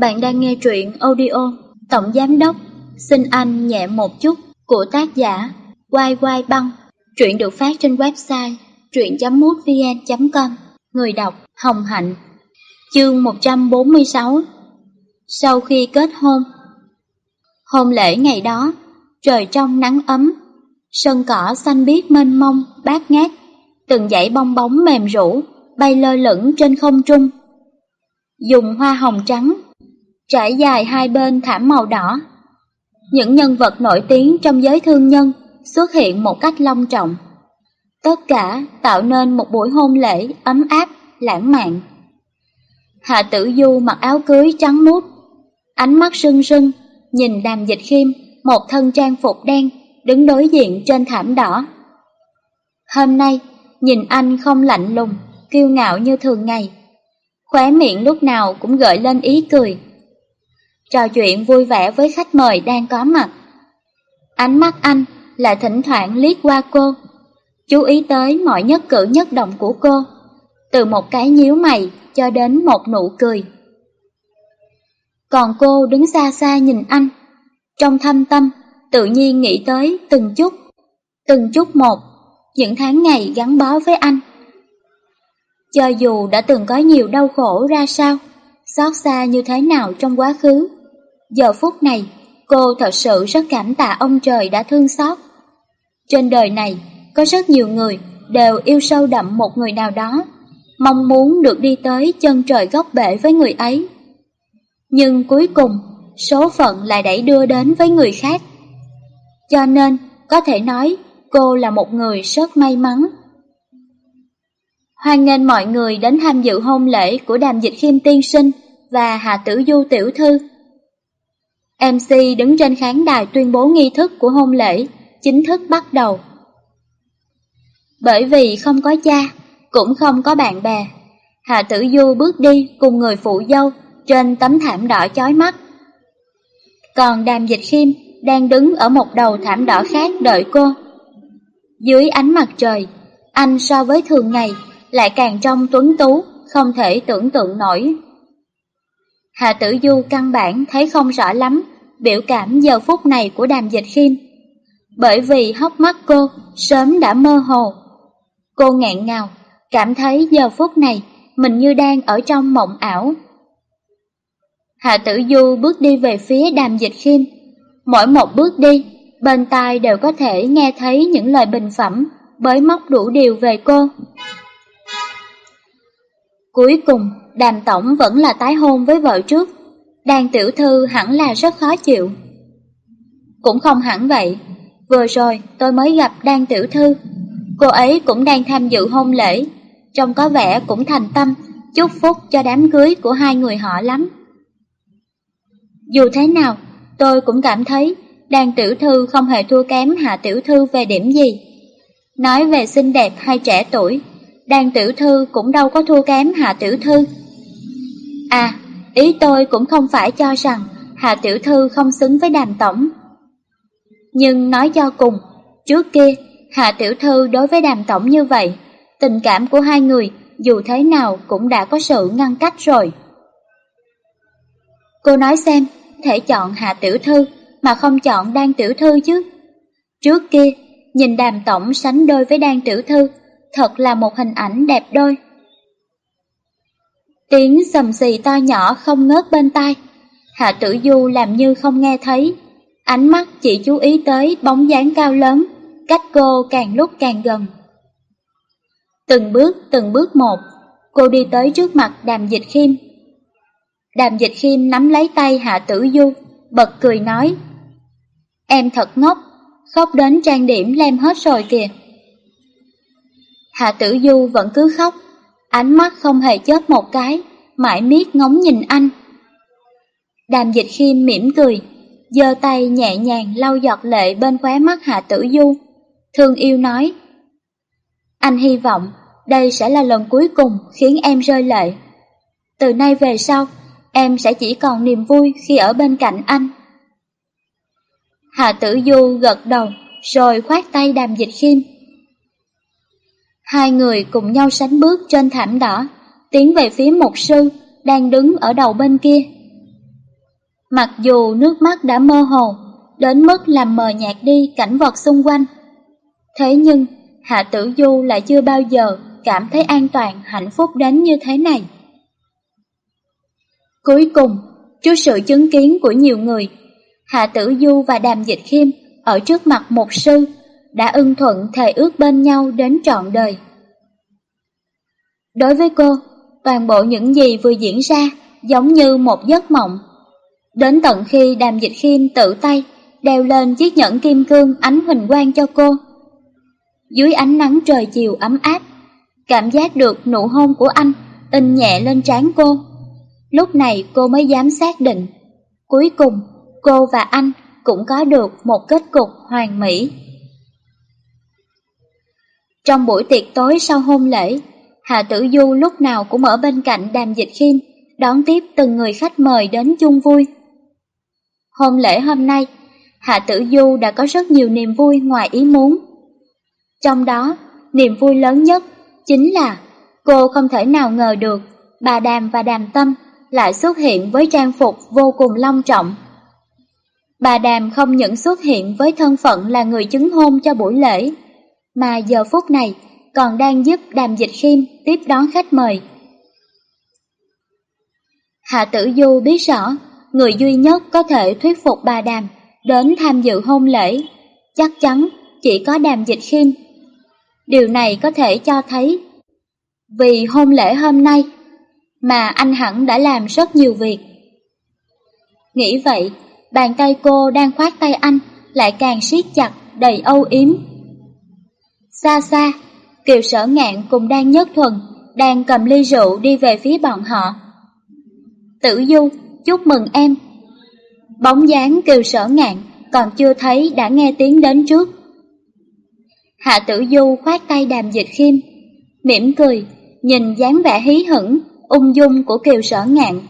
Bạn đang nghe truyện audio Tổng Giám Đốc. Xin anh nhẹ một chút của tác giả Quai Quai Băng. Truyện được phát trên website truyện.mútvn.com Người đọc Hồng Hạnh. Chương 146 Sau khi kết hôn. Hôn lễ ngày đó Trời trong nắng ấm. Sân cỏ xanh biếc mênh mông, bát ngát. Từng dãy bong bóng mềm rũ Bay lơ lửng trên không trung. Dùng hoa hồng trắng trải dài hai bên thảm màu đỏ. Những nhân vật nổi tiếng trong giới thương nhân xuất hiện một cách long trọng. Tất cả tạo nên một buổi hôn lễ ấm áp, lãng mạn. Hạ tử du mặc áo cưới trắng mút, ánh mắt sưng sưng, nhìn đàm dịch khiêm, một thân trang phục đen, đứng đối diện trên thảm đỏ. Hôm nay, nhìn anh không lạnh lùng, kiêu ngạo như thường ngày. Khóe miệng lúc nào cũng gợi lên ý cười trò chuyện vui vẻ với khách mời đang có mặt. Ánh mắt anh lại thỉnh thoảng liếc qua cô, chú ý tới mọi nhất cử nhất động của cô, từ một cái nhíu mày cho đến một nụ cười. Còn cô đứng xa xa nhìn anh, trong thâm tâm tự nhiên nghĩ tới từng chút, từng chút một, những tháng ngày gắn bó với anh. Cho dù đã từng có nhiều đau khổ ra sao, xót xa như thế nào trong quá khứ, Giờ phút này, cô thật sự rất cảm tạ ông trời đã thương xót. Trên đời này, có rất nhiều người đều yêu sâu đậm một người nào đó, mong muốn được đi tới chân trời góc bể với người ấy. Nhưng cuối cùng, số phận lại đẩy đưa đến với người khác. Cho nên, có thể nói cô là một người rất may mắn. Hoan nghênh mọi người đến tham dự hôn lễ của Đàm Dịch Khiêm Tiên Sinh và Hà Tử Du Tiểu Thư. MC đứng trên khán đài tuyên bố nghi thức của hôn lễ, chính thức bắt đầu. Bởi vì không có cha, cũng không có bạn bè, Hạ Tử Du bước đi cùng người phụ dâu trên tấm thảm đỏ chói mắt. Còn Đàm Dịch Khiêm đang đứng ở một đầu thảm đỏ khác đợi cô. Dưới ánh mặt trời, anh so với thường ngày lại càng trong tuấn tú, không thể tưởng tượng nổi. Hạ Tử Du căn bản thấy không rõ lắm biểu cảm giờ phút này của đàm dịch khiêm. Bởi vì hốc mắt cô sớm đã mơ hồ. Cô ngẹn ngào, cảm thấy giờ phút này mình như đang ở trong mộng ảo. Hạ tử du bước đi về phía đàm dịch khiêm. Mỗi một bước đi, bên tai đều có thể nghe thấy những lời bình phẩm, bới móc đủ điều về cô. Cuối cùng, đàm tổng vẫn là tái hôn với vợ trước. Đàn tiểu thư hẳn là rất khó chịu. Cũng không hẳn vậy, vừa rồi tôi mới gặp đan tiểu thư. Cô ấy cũng đang tham dự hôn lễ, trông có vẻ cũng thành tâm, chúc phúc cho đám cưới của hai người họ lắm. Dù thế nào, tôi cũng cảm thấy đan tiểu thư không hề thua kém hạ tiểu thư về điểm gì. Nói về xinh đẹp hay trẻ tuổi, đàn tiểu thư cũng đâu có thua kém hạ tiểu thư. À, Ý tôi cũng không phải cho rằng Hạ Tiểu Thư không xứng với đàm tổng. Nhưng nói cho cùng, trước kia Hạ Tiểu Thư đối với đàm tổng như vậy, tình cảm của hai người dù thế nào cũng đã có sự ngăn cách rồi. Cô nói xem, thể chọn Hạ Tiểu Thư mà không chọn Đan Tiểu Thư chứ. Trước kia, nhìn đàm tổng sánh đôi với Đan Tiểu Thư, thật là một hình ảnh đẹp đôi. Tiếng sầm xì to nhỏ không ngớt bên tai. Hạ tử du làm như không nghe thấy. Ánh mắt chỉ chú ý tới bóng dáng cao lớn, cách cô càng lúc càng gần. Từng bước, từng bước một, cô đi tới trước mặt đàm dịch khiêm. Đàm dịch khiêm nắm lấy tay Hạ tử du, bật cười nói. Em thật ngốc, khóc đến trang điểm lem hết rồi kìa. Hạ tử du vẫn cứ khóc, ánh mắt không hề chớp một cái, mãi miết ngóng nhìn anh. Đàm dịch khiêm mỉm cười, giơ tay nhẹ nhàng lau giọt lệ bên khóe mắt Hạ Tử Du. Thương yêu nói, anh hy vọng đây sẽ là lần cuối cùng khiến em rơi lệ. Từ nay về sau, em sẽ chỉ còn niềm vui khi ở bên cạnh anh. Hạ Tử Du gật đầu, rồi khoát tay đàm dịch khiêm. Hai người cùng nhau sánh bước trên thảm đỏ, tiến về phía một sư đang đứng ở đầu bên kia. Mặc dù nước mắt đã mơ hồ, đến mức làm mờ nhạt đi cảnh vật xung quanh. Thế nhưng, Hạ Tử Du lại chưa bao giờ cảm thấy an toàn, hạnh phúc đến như thế này. Cuối cùng, trước sự chứng kiến của nhiều người, Hạ Tử Du và Đàm Dịch Khiêm ở trước mặt một sư đã ưng thuận thề ước bên nhau đến trọn đời. Đối với cô, toàn bộ những gì vừa diễn ra giống như một giấc mộng. Đến tận khi Đàm Dịch Khiêm tự tay đeo lên chiếc nhẫn kim cương ánh huỳnh quang cho cô. Dưới ánh nắng trời chiều ấm áp, cảm giác được nụ hôn của anh in nhẹ lên trán cô. Lúc này cô mới dám xác định, cuối cùng cô và anh cũng có được một kết cục hoàn mỹ. Trong buổi tiệc tối sau hôn lễ, Hạ Tử Du lúc nào cũng ở bên cạnh Đàm Dịch Khiêm, đón tiếp từng người khách mời đến chung vui. Hôn lễ hôm nay, Hạ Tử Du đã có rất nhiều niềm vui ngoài ý muốn. Trong đó, niềm vui lớn nhất chính là cô không thể nào ngờ được bà Đàm và Đàm Tâm lại xuất hiện với trang phục vô cùng long trọng. Bà Đàm không những xuất hiện với thân phận là người chứng hôn cho buổi lễ, mà giờ phút này còn đang giúp Đàm Dịch Khiêm tiếp đón khách mời. Hạ Tử Du biết rõ, người duy nhất có thể thuyết phục bà Đàm đến tham dự hôn lễ, chắc chắn chỉ có Đàm Dịch Khiêm. Điều này có thể cho thấy, vì hôn lễ hôm nay mà anh hẳn đã làm rất nhiều việc. Nghĩ vậy, bàn tay cô đang khoát tay anh lại càng siết chặt đầy âu yếm. Xa xa, Kiều Sở Ngạn cùng đang nhất thuần, đang cầm ly rượu đi về phía bọn họ. Tử Du, chúc mừng em. Bóng dáng Kiều Sở Ngạn còn chưa thấy đã nghe tiếng đến trước. Hạ Tử Du khoát tay đàm dịch khiêm, mỉm cười, nhìn dáng vẻ hí hửng, ung dung của Kiều Sở Ngạn.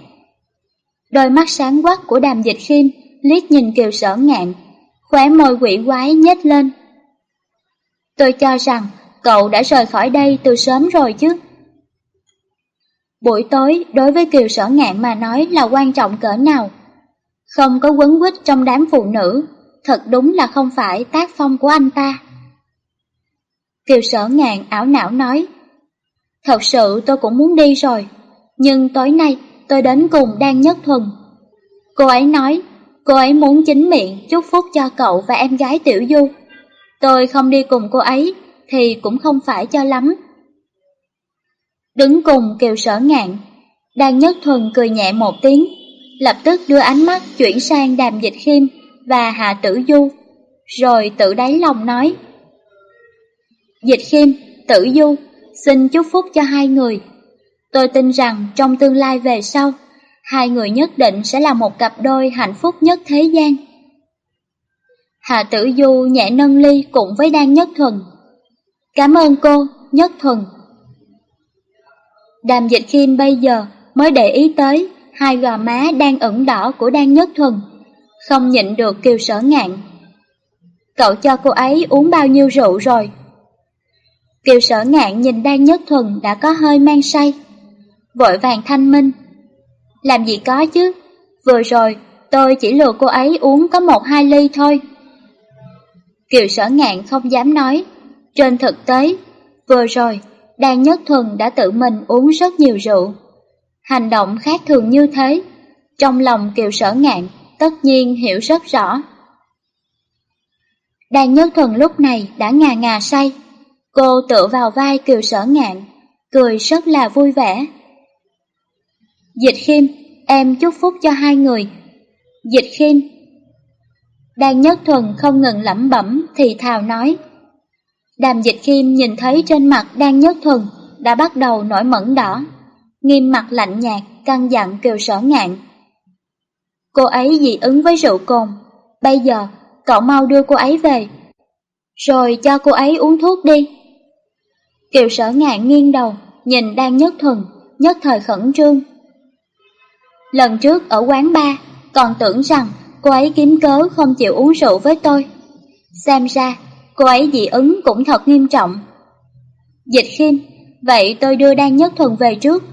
Đôi mắt sáng quắc của đàm dịch khiêm liếc nhìn Kiều Sở Ngạn, khóe môi quỷ quái nhếch lên. Tôi cho rằng cậu đã rời khỏi đây từ sớm rồi chứ. Buổi tối đối với Kiều Sở Ngạn mà nói là quan trọng cỡ nào. Không có quấn quýt trong đám phụ nữ, thật đúng là không phải tác phong của anh ta. Kiều Sở Ngạn ảo não nói, Thật sự tôi cũng muốn đi rồi, nhưng tối nay tôi đến cùng đang nhất thuần. Cô ấy nói, cô ấy muốn chính miệng chúc phúc cho cậu và em gái Tiểu Du. Tôi không đi cùng cô ấy thì cũng không phải cho lắm. Đứng cùng kiều sở ngạn, đang nhất thuần cười nhẹ một tiếng, lập tức đưa ánh mắt chuyển sang đàm dịch khiêm và hạ tử du, rồi tự đáy lòng nói. Dịch khiêm, tử du, xin chúc phúc cho hai người. Tôi tin rằng trong tương lai về sau, hai người nhất định sẽ là một cặp đôi hạnh phúc nhất thế gian. Hạ tử du nhẹ nâng ly cùng với Đan Nhất Thuần. Cảm ơn cô, Nhất Thuần. Đàm dịch khiêm bây giờ mới để ý tới hai gò má đang ửng đỏ của Đan Nhất Thuần, không nhịn được kiều sở ngạn. Cậu cho cô ấy uống bao nhiêu rượu rồi? Kiều sở ngạn nhìn Đan Nhất Thuần đã có hơi mang say. Vội vàng thanh minh. Làm gì có chứ, vừa rồi tôi chỉ lừa cô ấy uống có một hai ly thôi. Kiều sở ngạn không dám nói. Trên thực tế, vừa rồi, Đan Nhất Thuần đã tự mình uống rất nhiều rượu. Hành động khác thường như thế, trong lòng Kiều sở ngạn tất nhiên hiểu rất rõ. Đan Nhất Thuần lúc này đã ngà ngà say. Cô tựa vào vai Kiều sở ngạn, cười rất là vui vẻ. Dịch khiêm, em chúc phúc cho hai người. Dịch khiêm, đang Nhất Thuần không ngừng lẩm bẩm thì thào nói. Đàm Dịch Khiêm nhìn thấy trên mặt đang Nhất Thuần đã bắt đầu nổi mẩn đỏ, nghiêm mặt lạnh nhạt, căng dặn kêu sở ngạn. Cô ấy dị ứng với rượu cồn, bây giờ cậu mau đưa cô ấy về, rồi cho cô ấy uống thuốc đi. Kiều sở ngạn nghiêng đầu, nhìn đang Nhất Thuần, nhất thời khẩn trương. Lần trước ở quán ba còn tưởng rằng cô ấy kiếm cớ không chịu uống rượu với tôi. Xem ra, cô ấy dị ứng cũng thật nghiêm trọng. Dịch khiêm, vậy tôi đưa Đan Nhất Thuần về trước.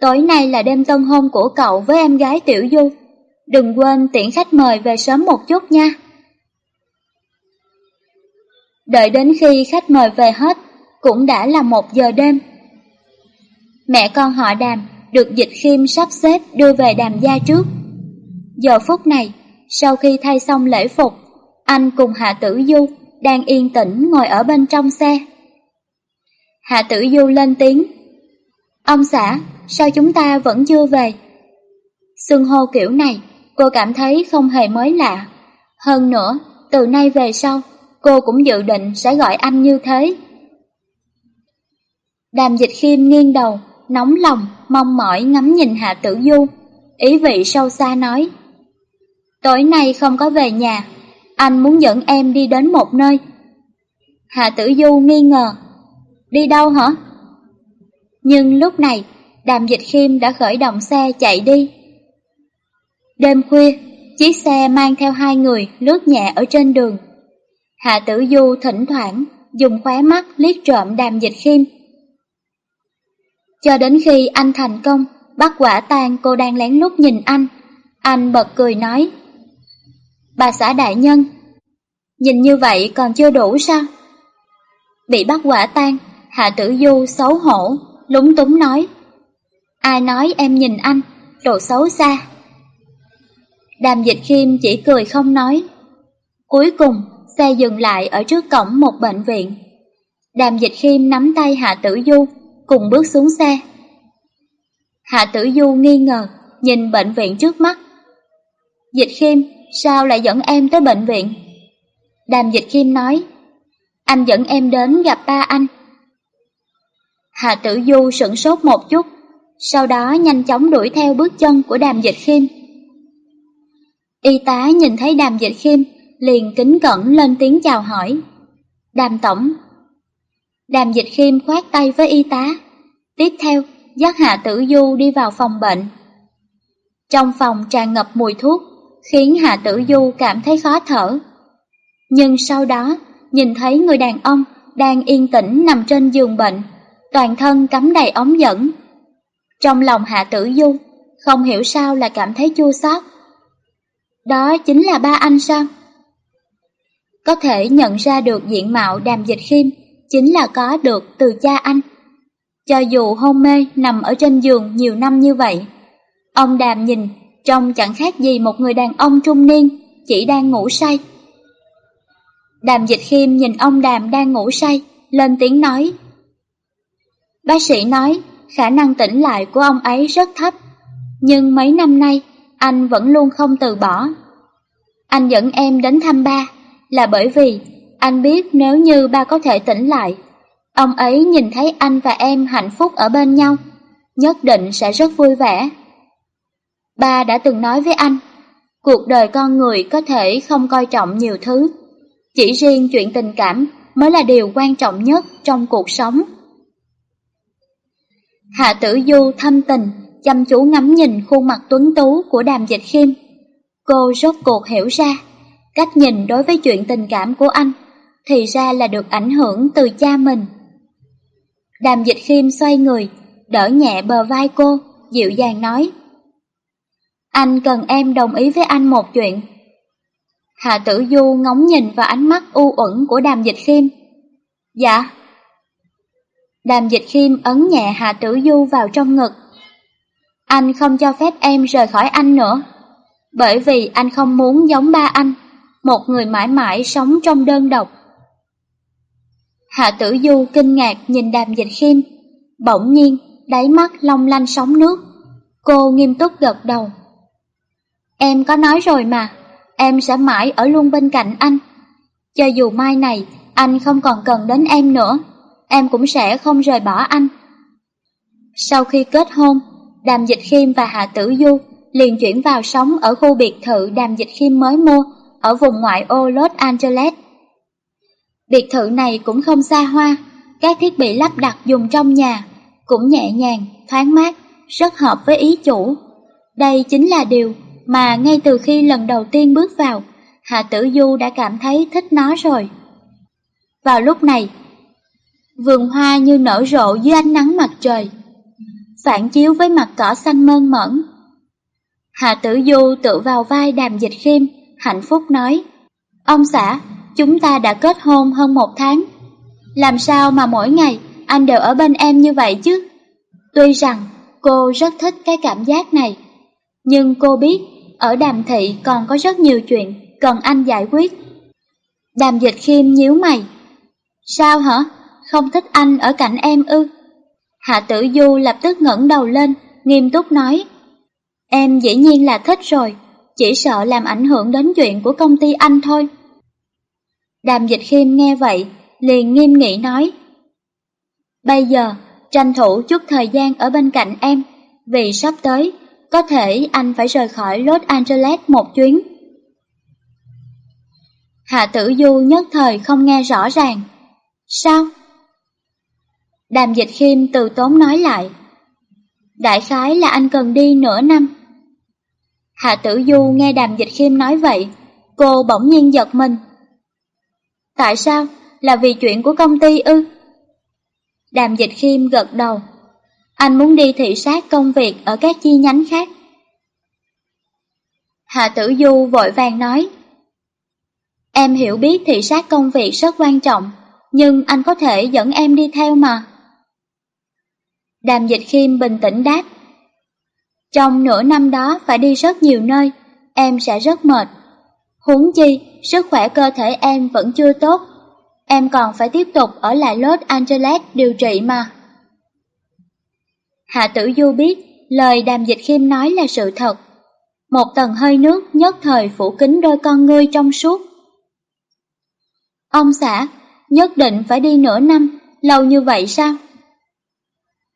Tối nay là đêm tân hôn của cậu với em gái Tiểu Du. Đừng quên tiễn khách mời về sớm một chút nha. Đợi đến khi khách mời về hết, cũng đã là một giờ đêm. Mẹ con họ đàm được dịch khiêm sắp xếp đưa về đàm gia trước. Giờ phút này, sau khi thay xong lễ phục, anh cùng Hạ Tử Du đang yên tĩnh ngồi ở bên trong xe. Hạ Tử Du lên tiếng. Ông xã, sao chúng ta vẫn chưa về? Xưng hô kiểu này, cô cảm thấy không hề mới lạ. Hơn nữa, từ nay về sau, cô cũng dự định sẽ gọi anh như thế. Đàm dịch khiêm nghiêng đầu, nóng lòng, mong mỏi ngắm nhìn Hạ Tử Du, ý vị sâu xa nói. Tối nay không có về nhà, anh muốn dẫn em đi đến một nơi. Hạ Tử Du nghi ngờ, đi đâu hả? Nhưng lúc này, Đàm Dịch Khiêm đã khởi động xe chạy đi. Đêm khuya, chiếc xe mang theo hai người lướt nhẹ ở trên đường. Hạ Tử Du thỉnh thoảng dùng khóe mắt liếc trộm Đàm Dịch Khiêm. Cho đến khi anh thành công, bắt quả tang cô đang lén lút nhìn anh, anh bật cười nói. Bà xã đại nhân, nhìn như vậy còn chưa đủ sao? Bị bắt quả tang, Hạ Tử Du xấu hổ, lúng túng nói. Ai nói em nhìn anh, đồ xấu xa. Đàm dịch khiêm chỉ cười không nói. Cuối cùng, xe dừng lại ở trước cổng một bệnh viện. Đàm dịch khiêm nắm tay Hạ Tử Du, cùng bước xuống xe. Hạ Tử Du nghi ngờ, nhìn bệnh viện trước mắt. Dịch khiêm, sao lại dẫn em tới bệnh viện? Đàm dịch khiêm nói, anh dẫn em đến gặp ba anh. Hà Tử Du sửng sốt một chút, sau đó nhanh chóng đuổi theo bước chân của đàm dịch khiêm. Y tá nhìn thấy đàm dịch khiêm, liền kính cẩn lên tiếng chào hỏi. Đàm tổng. Đàm dịch khiêm khoát tay với y tá. Tiếp theo, dắt Hạ Tử Du đi vào phòng bệnh. Trong phòng tràn ngập mùi thuốc, khiến Hạ Tử Du cảm thấy khó thở. Nhưng sau đó, nhìn thấy người đàn ông đang yên tĩnh nằm trên giường bệnh, toàn thân cắm đầy ống dẫn. Trong lòng Hạ Tử Du, không hiểu sao là cảm thấy chua xót. Đó chính là ba anh sao? Có thể nhận ra được diện mạo đàm dịch khiêm chính là có được từ cha anh. Cho dù hôn mê nằm ở trên giường nhiều năm như vậy, ông đàm nhìn trông chẳng khác gì một người đàn ông trung niên chỉ đang ngủ say. Đàm dịch khiêm nhìn ông đàm đang ngủ say, lên tiếng nói. Bác sĩ nói khả năng tỉnh lại của ông ấy rất thấp, nhưng mấy năm nay anh vẫn luôn không từ bỏ. Anh dẫn em đến thăm ba là bởi vì anh biết nếu như ba có thể tỉnh lại, ông ấy nhìn thấy anh và em hạnh phúc ở bên nhau, nhất định sẽ rất vui vẻ. Ba đã từng nói với anh, cuộc đời con người có thể không coi trọng nhiều thứ, chỉ riêng chuyện tình cảm mới là điều quan trọng nhất trong cuộc sống. Hạ tử du thâm tình, chăm chú ngắm nhìn khuôn mặt tuấn tú của đàm dịch khiêm. Cô rốt cuộc hiểu ra, cách nhìn đối với chuyện tình cảm của anh, thì ra là được ảnh hưởng từ cha mình. Đàm dịch khiêm xoay người, đỡ nhẹ bờ vai cô, dịu dàng nói. Anh cần em đồng ý với anh một chuyện. Hạ tử du ngóng nhìn vào ánh mắt u uẩn của đàm dịch khiêm. Dạ. Đàm dịch khiêm ấn nhẹ Hạ tử du vào trong ngực. Anh không cho phép em rời khỏi anh nữa. Bởi vì anh không muốn giống ba anh, một người mãi mãi sống trong đơn độc. Hạ tử du kinh ngạc nhìn đàm dịch khiêm, bỗng nhiên đáy mắt long lanh sóng nước. Cô nghiêm túc gật đầu. Em có nói rồi mà, em sẽ mãi ở luôn bên cạnh anh. Cho dù mai này anh không còn cần đến em nữa, em cũng sẽ không rời bỏ anh. Sau khi kết hôn, Đàm Dịch Khiêm và Hạ Tử Du liền chuyển vào sống ở khu biệt thự Đàm Dịch Khiêm mới mua ở vùng ngoại ô Los Angeles. Biệt thự này cũng không xa hoa, các thiết bị lắp đặt dùng trong nhà cũng nhẹ nhàng, thoáng mát, rất hợp với ý chủ. Đây chính là điều mà ngay từ khi lần đầu tiên bước vào, Hạ Tử Du đã cảm thấy thích nó rồi. Vào lúc này, vườn hoa như nở rộ dưới ánh nắng mặt trời, phản chiếu với mặt cỏ xanh mơn mởn. Hạ Tử Du tự vào vai đàm dịch khiêm, hạnh phúc nói, Ông xã, chúng ta đã kết hôn hơn một tháng. Làm sao mà mỗi ngày anh đều ở bên em như vậy chứ? Tuy rằng cô rất thích cái cảm giác này, nhưng cô biết ở đàm thị còn có rất nhiều chuyện cần anh giải quyết. Đàm dịch khiêm nhíu mày. Sao hả? Không thích anh ở cạnh em ư? Hạ tử du lập tức ngẩng đầu lên, nghiêm túc nói. Em dĩ nhiên là thích rồi, chỉ sợ làm ảnh hưởng đến chuyện của công ty anh thôi. Đàm dịch khiêm nghe vậy, liền nghiêm nghị nói. Bây giờ, tranh thủ chút thời gian ở bên cạnh em, vì sắp tới, có thể anh phải rời khỏi Los Angeles một chuyến. Hạ tử du nhất thời không nghe rõ ràng. Sao? Đàm dịch khiêm từ tốn nói lại. Đại khái là anh cần đi nửa năm. Hạ tử du nghe đàm dịch khiêm nói vậy, cô bỗng nhiên giật mình. Tại sao? Là vì chuyện của công ty ư? Đàm dịch khiêm gật đầu. Anh muốn đi thị sát công việc ở các chi nhánh khác. Hạ tử du vội vàng nói. Em hiểu biết thị sát công việc rất quan trọng, nhưng anh có thể dẫn em đi theo mà. Đàm dịch khiêm bình tĩnh đáp. Trong nửa năm đó phải đi rất nhiều nơi, em sẽ rất mệt. Huống chi, sức khỏe cơ thể em vẫn chưa tốt. Em còn phải tiếp tục ở lại Los Angeles điều trị mà. Hạ tử du biết lời đàm dịch khiêm nói là sự thật. Một tầng hơi nước nhất thời phủ kính đôi con ngươi trong suốt. Ông xã, nhất định phải đi nửa năm, lâu như vậy sao?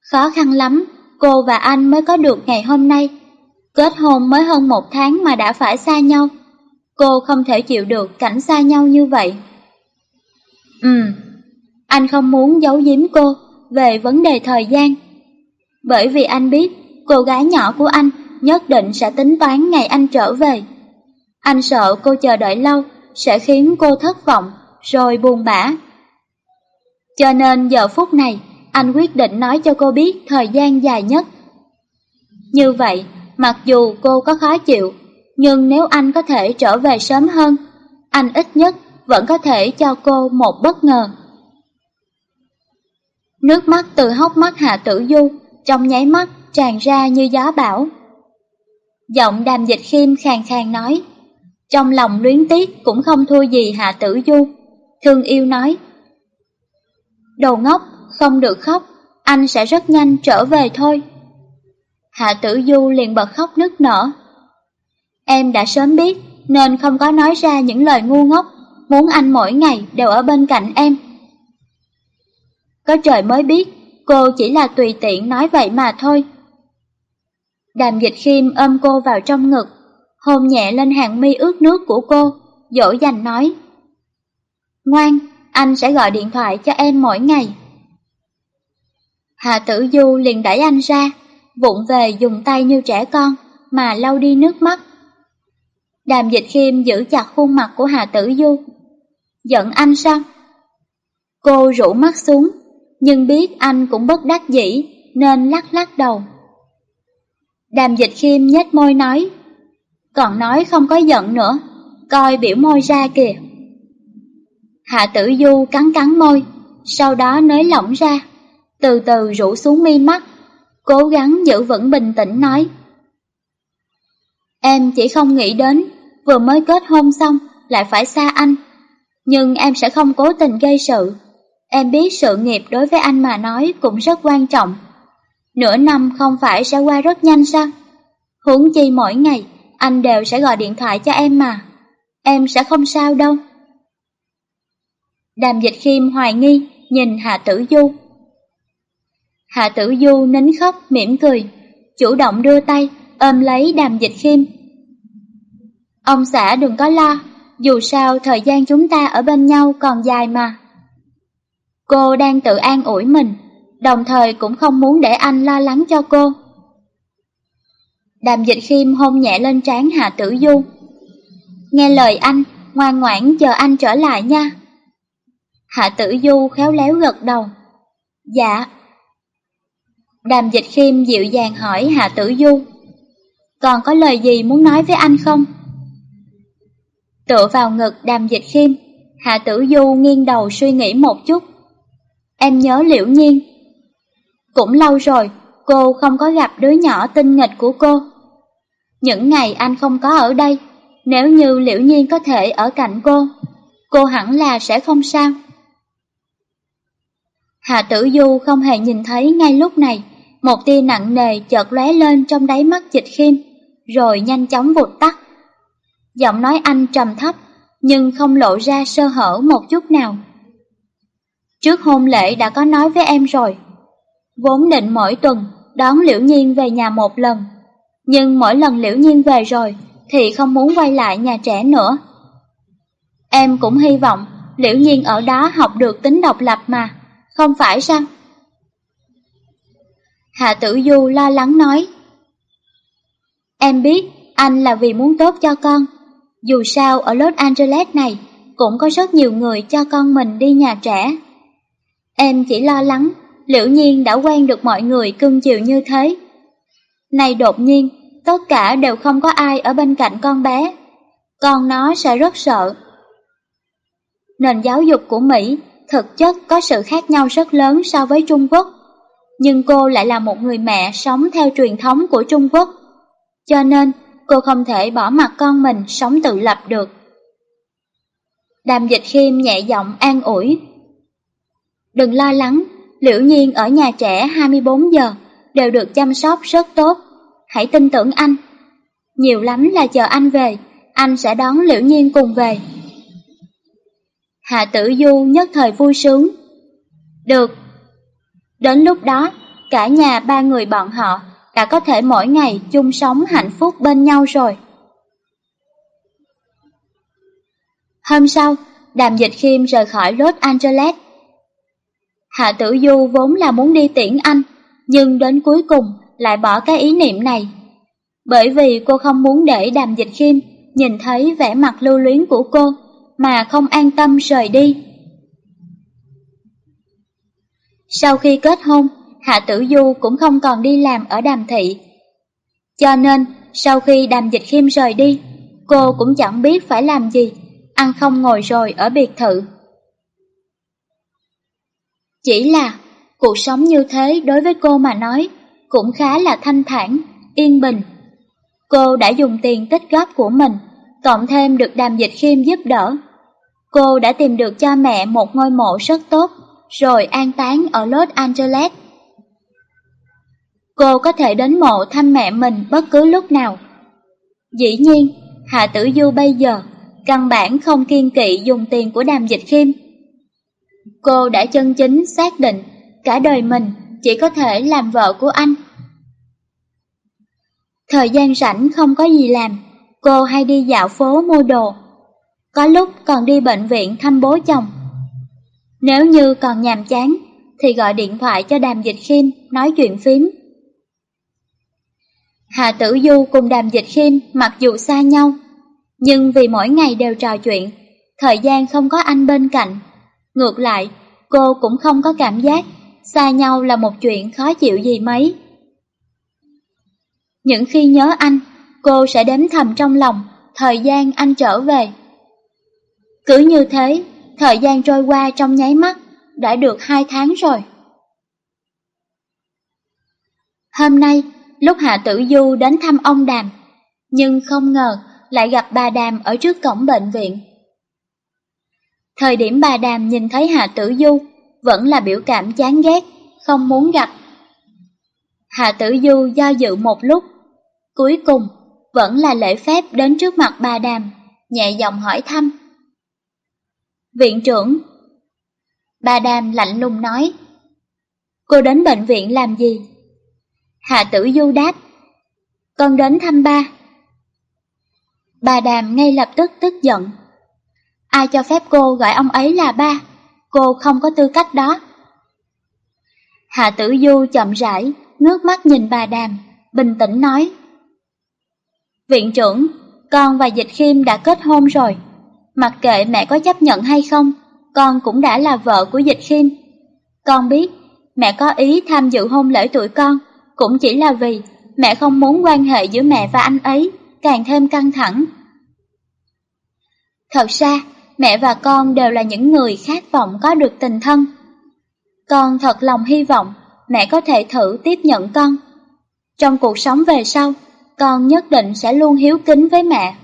Khó khăn lắm, cô và anh mới có được ngày hôm nay. Kết hôn mới hơn một tháng mà đã phải xa nhau. Cô không thể chịu được cảnh xa nhau như vậy. Ừ, anh không muốn giấu giếm cô về vấn đề thời gian. Bởi vì anh biết cô gái nhỏ của anh nhất định sẽ tính toán ngày anh trở về. Anh sợ cô chờ đợi lâu sẽ khiến cô thất vọng rồi buồn bã. Cho nên giờ phút này anh quyết định nói cho cô biết thời gian dài nhất. Như vậy, mặc dù cô có khó chịu, nhưng nếu anh có thể trở về sớm hơn, anh ít nhất vẫn có thể cho cô một bất ngờ. Nước mắt từ hốc mắt Hạ Tử Du trong nháy mắt tràn ra như gió bão. Giọng đàm dịch khiêm khàn khàn nói, trong lòng luyến tiếc cũng không thua gì Hạ Tử Du. Thương yêu nói, Đồ ngốc, không được khóc, anh sẽ rất nhanh trở về thôi. Hạ Tử Du liền bật khóc nức nở. Em đã sớm biết nên không có nói ra những lời ngu ngốc, muốn anh mỗi ngày đều ở bên cạnh em. Có trời mới biết, cô chỉ là tùy tiện nói vậy mà thôi. Đàm dịch khiêm ôm cô vào trong ngực, hôn nhẹ lên hàng mi ướt nước của cô, dỗ dành nói. Ngoan, anh sẽ gọi điện thoại cho em mỗi ngày. Hạ tử du liền đẩy anh ra, vụng về dùng tay như trẻ con, mà lau đi nước mắt. Đàm dịch khiêm giữ chặt khuôn mặt của Hà Tử Du. Giận anh sao? Cô rủ mắt xuống, nhưng biết anh cũng bất đắc dĩ, nên lắc lắc đầu. Đàm dịch khiêm nhếch môi nói, còn nói không có giận nữa, coi biểu môi ra kìa. Hạ tử du cắn cắn môi, sau đó nới lỏng ra, từ từ rủ xuống mi mắt, cố gắng giữ vững bình tĩnh nói. Em chỉ không nghĩ đến, vừa mới kết hôn xong, lại phải xa anh. Nhưng em sẽ không cố tình gây sự. Em biết sự nghiệp đối với anh mà nói cũng rất quan trọng. Nửa năm không phải sẽ qua rất nhanh sao? Huống chi mỗi ngày, anh đều sẽ gọi điện thoại cho em mà. Em sẽ không sao đâu. Đàm dịch khiêm hoài nghi, nhìn Hạ Tử Du. Hạ Tử Du nín khóc, mỉm cười, chủ động đưa tay, ôm lấy đàm dịch khiêm. Ông xã đừng có lo, dù sao thời gian chúng ta ở bên nhau còn dài mà. Cô đang tự an ủi mình, đồng thời cũng không muốn để anh lo lắng cho cô. Đàm dịch khiêm hôn nhẹ lên trán Hạ Tử Du. Nghe lời anh, ngoan ngoãn chờ anh trở lại nha. Hạ Tử Du khéo léo gật đầu. Dạ. Đàm dịch khiêm dịu dàng hỏi Hạ Tử Du. còn có lời gì muốn nói với anh không? Tựa vào ngực đàm dịch khiêm, Hạ Tử Du nghiêng đầu suy nghĩ một chút. Em nhớ liễu nhiên. Cũng lâu rồi, cô không có gặp đứa nhỏ tinh nghịch của cô. Những ngày anh không có ở đây, nếu như liễu nhiên có thể ở cạnh cô, cô hẳn là sẽ không sao. Hạ Tử Du không hề nhìn thấy ngay lúc này, một tia nặng nề chợt lóe lên trong đáy mắt dịch khiêm, rồi nhanh chóng vụt tắt. Giọng nói anh trầm thấp, nhưng không lộ ra sơ hở một chút nào. Trước hôn lễ đã có nói với em rồi, vốn định mỗi tuần đón Liễu Nhiên về nhà một lần, nhưng mỗi lần Liễu Nhiên về rồi thì không muốn quay lại nhà trẻ nữa. Em cũng hy vọng Liễu Nhiên ở đó học được tính độc lập mà, không phải sao? Hạ Tử Du lo lắng nói. Em biết anh là vì muốn tốt cho con, dù sao ở Los Angeles này cũng có rất nhiều người cho con mình đi nhà trẻ. Em chỉ lo lắng liễu nhiên đã quen được mọi người cưng chiều như thế. Này đột nhiên, tất cả đều không có ai ở bên cạnh con bé. Con nó sẽ rất sợ. Nền giáo dục của Mỹ thực chất có sự khác nhau rất lớn so với Trung Quốc. Nhưng cô lại là một người mẹ sống theo truyền thống của Trung Quốc. Cho nên, cô không thể bỏ mặt con mình sống tự lập được. Đàm dịch khiêm nhẹ giọng an ủi. Đừng lo lắng, liễu nhiên ở nhà trẻ 24 giờ đều được chăm sóc rất tốt. Hãy tin tưởng anh. Nhiều lắm là chờ anh về, anh sẽ đón liễu nhiên cùng về. Hạ tử du nhất thời vui sướng. Được. Đến lúc đó, cả nhà ba người bọn họ đã có thể mỗi ngày chung sống hạnh phúc bên nhau rồi. Hôm sau, Đàm Dịch Khiêm rời khỏi Los Angeles. Hạ Tử Du vốn là muốn đi tiễn anh, nhưng đến cuối cùng lại bỏ cái ý niệm này. Bởi vì cô không muốn để Đàm Dịch Khiêm nhìn thấy vẻ mặt lưu luyến của cô, mà không an tâm rời đi. Sau khi kết hôn, Hạ Tử Du cũng không còn đi làm ở đàm thị. Cho nên, sau khi đàm dịch khiêm rời đi, cô cũng chẳng biết phải làm gì, ăn không ngồi rồi ở biệt thự. Chỉ là, cuộc sống như thế đối với cô mà nói, cũng khá là thanh thản, yên bình. Cô đã dùng tiền tích góp của mình, cộng thêm được đàm dịch khiêm giúp đỡ. Cô đã tìm được cho mẹ một ngôi mộ rất tốt, rồi an táng ở Los Angeles. Cô có thể đến mộ thăm mẹ mình bất cứ lúc nào. Dĩ nhiên, Hạ Tử Du bây giờ căn bản không kiên kỵ dùng tiền của đàm dịch khiêm. Cô đã chân chính xác định cả đời mình chỉ có thể làm vợ của anh. Thời gian rảnh không có gì làm, cô hay đi dạo phố mua đồ. Có lúc còn đi bệnh viện thăm bố chồng. Nếu như còn nhàm chán, thì gọi điện thoại cho đàm dịch khiêm nói chuyện phím. Hà Tử Du cùng Đàm Dịch Khiêm mặc dù xa nhau, nhưng vì mỗi ngày đều trò chuyện, thời gian không có anh bên cạnh. Ngược lại, cô cũng không có cảm giác xa nhau là một chuyện khó chịu gì mấy. Những khi nhớ anh, cô sẽ đếm thầm trong lòng thời gian anh trở về. Cứ như thế, thời gian trôi qua trong nháy mắt, đã được hai tháng rồi. Hôm nay, lúc Hạ Tử Du đến thăm ông Đàm, nhưng không ngờ lại gặp bà Đàm ở trước cổng bệnh viện. Thời điểm bà Đàm nhìn thấy Hạ Tử Du, vẫn là biểu cảm chán ghét, không muốn gặp. Hạ Tử Du do dự một lúc, cuối cùng vẫn là lễ phép đến trước mặt bà Đàm, nhẹ giọng hỏi thăm. Viện trưởng Bà Đàm lạnh lùng nói Cô đến bệnh viện làm gì? Hạ tử du đáp Con đến thăm ba Bà Đàm ngay lập tức tức giận Ai cho phép cô gọi ông ấy là ba? Cô không có tư cách đó. Hạ tử du chậm rãi Ngước mắt nhìn bà Đàm Bình tĩnh nói Viện trưởng Con và Dịch Khiêm đã kết hôn rồi. Mặc kệ mẹ có chấp nhận hay không Con cũng đã là vợ của Dịch Khiêm. Con biết Mẹ có ý tham dự hôn lễ tuổi con cũng chỉ là vì mẹ không muốn quan hệ giữa mẹ và anh ấy càng thêm căng thẳng. Thật ra, mẹ và con đều là những người khát vọng có được tình thân. Con thật lòng hy vọng mẹ có thể thử tiếp nhận con. Trong cuộc sống về sau, con nhất định sẽ luôn hiếu kính với mẹ.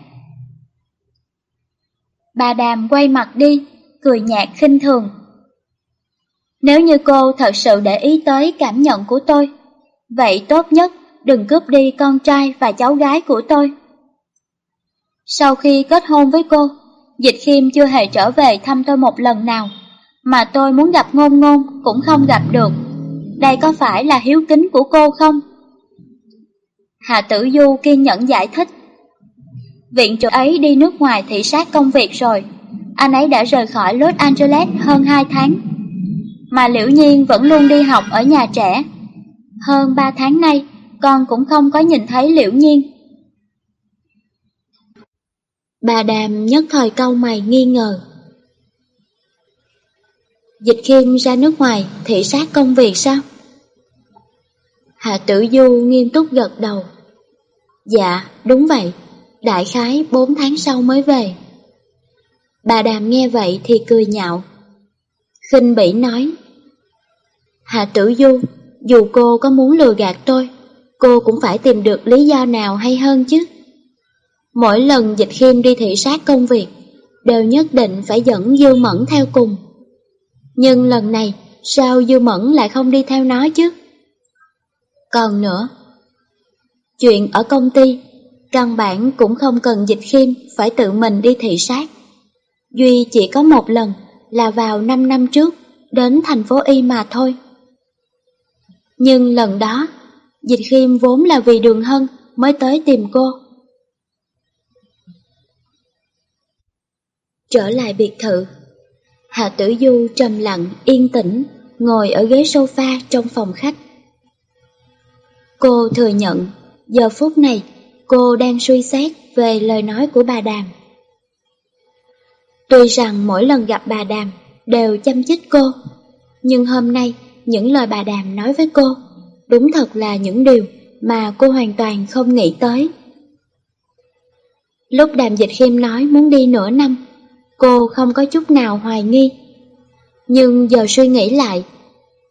Bà Đàm quay mặt đi, cười nhạt khinh thường. Nếu như cô thật sự để ý tới cảm nhận của tôi, vậy tốt nhất đừng cướp đi con trai và cháu gái của tôi. Sau khi kết hôn với cô, Dịch Khiêm chưa hề trở về thăm tôi một lần nào, mà tôi muốn gặp ngôn ngôn cũng không gặp được. Đây có phải là hiếu kính của cô không? Hà Tử Du kiên nhẫn giải thích. Viện trưởng ấy đi nước ngoài thị sát công việc rồi, anh ấy đã rời khỏi Los Angeles hơn 2 tháng. Mà Liễu Nhiên vẫn luôn đi học ở nhà trẻ. Hơn 3 tháng nay, con cũng không có nhìn thấy Liễu Nhiên. Bà Đàm nhất thời câu mày nghi ngờ. Dịch khiêm ra nước ngoài thị sát công việc sao? Hạ tử du nghiêm túc gật đầu. Dạ, đúng vậy, đại khái 4 tháng sau mới về. Bà Đàm nghe vậy thì cười nhạo. khinh bỉ nói. Hạ tử du, dù cô có muốn lừa gạt tôi, cô cũng phải tìm được lý do nào hay hơn chứ. Mỗi lần dịch khiêm đi thị sát công việc, đều nhất định phải dẫn Dư Mẫn theo cùng. Nhưng lần này, sao Dư Mẫn lại không đi theo nó chứ? Còn nữa, chuyện ở công ty, căn bản cũng không cần dịch khiêm phải tự mình đi thị sát. Duy chỉ có một lần là vào 5 năm trước đến thành phố Y mà thôi. Nhưng lần đó, dịch khiêm vốn là vì đường hân mới tới tìm cô. Trở lại biệt thự, Hạ Tử Du trầm lặng, yên tĩnh, ngồi ở ghế sofa trong phòng khách. Cô thừa nhận, giờ phút này cô đang suy xét về lời nói của bà Đàm. Tuy rằng mỗi lần gặp bà Đàm đều chăm chích cô, nhưng hôm nay những lời bà Đàm nói với cô đúng thật là những điều mà cô hoàn toàn không nghĩ tới. Lúc Đàm Dịch Khiêm nói muốn đi nửa năm, cô không có chút nào hoài nghi. Nhưng giờ suy nghĩ lại,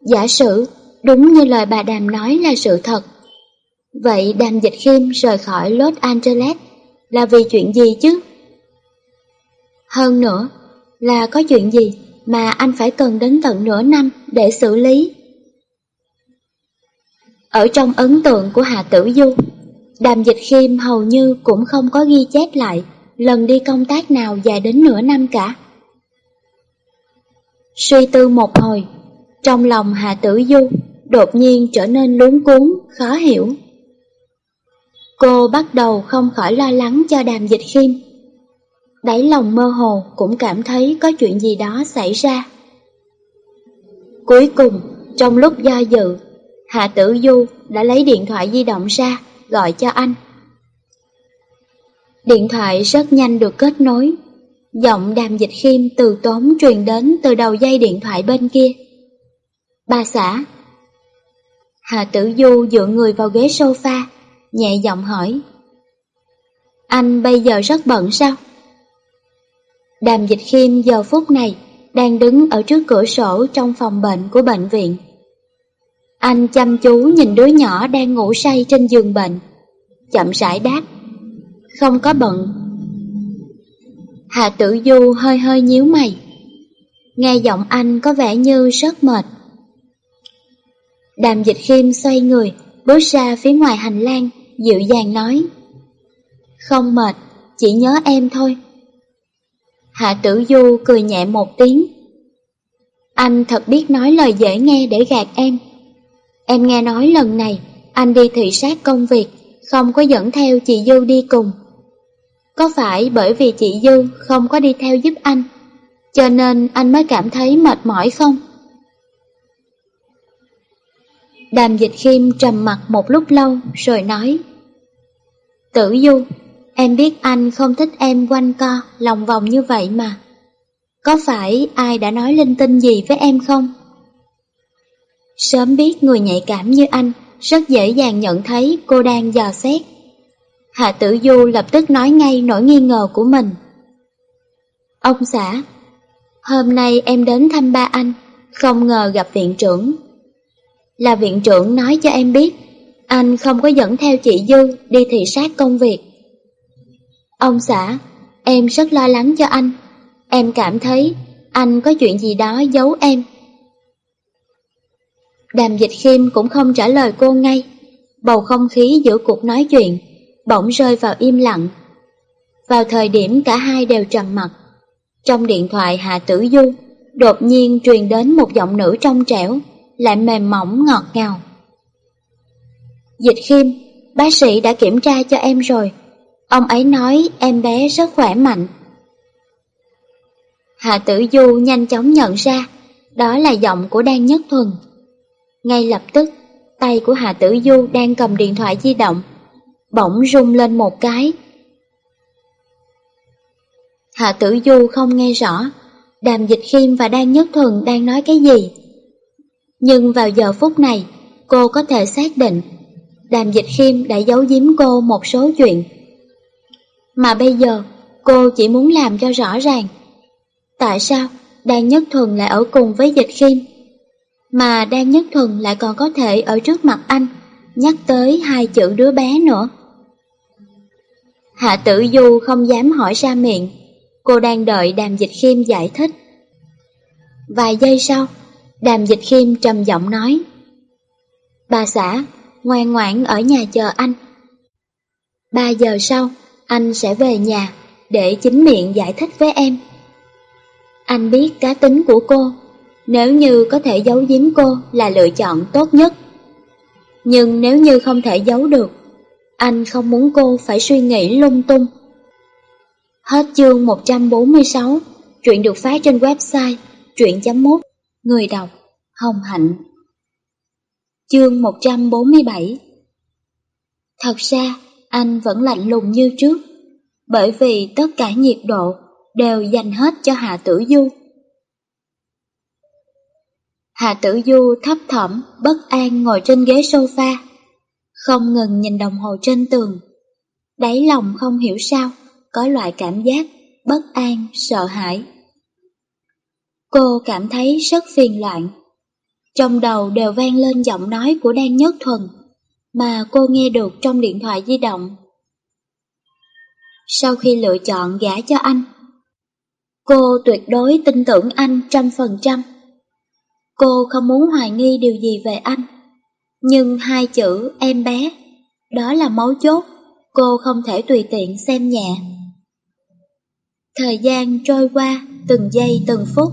giả sử đúng như lời bà Đàm nói là sự thật, Vậy Đàm Dịch Khiêm rời khỏi Los Angeles là vì chuyện gì chứ? Hơn nữa, là có chuyện gì mà anh phải cần đến tận nửa năm để xử lý? Ở trong ấn tượng của Hạ Tử Du, Đàm Dịch Khiêm hầu như cũng không có ghi chép lại lần đi công tác nào dài đến nửa năm cả. Suy tư một hồi, trong lòng Hạ Tử Du đột nhiên trở nên luống cuốn, khó hiểu. Cô bắt đầu không khỏi lo lắng cho đàm dịch khiêm. Đáy lòng mơ hồ cũng cảm thấy có chuyện gì đó xảy ra. Cuối cùng, trong lúc do dự, Hạ Tử Du đã lấy điện thoại di động ra, gọi cho anh. Điện thoại rất nhanh được kết nối. Giọng đàm dịch khiêm từ tốn truyền đến từ đầu dây điện thoại bên kia. Ba xã. hà Tử Du dựa người vào ghế sofa, nhẹ giọng hỏi. Anh bây giờ rất bận sao? Đàm dịch khiêm giờ phút này đang đứng ở trước cửa sổ trong phòng bệnh của bệnh viện. Anh chăm chú nhìn đứa nhỏ đang ngủ say trên giường bệnh, chậm rãi đáp, không có bận. Hạ tử du hơi hơi nhíu mày, nghe giọng anh có vẻ như rất mệt. Đàm dịch khiêm xoay người, bước ra phía ngoài hành lang, dịu dàng nói. Không mệt, chỉ nhớ em thôi. Hạ tử du cười nhẹ một tiếng. Anh thật biết nói lời dễ nghe để gạt em. Em nghe nói lần này anh đi thị sát công việc Không có dẫn theo chị Du đi cùng. Có phải bởi vì chị dư không có đi theo giúp anh Cho nên anh mới cảm thấy mệt mỏi không? Đàm dịch khiêm trầm mặt một lúc lâu rồi nói Tử Du, em biết anh không thích em quanh co, lòng vòng như vậy mà. Có phải ai đã nói linh tinh gì với em không? Sớm biết người nhạy cảm như anh rất dễ dàng nhận thấy cô đang dò xét. Hạ Tử Du lập tức nói ngay nỗi nghi ngờ của mình. Ông xã, hôm nay em đến thăm ba anh, không ngờ gặp viện trưởng. Là viện trưởng nói cho em biết, anh không có dẫn theo chị Dư đi thị sát công việc. Ông xã, em rất lo lắng cho anh. Em cảm thấy anh có chuyện gì đó giấu em. Đàm dịch khiêm cũng không trả lời cô ngay. Bầu không khí giữa cuộc nói chuyện bỗng rơi vào im lặng. Vào thời điểm cả hai đều trầm mặt, trong điện thoại Hạ Tử Du đột nhiên truyền đến một giọng nữ trong trẻo, lại mềm mỏng ngọt ngào. Dịch khiêm, bác sĩ đã kiểm tra cho em rồi. Ông ấy nói em bé rất khỏe mạnh. Hạ Tử Du nhanh chóng nhận ra, đó là giọng của Đan Nhất Thuần. Ngay lập tức, tay của Hạ Tử Du đang cầm điện thoại di động, bỗng rung lên một cái. Hạ Tử Du không nghe rõ, Đàm Dịch Khiêm và Đan Nhất Thuần đang nói cái gì. Nhưng vào giờ phút này, cô có thể xác định Đàm Dịch Khiêm đã giấu giếm cô một số chuyện. Mà bây giờ, cô chỉ muốn làm cho rõ ràng. Tại sao Đan Nhất Thuần lại ở cùng với Dịch Khiêm? Mà Đan Nhất Thuần lại còn có thể ở trước mặt anh, nhắc tới hai chữ đứa bé nữa. Hạ tử du không dám hỏi ra miệng, cô đang đợi đàm dịch khiêm giải thích. Vài giây sau, đàm dịch khiêm trầm giọng nói. Bà xã, ngoan ngoãn ở nhà chờ anh. Ba giờ sau, anh sẽ về nhà để chính miệng giải thích với em. Anh biết cá tính của cô, nếu như có thể giấu giếm cô là lựa chọn tốt nhất. Nhưng nếu như không thể giấu được, anh không muốn cô phải suy nghĩ lung tung. Hết chương 146, chuyện được phát trên website truyện.mút, người đọc, Hồng Hạnh. Chương 147 Thật ra, anh vẫn lạnh lùng như trước, bởi vì tất cả nhiệt độ đều dành hết cho Hạ Tử Du. Hạ Tử Du thấp thỏm, bất an ngồi trên ghế sofa, không ngừng nhìn đồng hồ trên tường. Đáy lòng không hiểu sao, có loại cảm giác bất an, sợ hãi. Cô cảm thấy rất phiền loạn. Trong đầu đều vang lên giọng nói của Đan Nhất Thuần, mà cô nghe được trong điện thoại di động. Sau khi lựa chọn gả cho anh, cô tuyệt đối tin tưởng anh trăm phần trăm. Cô không muốn hoài nghi điều gì về anh. Nhưng hai chữ em bé, đó là mấu chốt, cô không thể tùy tiện xem nhẹ. Thời gian trôi qua từng giây từng phút,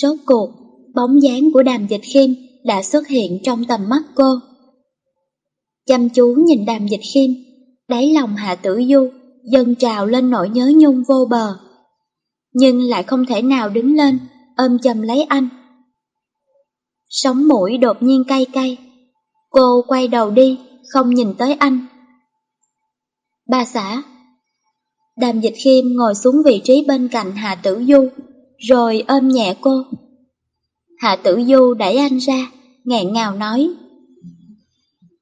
số cuộc, bóng dáng của đàm dịch khiêm đã xuất hiện trong tầm mắt cô. Chăm chú nhìn đàm dịch khiêm, đáy lòng hạ tử du dâng trào lên nỗi nhớ nhung vô bờ. Nhưng lại không thể nào đứng lên, ôm chầm lấy anh. Sống mũi đột nhiên cay cay, Cô quay đầu đi, không nhìn tới anh. bà xã Đàm dịch khiêm ngồi xuống vị trí bên cạnh Hạ Tử Du, rồi ôm nhẹ cô. Hạ Tử Du đẩy anh ra, nghẹn ngào nói.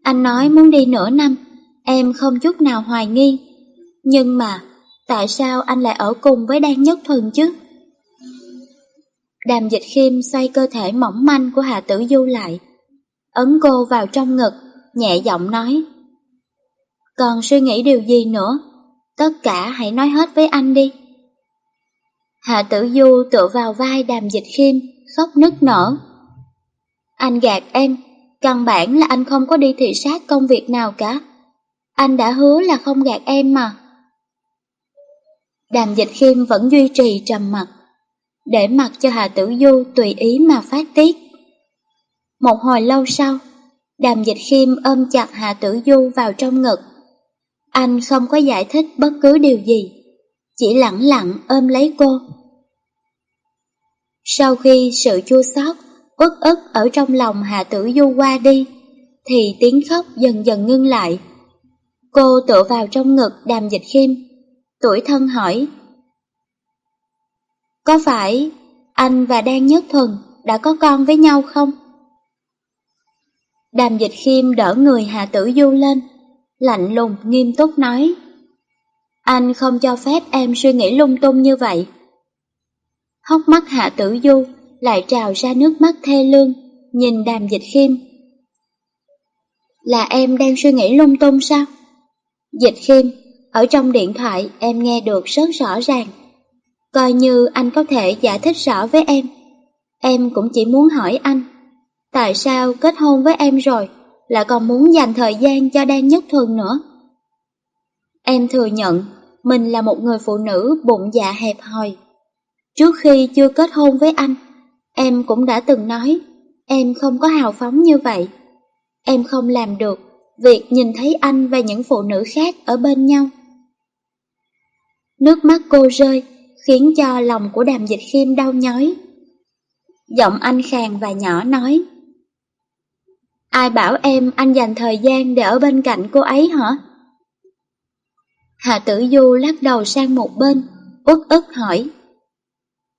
Anh nói muốn đi nửa năm, em không chút nào hoài nghi. Nhưng mà, tại sao anh lại ở cùng với Đan Nhất Thuần chứ? Đàm dịch khiêm xoay cơ thể mỏng manh của Hạ Tử Du lại, ấn cô vào trong ngực, nhẹ giọng nói. Còn suy nghĩ điều gì nữa? Tất cả hãy nói hết với anh đi. Hạ tử du tựa vào vai đàm dịch khiêm, khóc nức nở. Anh gạt em, căn bản là anh không có đi thị sát công việc nào cả. Anh đã hứa là không gạt em mà. Đàm dịch khiêm vẫn duy trì trầm mặt, để mặc cho Hạ Tử Du tùy ý mà phát tiết. Một hồi lâu sau, đàm dịch khiêm ôm chặt Hạ Tử Du vào trong ngực. Anh không có giải thích bất cứ điều gì, chỉ lặng lặng ôm lấy cô. Sau khi sự chua xót, uất ức ở trong lòng Hạ Tử Du qua đi, thì tiếng khóc dần dần ngưng lại. Cô tựa vào trong ngực đàm dịch khiêm, tuổi thân hỏi. Có phải anh và Đan Nhất Thuần đã có con với nhau không? Đàm dịch khiêm đỡ người hà Tử Du lên, lạnh lùng nghiêm túc nói. Anh không cho phép em suy nghĩ lung tung như vậy. Hốc mắt Hạ Tử Du lại trào ra nước mắt thê lương, nhìn đàm dịch khiêm. Là em đang suy nghĩ lung tung sao? Dịch khiêm, ở trong điện thoại em nghe được rất rõ ràng. Coi như anh có thể giải thích rõ với em. Em cũng chỉ muốn hỏi anh, tại sao kết hôn với em rồi, lại còn muốn dành thời gian cho Đan Nhất Thuần nữa? Em thừa nhận mình là một người phụ nữ bụng dạ hẹp hòi. Trước khi chưa kết hôn với anh, em cũng đã từng nói em không có hào phóng như vậy. Em không làm được việc nhìn thấy anh và những phụ nữ khác ở bên nhau. Nước mắt cô rơi, khiến cho lòng của đàm dịch khiêm đau nhói. Giọng anh khàn và nhỏ nói. Ai bảo em anh dành thời gian để ở bên cạnh cô ấy hả? Hạ tử du lắc đầu sang một bên, uất ức hỏi.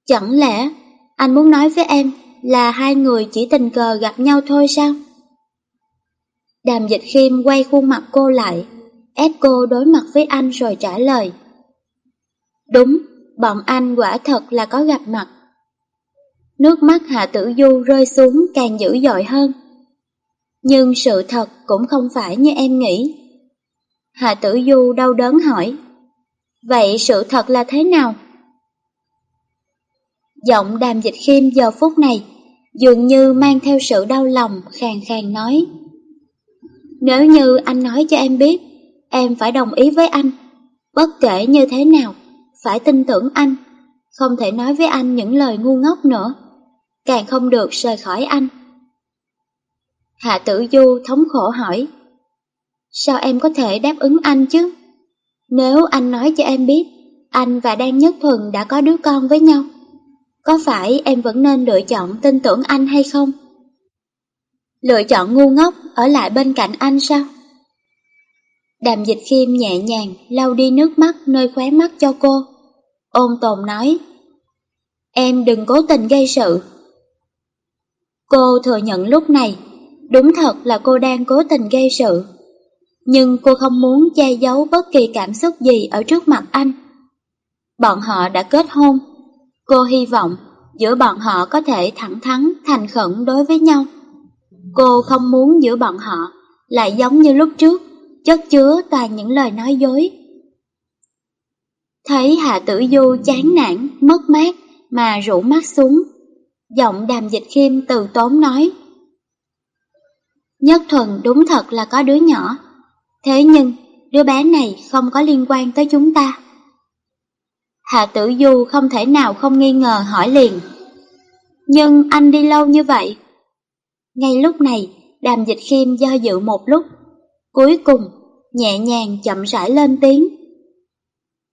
Chẳng lẽ anh muốn nói với em là hai người chỉ tình cờ gặp nhau thôi sao? Đàm dịch khiêm quay khuôn mặt cô lại, ép cô đối mặt với anh rồi trả lời. Đúng, bọn anh quả thật là có gặp mặt. Nước mắt Hạ Tử Du rơi xuống càng dữ dội hơn. Nhưng sự thật cũng không phải như em nghĩ. Hạ Tử Du đau đớn hỏi. Vậy sự thật là thế nào? Giọng đàm dịch khiêm giờ phút này dường như mang theo sự đau lòng khàn khàn nói. Nếu như anh nói cho em biết, em phải đồng ý với anh, bất kể như thế nào, phải tin tưởng anh, không thể nói với anh những lời ngu ngốc nữa, càng không được rời khỏi anh. Hạ tử du thống khổ hỏi, sao em có thể đáp ứng anh chứ? Nếu anh nói cho em biết, anh và Đan Nhất Thuần đã có đứa con với nhau, có phải em vẫn nên lựa chọn tin tưởng anh hay không? Lựa chọn ngu ngốc ở lại bên cạnh anh sao? Đàm dịch khiêm nhẹ nhàng lau đi nước mắt nơi khóe mắt cho cô. Ôn tồn nói, em đừng cố tình gây sự. Cô thừa nhận lúc này, đúng thật là cô đang cố tình gây sự. Nhưng cô không muốn che giấu bất kỳ cảm xúc gì ở trước mặt anh. Bọn họ đã kết hôn. Cô hy vọng giữa bọn họ có thể thẳng thắn, thành khẩn đối với nhau. Cô không muốn giữa bọn họ lại giống như lúc trước, chất chứa toàn những lời nói dối. Thấy Hạ Tử Du chán nản, mất mát mà rủ mắt xuống. Giọng đàm dịch khiêm từ tốn nói. Nhất thuần đúng thật là có đứa nhỏ. Thế nhưng, đứa bé này không có liên quan tới chúng ta. Hạ Tử Du không thể nào không nghi ngờ hỏi liền. Nhưng anh đi lâu như vậy, ngay lúc này, đàm dịch khiêm do dự một lúc. Cuối cùng, nhẹ nhàng chậm rãi lên tiếng.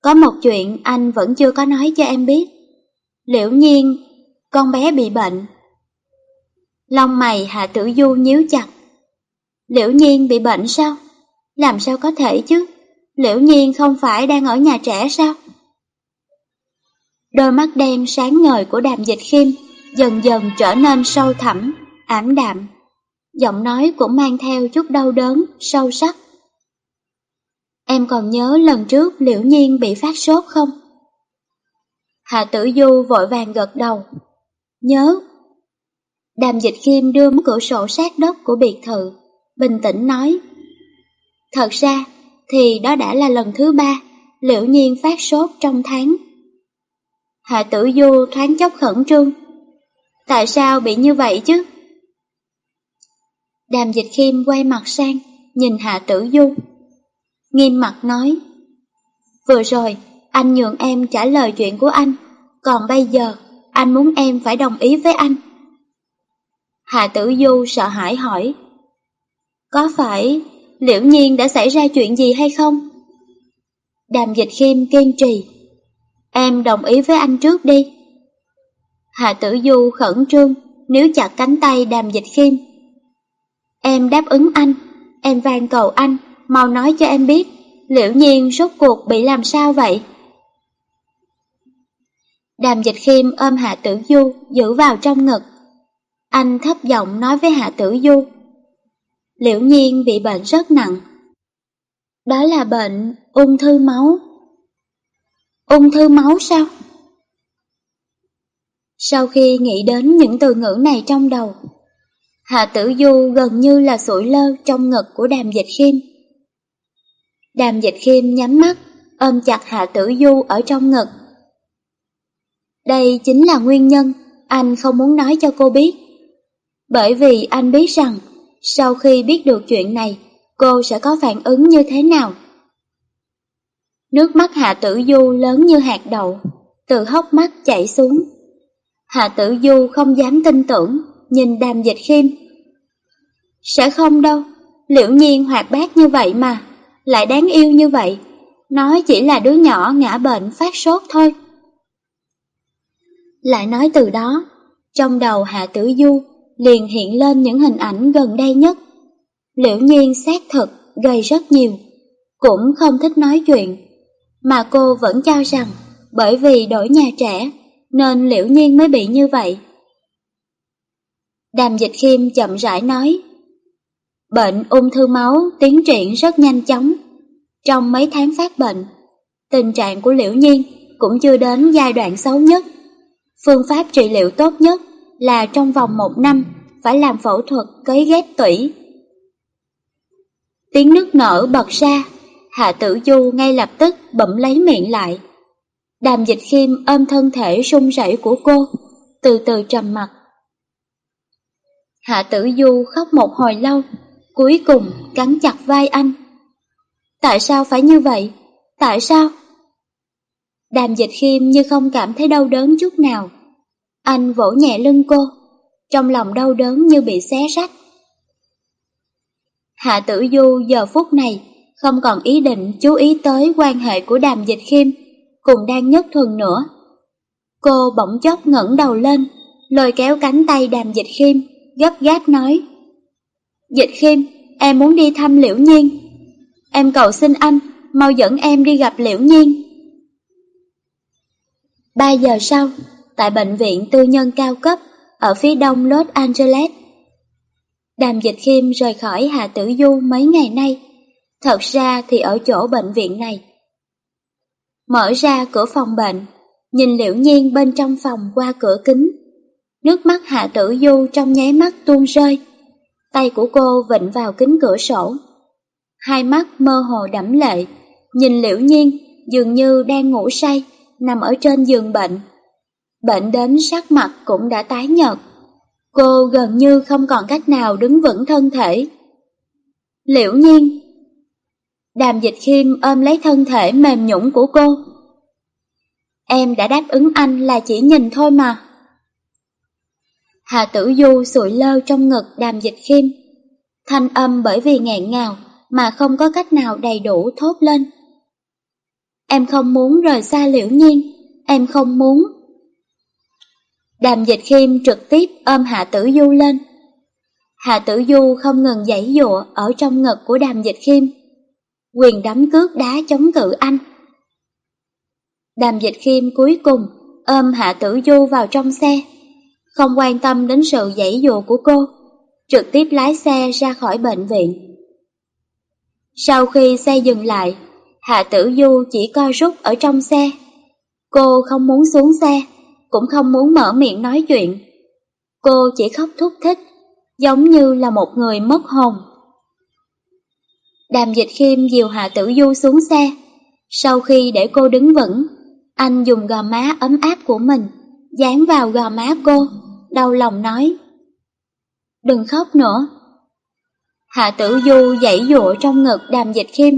Có một chuyện anh vẫn chưa có nói cho em biết. Liễu nhiên, con bé bị bệnh. Lông mày Hạ Tử Du nhíu chặt. Liễu nhiên bị bệnh sao? Làm sao có thể chứ? Liễu nhiên không phải đang ở nhà trẻ sao? Đôi mắt đen sáng ngời của đàm dịch khiêm dần dần trở nên sâu thẳm ảm đạm. Giọng nói cũng mang theo chút đau đớn, sâu sắc. Em còn nhớ lần trước liễu nhiên bị phát sốt không? Hạ tử du vội vàng gật đầu. Nhớ. Đàm dịch khiêm đưa cửa sổ sát đất của biệt thự, bình tĩnh nói. Thật ra thì đó đã là lần thứ ba liễu nhiên phát sốt trong tháng. Hạ tử du thoáng chốc khẩn trương. Tại sao bị như vậy chứ? Đàm dịch khiêm quay mặt sang, nhìn Hạ Tử Du. Nghiêm mặt nói, Vừa rồi, anh nhường em trả lời chuyện của anh, còn bây giờ, anh muốn em phải đồng ý với anh. Hạ Tử Du sợ hãi hỏi, có phải liễu nhiên đã xảy ra chuyện gì hay không? Đàm dịch khiêm kiên trì, Em đồng ý với anh trước đi. Hạ Tử Du khẩn trương, nếu chặt cánh tay đàm dịch khiêm. Em đáp ứng anh, em van cầu anh, mau nói cho em biết, liễu nhiên rốt cuộc bị làm sao vậy? Đàm dịch khiêm ôm Hạ Tử Du giữ vào trong ngực. Anh thấp giọng nói với Hạ Tử Du. Liễu Nhiên bị bệnh rất nặng. Đó là bệnh ung thư máu. Ung thư máu sao? Sau khi nghĩ đến những từ ngữ này trong đầu, Hạ Tử Du gần như là sủi lơ trong ngực của Đàm Dịch Khiêm. Đàm Dịch Khiêm nhắm mắt, ôm chặt Hạ Tử Du ở trong ngực. Đây chính là nguyên nhân anh không muốn nói cho cô biết. Bởi vì anh biết rằng sau khi biết được chuyện này, cô sẽ có phản ứng như thế nào. Nước mắt Hạ Tử Du lớn như hạt đậu, từ hốc mắt chảy xuống. Hạ Tử Du không dám tin tưởng, nhìn đàm dịch khiêm. Sẽ không đâu, liễu nhiên hoạt bát như vậy mà, lại đáng yêu như vậy. Nói chỉ là đứa nhỏ ngã bệnh phát sốt thôi. Lại nói từ đó, trong đầu Hạ Tử Du liền hiện lên những hình ảnh gần đây nhất. Liễu nhiên xác thực, gây rất nhiều, cũng không thích nói chuyện, mà cô vẫn cho rằng bởi vì đổi nhà trẻ nên liễu nhiên mới bị như vậy. Đàm dịch khiêm chậm rãi nói, bệnh ung thư máu tiến triển rất nhanh chóng. Trong mấy tháng phát bệnh, tình trạng của liễu nhiên cũng chưa đến giai đoạn xấu nhất. Phương pháp trị liệu tốt nhất là trong vòng một năm phải làm phẫu thuật cấy ghép tủy. Tiếng nước nở bật ra, Hạ Tử Du ngay lập tức bậm lấy miệng lại. Đàm dịch khiêm ôm thân thể run rẩy của cô, từ từ trầm mặt. Hạ Tử Du khóc một hồi lâu, cuối cùng cắn chặt vai anh. Tại sao phải như vậy? Tại sao? Đàm dịch khiêm như không cảm thấy đau đớn chút nào. Anh vỗ nhẹ lưng cô, trong lòng đau đớn như bị xé rách. Hạ tử du giờ phút này không còn ý định chú ý tới quan hệ của đàm dịch khiêm cùng đang nhất thuần nữa. Cô bỗng chốc ngẩng đầu lên, lôi kéo cánh tay đàm dịch khiêm, gấp gáp nói. Dịch khiêm, em muốn đi thăm liễu nhiên. Em cầu xin anh, mau dẫn em đi gặp liễu nhiên. Ba giờ sau, tại bệnh viện tư nhân cao cấp ở phía đông Los Angeles. Đàm Dịch Khiêm rời khỏi Hà Tử Du mấy ngày nay, thật ra thì ở chỗ bệnh viện này. Mở ra cửa phòng bệnh, nhìn liễu nhiên bên trong phòng qua cửa kính. Nước mắt Hạ Tử Du trong nháy mắt tuôn rơi, tay của cô vịnh vào kính cửa sổ. Hai mắt mơ hồ đẫm lệ, nhìn liễu nhiên dường như đang ngủ say, nằm ở trên giường bệnh. Bệnh đến sắc mặt cũng đã tái nhợt. Cô gần như không còn cách nào đứng vững thân thể. Liễu nhiên Đàm dịch khiêm ôm lấy thân thể mềm nhũng của cô. Em đã đáp ứng anh là chỉ nhìn thôi mà. Hà tử du sụi lơ trong ngực đàm dịch khiêm. Thanh âm bởi vì ngẹn ngào mà không có cách nào đầy đủ thốt lên. Em không muốn rời xa liễu nhiên, em không muốn. Đàm dịch khiêm trực tiếp ôm Hạ Tử Du lên. Hạ Tử Du không ngừng giãy dụa ở trong ngực của đàm dịch khiêm. Quyền đấm cước đá chống cự anh. Đàm dịch khiêm cuối cùng ôm Hạ Tử Du vào trong xe. Không quan tâm đến sự giãy dụa của cô, trực tiếp lái xe ra khỏi bệnh viện. Sau khi xe dừng lại, Hạ Tử Du chỉ co rút ở trong xe. Cô không muốn xuống xe, cũng không muốn mở miệng nói chuyện. Cô chỉ khóc thúc thích, giống như là một người mất hồn. Đàm dịch khiêm dìu Hạ Tử Du xuống xe. Sau khi để cô đứng vững, anh dùng gò má ấm áp của mình, dán vào gò má cô, đau lòng nói. Đừng khóc nữa. Hạ Tử Du dãy dụa trong ngực đàm dịch khiêm.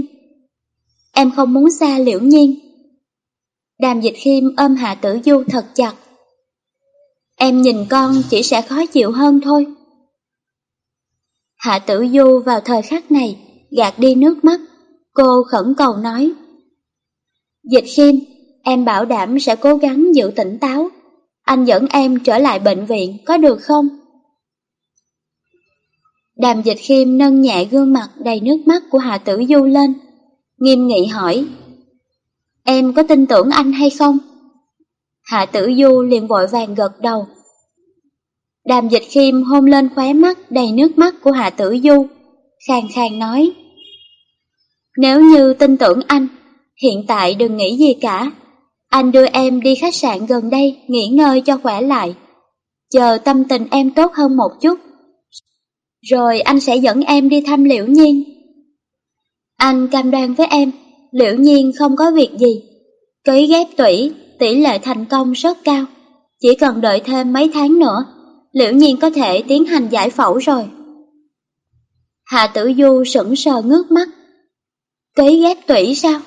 Em không muốn xa liễu nhiên. Đàm dịch khiêm ôm Hạ Tử Du thật chặt. Em nhìn con chỉ sẽ khó chịu hơn thôi. Hạ tử du vào thời khắc này, gạt đi nước mắt, cô khẩn cầu nói. Dịch khiêm, em bảo đảm sẽ cố gắng giữ tỉnh táo. Anh dẫn em trở lại bệnh viện, có được không? Đàm dịch khiêm nâng nhẹ gương mặt đầy nước mắt của Hạ Tử Du lên, nghiêm nghị hỏi. Em có tin tưởng anh hay không? Hạ tử du liền vội vàng gật đầu. Đàm dịch khiêm hôn lên khóe mắt đầy nước mắt của hạ tử du, khàn khàn nói. Nếu như tin tưởng anh, hiện tại đừng nghĩ gì cả. Anh đưa em đi khách sạn gần đây nghỉ ngơi cho khỏe lại. Chờ tâm tình em tốt hơn một chút. Rồi anh sẽ dẫn em đi thăm Liễu Nhiên. Anh cam đoan với em, Liễu Nhiên không có việc gì. Cấy ghép tủy, tỷ lệ thành công rất cao. Chỉ cần đợi thêm mấy tháng nữa, Liễu Nhiên có thể tiến hành giải phẫu rồi. Hạ Tử Du sững sờ ngước mắt. Cấy ghép tủy sao?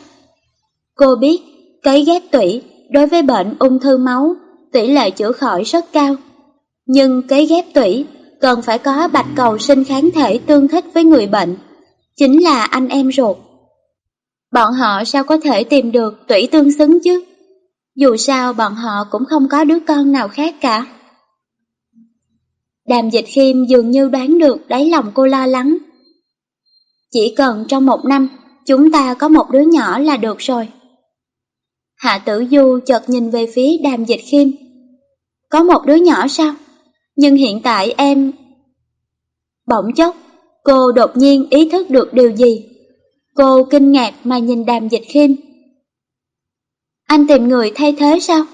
Cô biết, cấy ghép tủy đối với bệnh ung thư máu, tỷ lệ chữa khỏi rất cao. Nhưng cấy ghép tủy cần phải có bạch cầu sinh kháng thể tương thích với người bệnh, chính là anh em ruột. Bọn họ sao có thể tìm được tủy tương xứng chứ? Dù sao bọn họ cũng không có đứa con nào khác cả. Đàm dịch khiêm dường như đoán được đáy lòng cô lo lắng. Chỉ cần trong một năm, chúng ta có một đứa nhỏ là được rồi. Hạ tử du chợt nhìn về phía đàm dịch khiêm. Có một đứa nhỏ sao? Nhưng hiện tại em... Bỗng chốc, cô đột nhiên ý thức được điều gì. Cô kinh ngạc mà nhìn đàm dịch khiêm. Anh tìm người thay thế sao?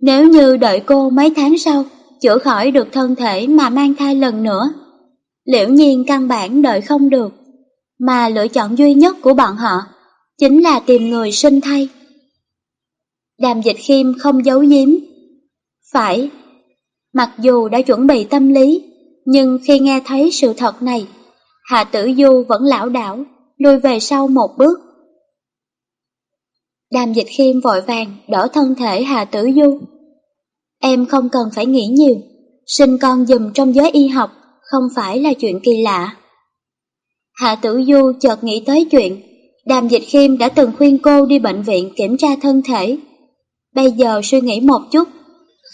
Nếu như đợi cô mấy tháng sau, chữa khỏi được thân thể mà mang thai lần nữa, liễu nhiên căn bản đợi không được, mà lựa chọn duy nhất của bọn họ chính là tìm người sinh thay. Đàm dịch khiêm không giấu giếm. Phải, mặc dù đã chuẩn bị tâm lý, nhưng khi nghe thấy sự thật này, Hạ Tử Du vẫn lão đảo, lùi về sau một bước. Đàm dịch khiêm vội vàng đỡ thân thể Hà Tử Du. Em không cần phải nghĩ nhiều, sinh con dùm trong giới y học không phải là chuyện kỳ lạ. Hạ Tử Du chợt nghĩ tới chuyện Đàm Dịch Khiêm đã từng khuyên cô đi bệnh viện kiểm tra thân thể. Bây giờ suy nghĩ một chút,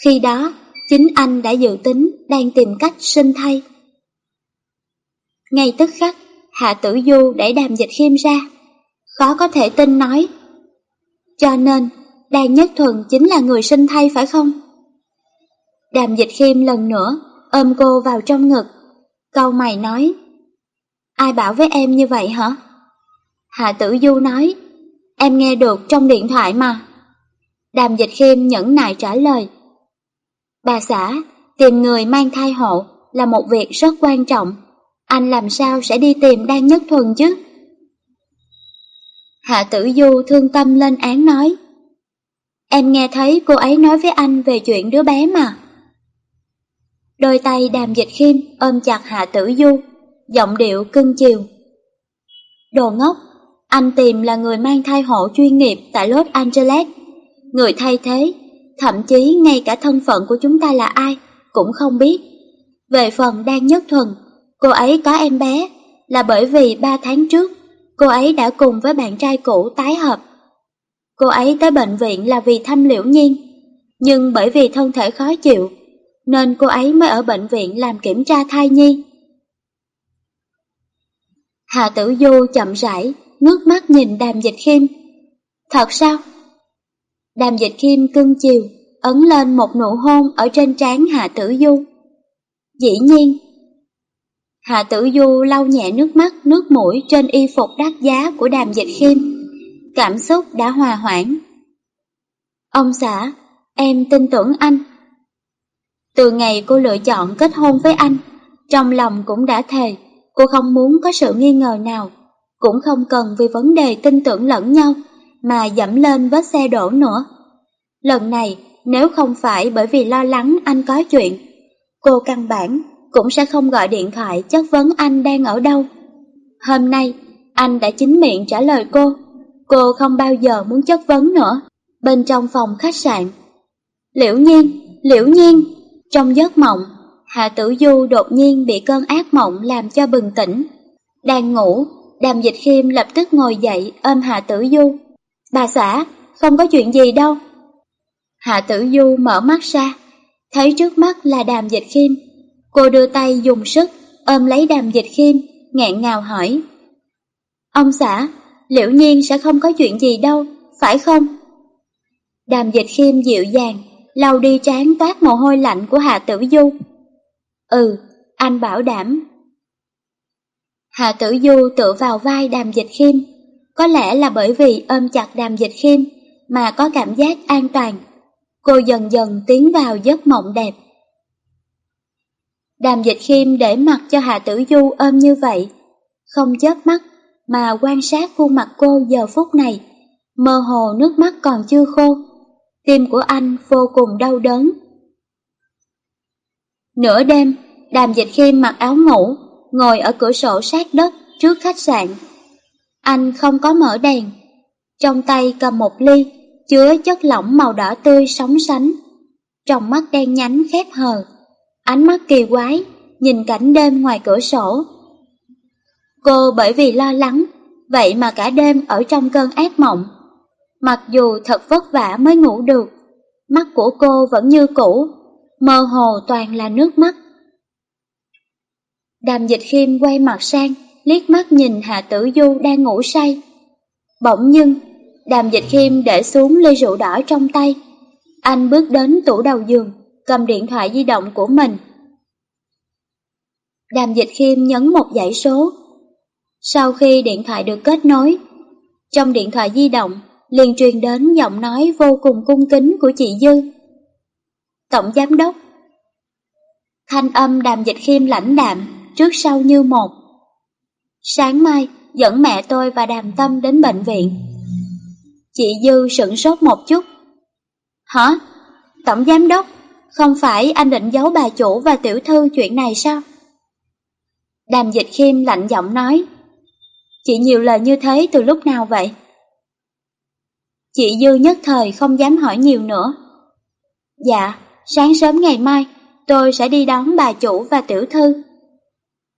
khi đó chính anh đã dự tính đang tìm cách sinh thay. Ngay tức khắc, Hạ Tử Du đẩy Đàm Dịch Khiêm ra. Khó có thể tin nói cho nên, Đan Nhất Thuần chính là người sinh thay phải không? Đàm dịch khiêm lần nữa, ôm cô vào trong ngực. Câu mày nói, ai bảo với em như vậy hả? Hạ tử du nói, em nghe được trong điện thoại mà. Đàm dịch khiêm nhẫn nại trả lời. Bà xã, tìm người mang thai hộ là một việc rất quan trọng. Anh làm sao sẽ đi tìm Đan Nhất Thuần chứ? Hạ tử du thương tâm lên án nói. Em nghe thấy cô ấy nói với anh về chuyện đứa bé mà. Đôi tay đàm dịch khiêm ôm chặt hạ tử du, giọng điệu cưng chiều. Đồ ngốc, anh tìm là người mang thai hộ chuyên nghiệp tại Los Angeles. Người thay thế, thậm chí ngay cả thân phận của chúng ta là ai cũng không biết. Về phần đang nhất thuần, cô ấy có em bé là bởi vì ba tháng trước cô ấy đã cùng với bạn trai cũ tái hợp. Cô ấy tới bệnh viện là vì thăm liễu nhiên, nhưng bởi vì thân thể khó chịu, nên cô ấy mới ở bệnh viện làm kiểm tra thai nhi. Hà Tử Du chậm rãi, ngước mắt nhìn Đàm Dịch Khiêm. Thật sao? Đàm Dịch Khiêm cưng chiều, ấn lên một nụ hôn ở trên trán Hà Tử Du. Dĩ nhiên, Hạ tử du lau nhẹ nước mắt, nước mũi trên y phục đắt giá của đàm dịch khiêm. Cảm xúc đã hòa hoãn. Ông xã, em tin tưởng anh. Từ ngày cô lựa chọn kết hôn với anh, trong lòng cũng đã thề, cô không muốn có sự nghi ngờ nào, cũng không cần vì vấn đề tin tưởng lẫn nhau mà dẫm lên vết xe đổ nữa. Lần này, nếu không phải bởi vì lo lắng anh có chuyện, cô căn bản cũng sẽ không gọi điện thoại chất vấn anh đang ở đâu. Hôm nay, anh đã chính miệng trả lời cô, cô không bao giờ muốn chất vấn nữa, bên trong phòng khách sạn. Liễu nhiên, liễu nhiên, trong giấc mộng, Hạ Tử Du đột nhiên bị cơn ác mộng làm cho bừng tỉnh. Đang ngủ, đàm dịch khiêm lập tức ngồi dậy ôm Hạ Tử Du. Bà xã, không có chuyện gì đâu. Hạ Tử Du mở mắt ra, thấy trước mắt là đàm dịch khiêm Cô đưa tay dùng sức, ôm lấy đàm dịch khiêm, ngẹn ngào hỏi. Ông xã, liễu nhiên sẽ không có chuyện gì đâu, phải không? Đàm dịch khiêm dịu dàng, lau đi trán toát mồ hôi lạnh của hà Tử Du. Ừ, anh bảo đảm. hà Tử Du tựa vào vai Đàm Dịch Khiêm, có lẽ là bởi vì ôm chặt Đàm Dịch Khiêm mà có cảm giác an toàn. Cô dần dần tiến vào giấc mộng đẹp. Đàm Dịch Khiêm để mặt cho Hạ Tử Du ôm như vậy, không chớp mắt mà quan sát khuôn mặt cô giờ phút này, mơ hồ nước mắt còn chưa khô. Tim của anh vô cùng đau đớn. Nửa đêm, Đàm Dịch Khiêm mặc áo ngủ, ngồi ở cửa sổ sát đất trước khách sạn. Anh không có mở đèn, trong tay cầm một ly, chứa chất lỏng màu đỏ tươi sóng sánh. Trong mắt đen nhánh khép hờ, ánh mắt kỳ quái, nhìn cảnh đêm ngoài cửa sổ. Cô bởi vì lo lắng, vậy mà cả đêm ở trong cơn ác mộng. Mặc dù thật vất vả mới ngủ được, mắt của cô vẫn như cũ, mơ hồ toàn là nước mắt. Đàm dịch khiêm quay mặt sang, liếc mắt nhìn Hạ Tử Du đang ngủ say. Bỗng nhưng, đàm dịch khiêm để xuống ly rượu đỏ trong tay. Anh bước đến tủ đầu giường, cầm điện thoại di động của mình. Đàm dịch khiêm nhấn một dãy số. Sau khi điện thoại được kết nối, trong điện thoại di động liền truyền đến giọng nói vô cùng cung kính của chị Dư. Tổng Giám Đốc Thanh âm đàm dịch khiêm lãnh đạm, trước sau như một. Sáng mai, dẫn mẹ tôi và đàm tâm đến bệnh viện. Chị Dư sửng sốt một chút. Hả? Tổng Giám Đốc, không phải anh định giấu bà chủ và tiểu thư chuyện này sao? Đàm dịch khiêm lạnh giọng nói. Chị nhiều lời như thế từ lúc nào vậy? Chị Dư nhất thời không dám hỏi nhiều nữa. Dạ, sáng sớm ngày mai tôi sẽ đi đón bà chủ và tiểu thư.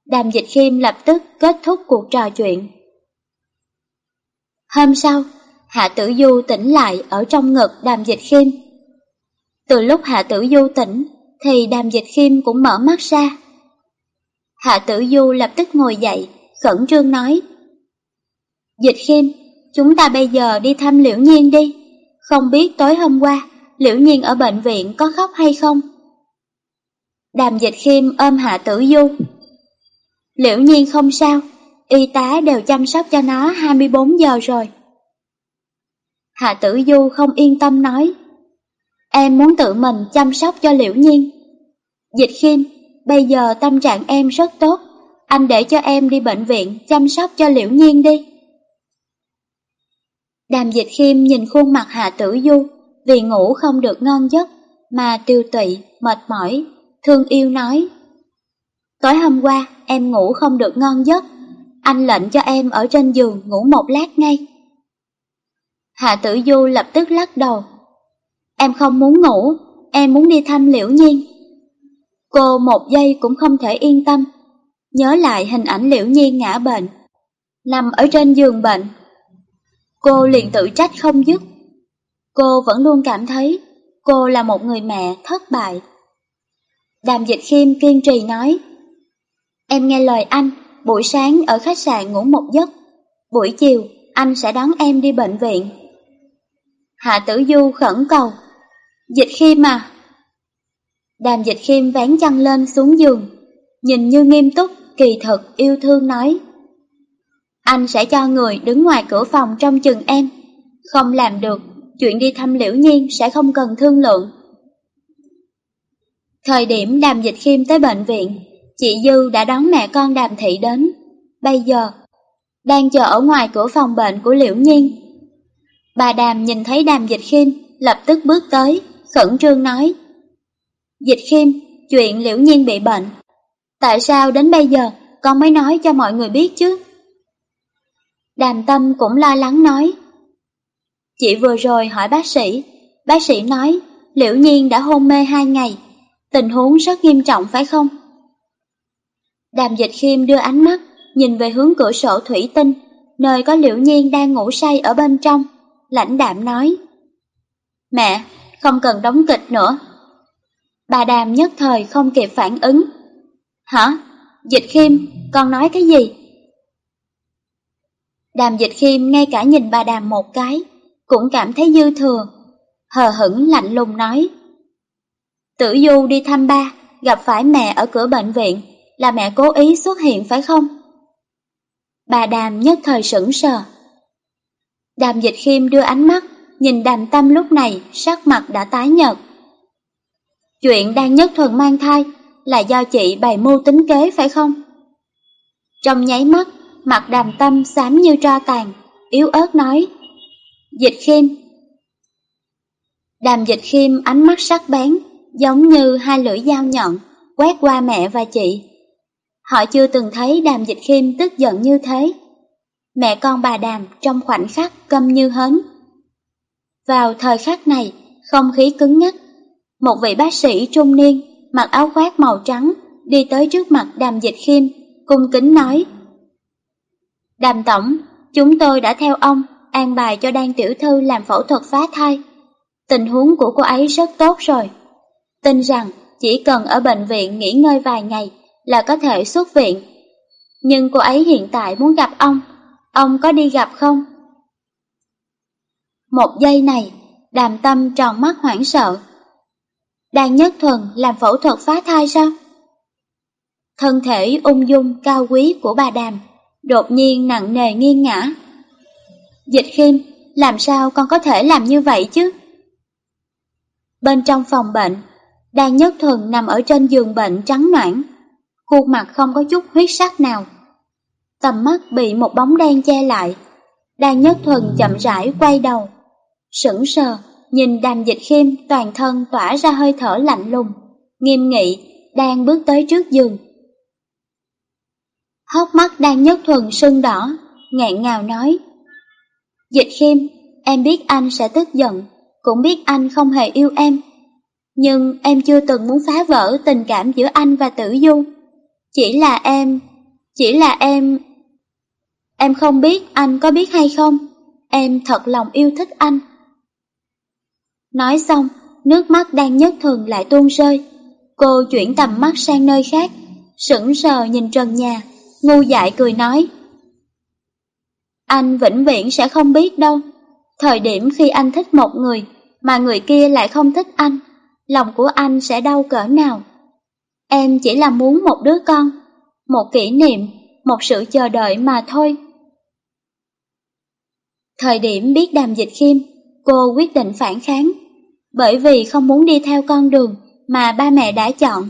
Đàm Dịch Khiêm lập tức kết thúc cuộc trò chuyện. Hôm sau, Hạ Tử Du tỉnh lại ở trong ngực Đàm Dịch Khiêm. Từ lúc Hạ Tử Du tỉnh, thì Đàm Dịch Khiêm cũng mở mắt ra. Hạ Tử Du lập tức ngồi dậy, khẩn trương nói. Dịch Khiêm, chúng ta bây giờ đi thăm Liễu Nhiên đi. Không biết tối hôm qua, Liễu Nhiên ở bệnh viện có khóc hay không? Đàm Dịch Khiêm ôm Hạ Tử Du. Liễu Nhiên không sao, y tá đều chăm sóc cho nó 24 giờ rồi. Hạ Tử Du không yên tâm nói. Em muốn tự mình chăm sóc cho Liễu Nhiên. Dịch Khiêm, bây giờ tâm trạng em rất tốt, anh để cho em đi bệnh viện chăm sóc cho Liễu Nhiên đi. Đàm Dịch Khiêm nhìn khuôn mặt Hạ Tử Du, vì ngủ không được ngon giấc, mà tiêu tụy, mệt mỏi, thương yêu nói. Tối hôm qua, em ngủ không được ngon giấc, anh lệnh cho em ở trên giường ngủ một lát ngay. Hạ Tử Du lập tức lắc đầu. Em không muốn ngủ, em muốn đi thăm Liễu Nhiên. Cô một giây cũng không thể yên tâm, nhớ lại hình ảnh Liễu Nhiên ngã bệnh, nằm ở trên giường bệnh. Cô liền tự trách không dứt. Cô vẫn luôn cảm thấy cô là một người mẹ thất bại. Đàm Dịch Khiêm kiên trì nói, Em nghe lời anh, buổi sáng ở khách sạn ngủ một giấc, buổi chiều anh sẽ đón em đi bệnh viện. Hạ Tử Du khẩn cầu, Dịch Khiêm mà. Đàm Dịch Khiêm ván chăn lên xuống giường, nhìn như nghiêm túc, kỳ thực, yêu thương nói. Anh sẽ cho người đứng ngoài cửa phòng trong chừng em, không làm được, chuyện đi thăm liễu nhiên sẽ không cần thương lượng. Thời điểm Đàm Dịch Khiêm tới bệnh viện, chị Dư đã đón mẹ con Đàm Thị đến. Bây giờ, đang chờ ở ngoài cửa phòng bệnh của Liễu Nhiên. Bà Đàm nhìn thấy Đàm Dịch Khiêm, lập tức bước tới, khẩn trương nói. Dịch Khiêm, chuyện Liễu Nhiên bị bệnh. Tại sao đến bây giờ con mới nói cho mọi người biết chứ? Đàm Tâm cũng lo lắng nói. Chị vừa rồi hỏi bác sĩ, bác sĩ nói Liễu Nhiên đã hôn mê hai ngày, tình huống rất nghiêm trọng phải không? Đàm dịch khiêm đưa ánh mắt, nhìn về hướng cửa sổ thủy tinh, nơi có liễu nhiên đang ngủ say ở bên trong, lãnh đạm nói. Mẹ, không cần đóng kịch nữa. Bà đàm nhất thời không kịp phản ứng. Hả? Dịch khiêm, con nói cái gì? Đàm dịch khiêm ngay cả nhìn bà đàm một cái, cũng cảm thấy dư thừa, hờ hững lạnh lùng nói. Tử Du đi thăm ba, gặp phải mẹ ở cửa bệnh viện, là mẹ cố ý xuất hiện phải không? Bà Đàm nhất thời sững sờ. Đàm dịch khiêm đưa ánh mắt, nhìn đàm tâm lúc này sắc mặt đã tái nhợt. Chuyện đang nhất thuần mang thai là do chị bày mưu tính kế phải không? Trong nháy mắt, mặt đàm tâm xám như tro tàn, yếu ớt nói. Dịch khiêm. Đàm dịch khiêm ánh mắt sắc bén, giống như hai lưỡi dao nhọn, quét qua mẹ và chị. Họ chưa từng thấy đàm dịch khiêm tức giận như thế. Mẹ con bà đàm trong khoảnh khắc câm như hến. Vào thời khắc này, không khí cứng nhắc. Một vị bác sĩ trung niên, mặc áo khoác màu trắng, đi tới trước mặt đàm dịch khiêm, cung kính nói. Đàm tổng, chúng tôi đã theo ông, an bài cho đan tiểu thư làm phẫu thuật phá thai. Tình huống của cô ấy rất tốt rồi. Tin rằng chỉ cần ở bệnh viện nghỉ ngơi vài ngày là có thể xuất viện. Nhưng cô ấy hiện tại muốn gặp ông, ông có đi gặp không? Một giây này, đàm tâm tròn mắt hoảng sợ. Đàn nhất thuần làm phẫu thuật phá thai sao? Thân thể ung dung cao quý của bà đàm đột nhiên nặng nề nghiêng ngã. Dịch khiêm, làm sao con có thể làm như vậy chứ? Bên trong phòng bệnh, Đan Nhất Thuần nằm ở trên giường bệnh trắng noãn, khuôn mặt không có chút huyết sắc nào. Tầm mắt bị một bóng đen che lại, Đan Nhất Thuần chậm rãi quay đầu, sững sờ nhìn đàm dịch khiêm toàn thân tỏa ra hơi thở lạnh lùng, nghiêm nghị, đang bước tới trước giường. Hốc mắt đang Nhất Thuần sưng đỏ, ngẹn ngào nói. Dịch khiêm, em biết anh sẽ tức giận, cũng biết anh không hề yêu em. Nhưng em chưa từng muốn phá vỡ tình cảm giữa anh và Tử Du. Chỉ là em, chỉ là em... Em không biết anh có biết hay không, em thật lòng yêu thích anh. Nói xong, nước mắt đang nhất thường lại tuôn rơi. Cô chuyển tầm mắt sang nơi khác, sững sờ nhìn trần nhà, ngu dại cười nói. Anh vĩnh viễn sẽ không biết đâu. Thời điểm khi anh thích một người, mà người kia lại không thích anh, lòng của anh sẽ đau cỡ nào. Em chỉ là muốn một đứa con, một kỷ niệm, một sự chờ đợi mà thôi. Thời điểm biết đàm dịch khiêm, cô quyết định phản kháng. Bởi vì không muốn đi theo con đường mà ba mẹ đã chọn,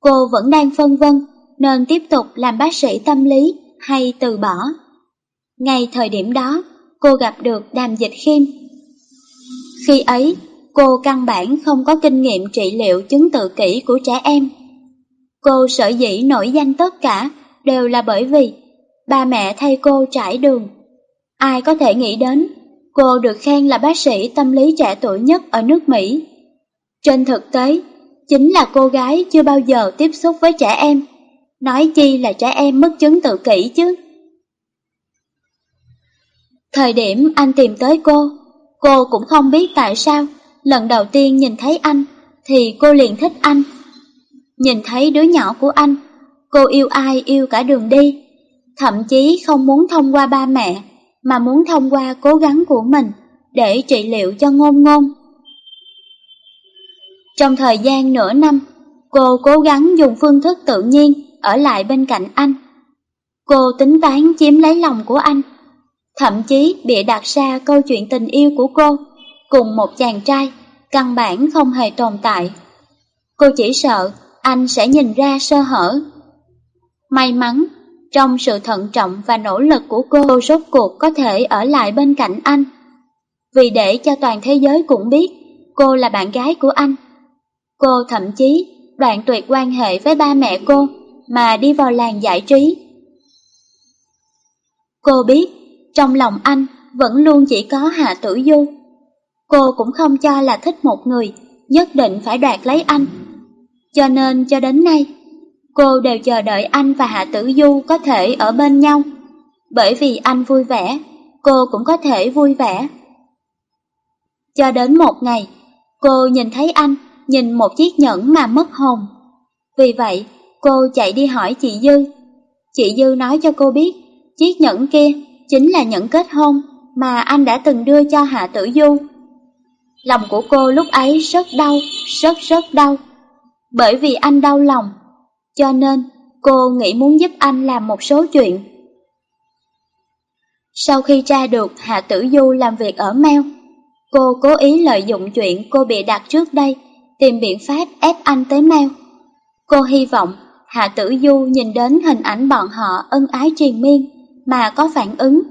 cô vẫn đang phân vân nên tiếp tục làm bác sĩ tâm lý hay từ bỏ. Ngay thời điểm đó, cô gặp được đàm dịch khiêm. Khi ấy, cô căn bản không có kinh nghiệm trị liệu chứng tự kỷ của trẻ em. Cô sở dĩ nổi danh tất cả đều là bởi vì ba mẹ thay cô trải đường. Ai có thể nghĩ đến, cô được khen là bác sĩ tâm lý trẻ tuổi nhất ở nước Mỹ. Trên thực tế, chính là cô gái chưa bao giờ tiếp xúc với trẻ em, nói chi là trẻ em mất chứng tự kỷ chứ. Thời điểm anh tìm tới cô, cô cũng không biết tại sao, lần đầu tiên nhìn thấy anh, thì cô liền thích anh. Nhìn thấy đứa nhỏ của anh, cô yêu ai yêu cả đường đi, thậm chí không muốn thông qua ba mẹ, mà muốn thông qua cố gắng của mình để trị liệu cho ngôn ngôn. Trong thời gian nửa năm, cô cố gắng dùng phương thức tự nhiên ở lại bên cạnh anh. Cô tính toán chiếm lấy lòng của anh thậm chí bịa đặt ra câu chuyện tình yêu của cô cùng một chàng trai căn bản không hề tồn tại. Cô chỉ sợ anh sẽ nhìn ra sơ hở. May mắn, trong sự thận trọng và nỗ lực của cô rốt cuộc có thể ở lại bên cạnh anh. Vì để cho toàn thế giới cũng biết cô là bạn gái của anh. Cô thậm chí đoạn tuyệt quan hệ với ba mẹ cô mà đi vào làng giải trí. Cô biết trong lòng anh vẫn luôn chỉ có Hạ Tử Du. Cô cũng không cho là thích một người, nhất định phải đoạt lấy anh. Cho nên cho đến nay, cô đều chờ đợi anh và Hạ Tử Du có thể ở bên nhau. Bởi vì anh vui vẻ, cô cũng có thể vui vẻ. Cho đến một ngày, cô nhìn thấy anh, nhìn một chiếc nhẫn mà mất hồn. Vì vậy, cô chạy đi hỏi chị Dư. Chị Dư nói cho cô biết, chiếc nhẫn kia chính là nhẫn kết hôn mà anh đã từng đưa cho Hạ Tử Du. Lòng của cô lúc ấy rất đau, rất rất đau. Bởi vì anh đau lòng, cho nên cô nghĩ muốn giúp anh làm một số chuyện. Sau khi tra được Hạ Tử Du làm việc ở Mel, cô cố ý lợi dụng chuyện cô bị đặt trước đây, tìm biện pháp ép anh tới Mel. Cô hy vọng Hạ Tử Du nhìn đến hình ảnh bọn họ ân ái triền miên mà có phản ứng.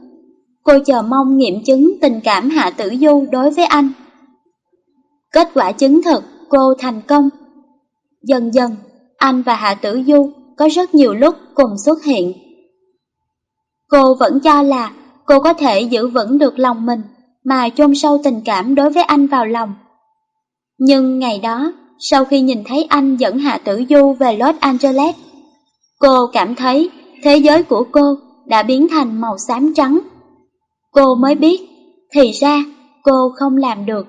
Cô chờ mong nghiệm chứng tình cảm Hạ Tử Du đối với anh. Kết quả chứng thực cô thành công. Dần dần, anh và Hạ Tử Du có rất nhiều lúc cùng xuất hiện. Cô vẫn cho là cô có thể giữ vững được lòng mình mà chôn sâu tình cảm đối với anh vào lòng. Nhưng ngày đó, sau khi nhìn thấy anh dẫn Hạ Tử Du về Los Angeles, cô cảm thấy thế giới của cô đã biến thành màu xám trắng. Cô mới biết, thì ra cô không làm được.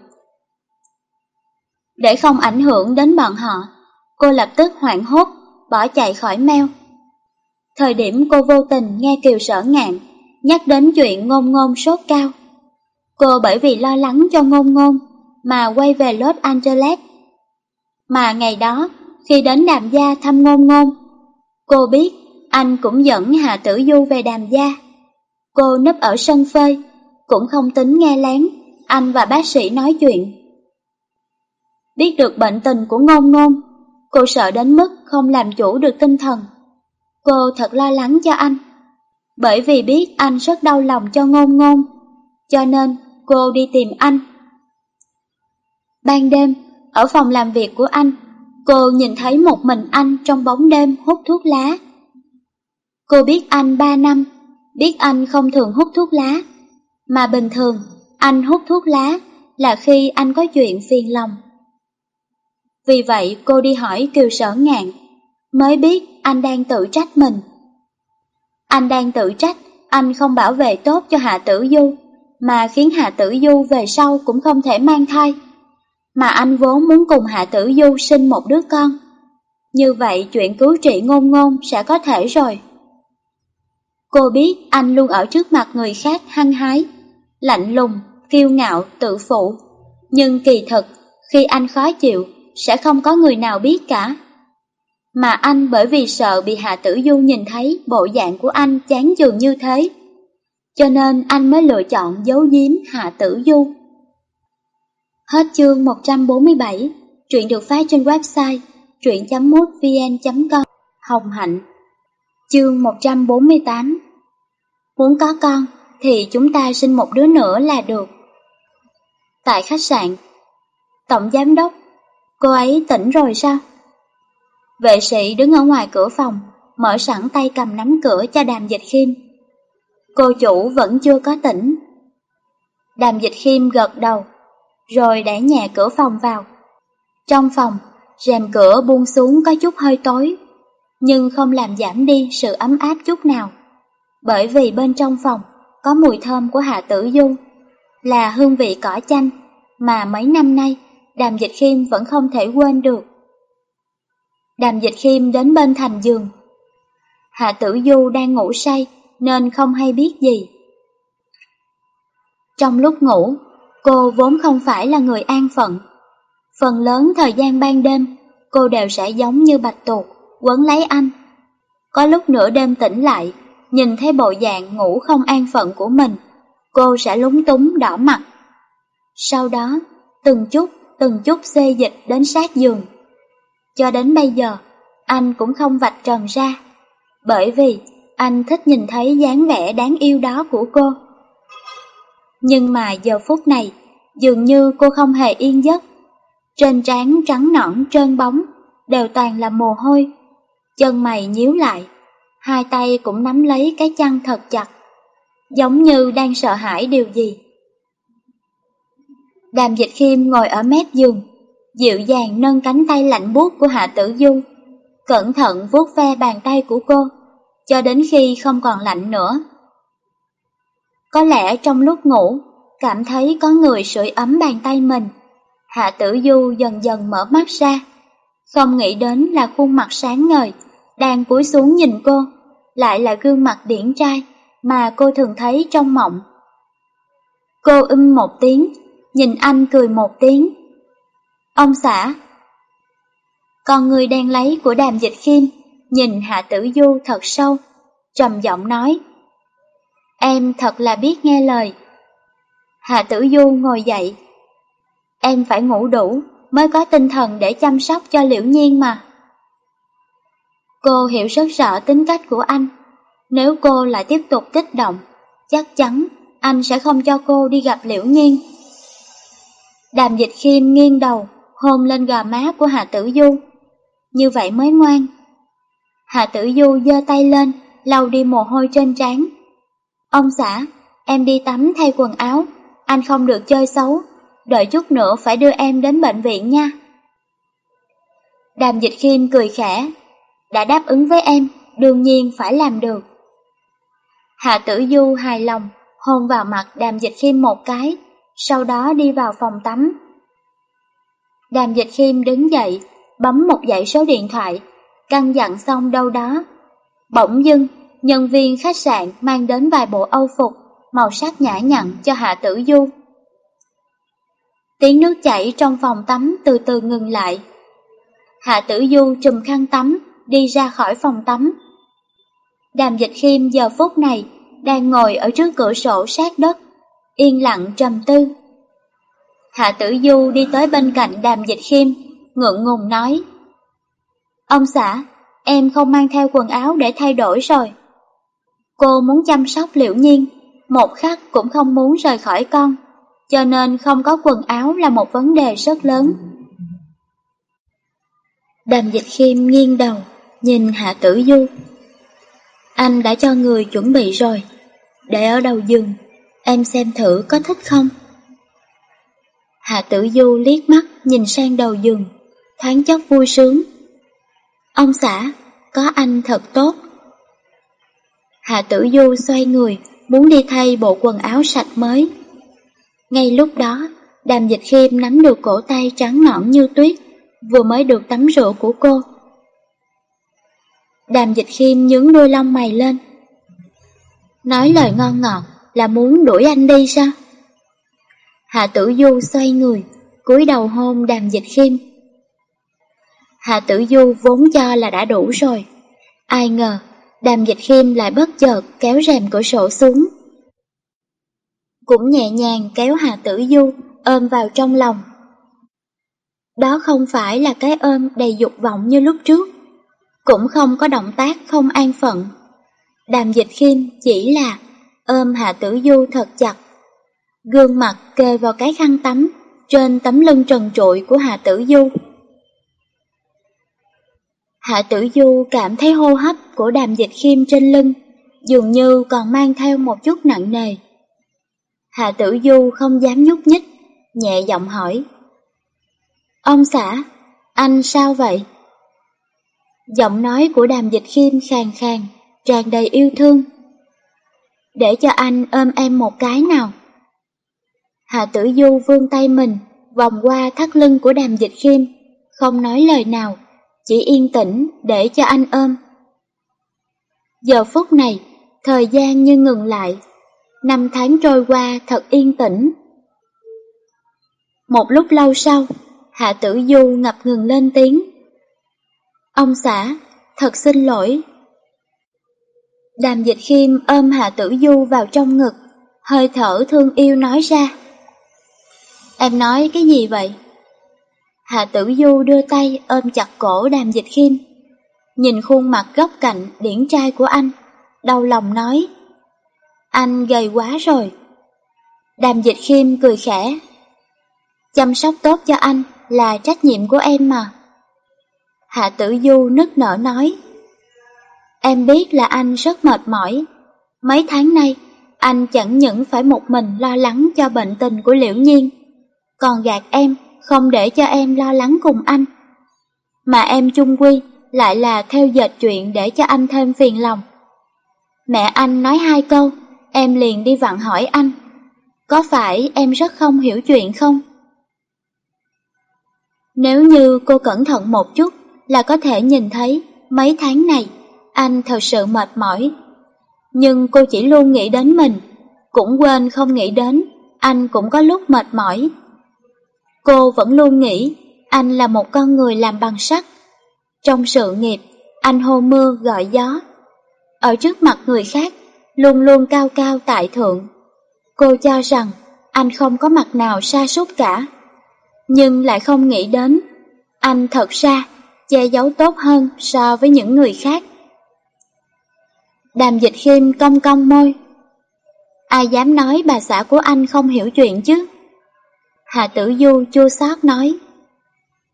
Để không ảnh hưởng đến bọn họ, cô lập tức hoảng hốt, bỏ chạy khỏi meo. Thời điểm cô vô tình nghe Kiều Sở Ngạn nhắc đến chuyện ngôn ngôn sốt cao. Cô bởi vì lo lắng cho ngôn ngôn mà quay về Los Angeles. Mà ngày đó, khi đến đàm gia thăm ngôn ngôn, cô biết anh cũng dẫn Hạ Tử Du về đàm gia. Cô nấp ở sân phơi, cũng không tính nghe lén, anh và bác sĩ nói chuyện. Biết được bệnh tình của ngôn ngôn, cô sợ đến mức không làm chủ được tinh thần. Cô thật lo lắng cho anh, bởi vì biết anh rất đau lòng cho ngôn ngôn, cho nên cô đi tìm anh. Ban đêm, ở phòng làm việc của anh, cô nhìn thấy một mình anh trong bóng đêm hút thuốc lá. Cô biết anh ba năm, biết anh không thường hút thuốc lá, mà bình thường anh hút thuốc lá là khi anh có chuyện phiền lòng. Vì vậy cô đi hỏi Kiều Sở Ngạn, mới biết anh đang tự trách mình. Anh đang tự trách anh không bảo vệ tốt cho Hạ Tử Du, mà khiến Hạ Tử Du về sau cũng không thể mang thai. Mà anh vốn muốn cùng Hạ Tử Du sinh một đứa con. Như vậy chuyện cứu trị ngôn ngôn sẽ có thể rồi. Cô biết anh luôn ở trước mặt người khác hăng hái, lạnh lùng, kiêu ngạo, tự phụ. Nhưng kỳ thực, khi anh khó chịu, sẽ không có người nào biết cả. Mà anh bởi vì sợ bị Hạ Tử Du nhìn thấy bộ dạng của anh chán chường như thế. Cho nên anh mới lựa chọn giấu giếm Hạ Tử Du. Hết chương 147, truyện được phát trên website truyện.mútvn.com Hồng Hạnh Chương 148 Muốn có con thì chúng ta sinh một đứa nữa là được. Tại khách sạn, Tổng Giám Đốc, cô ấy tỉnh rồi sao? Vệ sĩ đứng ở ngoài cửa phòng, mở sẵn tay cầm nắm cửa cho đàm dịch khiêm. Cô chủ vẫn chưa có tỉnh. Đàm dịch khiêm gật đầu, rồi đẩy nhẹ cửa phòng vào. Trong phòng, rèm cửa buông xuống có chút hơi tối, nhưng không làm giảm đi sự ấm áp chút nào. Bởi vì bên trong phòng có mùi thơm của Hạ Tử Du, là hương vị cỏ chanh mà mấy năm nay Đàm Dịch Khiêm vẫn không thể quên được. Đàm Dịch Khiêm đến bên thành giường. Hạ Tử Du đang ngủ say nên không hay biết gì. Trong lúc ngủ, cô vốn không phải là người an phận. Phần lớn thời gian ban đêm, cô đều sẽ giống như bạch tuộc, quấn lấy anh. Có lúc nửa đêm tỉnh lại, nhìn thấy bộ dạng ngủ không an phận của mình, cô sẽ lúng túng đỏ mặt. Sau đó, từng chút, từng chút xê dịch đến sát giường. Cho đến bây giờ, anh cũng không vạch trần ra, bởi vì anh thích nhìn thấy dáng vẻ đáng yêu đó của cô. Nhưng mà giờ phút này, dường như cô không hề yên giấc. Trên trán trắng nõn trơn bóng, đều toàn là mồ hôi. Chân mày nhíu lại, hai tay cũng nắm lấy cái chăn thật chặt, giống như đang sợ hãi điều gì. Đàm dịch khiêm ngồi ở mép giường, dịu dàng nâng cánh tay lạnh buốt của Hạ Tử Du, cẩn thận vuốt ve bàn tay của cô, cho đến khi không còn lạnh nữa. Có lẽ trong lúc ngủ, cảm thấy có người sưởi ấm bàn tay mình, Hạ Tử Du dần dần mở mắt ra, không nghĩ đến là khuôn mặt sáng ngời, đang cúi xuống nhìn cô lại là gương mặt điển trai mà cô thường thấy trong mộng. Cô ưm một tiếng, nhìn anh cười một tiếng. Ông xã Con người đang lấy của đàm dịch khiêm, nhìn Hạ Tử Du thật sâu, trầm giọng nói. Em thật là biết nghe lời. Hạ Tử Du ngồi dậy. Em phải ngủ đủ mới có tinh thần để chăm sóc cho Liễu Nhiên mà. Cô hiểu rất rõ tính cách của anh. Nếu cô lại tiếp tục kích động, chắc chắn anh sẽ không cho cô đi gặp Liễu Nhiên. Đàm dịch khiêm nghiêng đầu, hôn lên gò má của Hạ Tử Du. Như vậy mới ngoan. Hạ Tử Du giơ tay lên, lau đi mồ hôi trên trán. Ông xã, em đi tắm thay quần áo, anh không được chơi xấu, đợi chút nữa phải đưa em đến bệnh viện nha. Đàm dịch khiêm cười khẽ, đã đáp ứng với em, đương nhiên phải làm được. Hạ tử du hài lòng, hôn vào mặt đàm dịch khiêm một cái, sau đó đi vào phòng tắm. Đàm dịch khiêm đứng dậy, bấm một dãy số điện thoại, căn dặn xong đâu đó. Bỗng dưng, nhân viên khách sạn mang đến vài bộ âu phục, màu sắc nhã nhặn cho Hạ Tử Du. Tiếng nước chảy trong phòng tắm từ từ ngừng lại. Hạ Tử Du trùm khăn tắm, đi ra khỏi phòng tắm. Đàm dịch khiêm giờ phút này đang ngồi ở trước cửa sổ sát đất, yên lặng trầm tư. Hạ Tử Du đi tới bên cạnh đàm dịch khiêm, ngượng ngùng nói. Ông xã, em không mang theo quần áo để thay đổi rồi. Cô muốn chăm sóc liễu nhiên, một khắc cũng không muốn rời khỏi con, cho nên không có quần áo là một vấn đề rất lớn. Đàm dịch khiêm nghiêng đầu, nhìn Hạ Tử Du. Anh đã cho người chuẩn bị rồi, để ở đầu giường, em xem thử có thích không? Hạ Tử Du liếc mắt nhìn sang đầu giường, thoáng chốc vui sướng. Ông xã, có anh thật tốt. Hạ Tử Du xoay người, muốn đi thay bộ quần áo sạch mới. Ngay lúc đó, đàm dịch khiêm nắm được cổ tay trắng nõn như tuyết, vừa mới được tắm rửa của cô. Đàm dịch khiêm nhướng đôi lông mày lên. Nói lời ngon ngọt là muốn đuổi anh đi sao? Hạ tử du xoay người, cúi đầu hôn đàm dịch khiêm. Hạ tử du vốn cho là đã đủ rồi. Ai ngờ, đàm dịch khiêm lại bất chợt kéo rèm cửa sổ xuống. Cũng nhẹ nhàng kéo Hạ tử du ôm vào trong lòng. Đó không phải là cái ôm đầy dục vọng như lúc trước, cũng không có động tác không an phận. Đàm dịch khiêm chỉ là ôm Hạ Tử Du thật chặt. Gương mặt kề vào cái khăn tắm trên tấm lưng trần trụi của Hạ Tử Du. Hạ Tử Du cảm thấy hô hấp của đàm dịch khiêm trên lưng, dường như còn mang theo một chút nặng nề. Hạ Tử Du không dám nhúc nhích, nhẹ giọng hỏi. Ông xã, anh sao vậy? Giọng nói của đàm dịch khiêm khàn khàn, tràn đầy yêu thương. Để cho anh ôm em một cái nào. Hạ tử du vươn tay mình, vòng qua thắt lưng của đàm dịch khiêm, không nói lời nào, chỉ yên tĩnh để cho anh ôm. Giờ phút này, thời gian như ngừng lại, năm tháng trôi qua thật yên tĩnh. Một lúc lâu sau, Hạ tử du ngập ngừng lên tiếng. Ông xã, thật xin lỗi. Đàm dịch khiêm ôm Hạ tử du vào trong ngực, hơi thở thương yêu nói ra. Em nói cái gì vậy? Hạ tử du đưa tay ôm chặt cổ đàm dịch khiêm. Nhìn khuôn mặt góc cạnh điển trai của anh, đau lòng nói. Anh gầy quá rồi. Đàm dịch khiêm cười khẽ. Chăm sóc tốt cho anh là trách nhiệm của em mà. Hạ tử du nức nở nói. Em biết là anh rất mệt mỏi. Mấy tháng nay, anh chẳng những phải một mình lo lắng cho bệnh tình của Liễu Nhiên, còn gạt em không để cho em lo lắng cùng anh. Mà em chung quy lại là theo dệt chuyện để cho anh thêm phiền lòng. Mẹ anh nói hai câu, em liền đi vặn hỏi anh. Có phải em rất không hiểu chuyện không? Nếu như cô cẩn thận một chút là có thể nhìn thấy mấy tháng này anh thật sự mệt mỏi. Nhưng cô chỉ luôn nghĩ đến mình, cũng quên không nghĩ đến anh cũng có lúc mệt mỏi. Cô vẫn luôn nghĩ anh là một con người làm bằng sắt. Trong sự nghiệp, anh hô mưa gọi gió. Ở trước mặt người khác, luôn luôn cao cao tại thượng. Cô cho rằng anh không có mặt nào sa sút cả, nhưng lại không nghĩ đến anh thật ra che giấu tốt hơn so với những người khác. Đàm dịch khiêm cong cong môi. Ai dám nói bà xã của anh không hiểu chuyện chứ? Hạ tử du chua xót nói.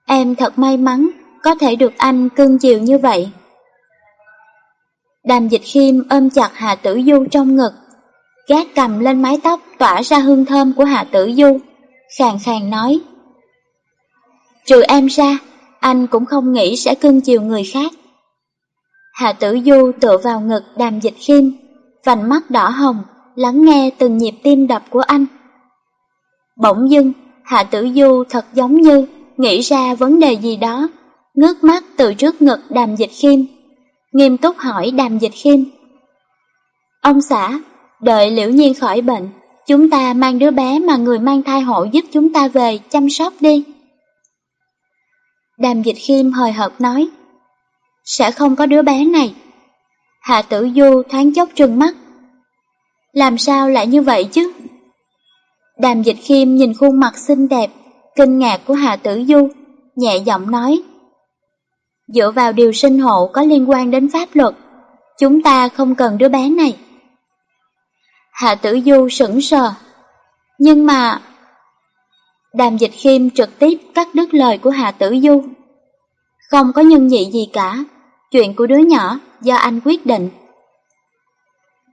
Em thật may mắn có thể được anh cưng chiều như vậy. Đàm dịch khiêm ôm chặt Hạ tử du trong ngực, gác cầm lên mái tóc tỏa ra hương thơm của Hạ tử du, khàn khàn nói. Trừ em ra, anh cũng không nghĩ sẽ cưng chiều người khác. Hạ tử du tựa vào ngực đàm dịch khiêm, vành mắt đỏ hồng, lắng nghe từng nhịp tim đập của anh. Bỗng dưng, Hạ tử du thật giống như nghĩ ra vấn đề gì đó, ngước mắt từ trước ngực đàm dịch khiêm, nghiêm túc hỏi đàm dịch khiêm. Ông xã, đợi liễu nhiên khỏi bệnh, chúng ta mang đứa bé mà người mang thai hộ giúp chúng ta về chăm sóc đi. Đàm dịch khiêm hời hợt nói, sẽ không có đứa bé này. Hạ tử du thoáng chốc trừng mắt. Làm sao lại như vậy chứ? Đàm dịch khiêm nhìn khuôn mặt xinh đẹp, kinh ngạc của Hạ tử du, nhẹ giọng nói. Dựa vào điều sinh hộ có liên quan đến pháp luật, chúng ta không cần đứa bé này. Hạ tử du sững sờ. Nhưng mà... Đàm dịch khiêm trực tiếp cắt đứt lời của Hạ tử du. Không có nhân nhị gì cả, chuyện của đứa nhỏ do anh quyết định.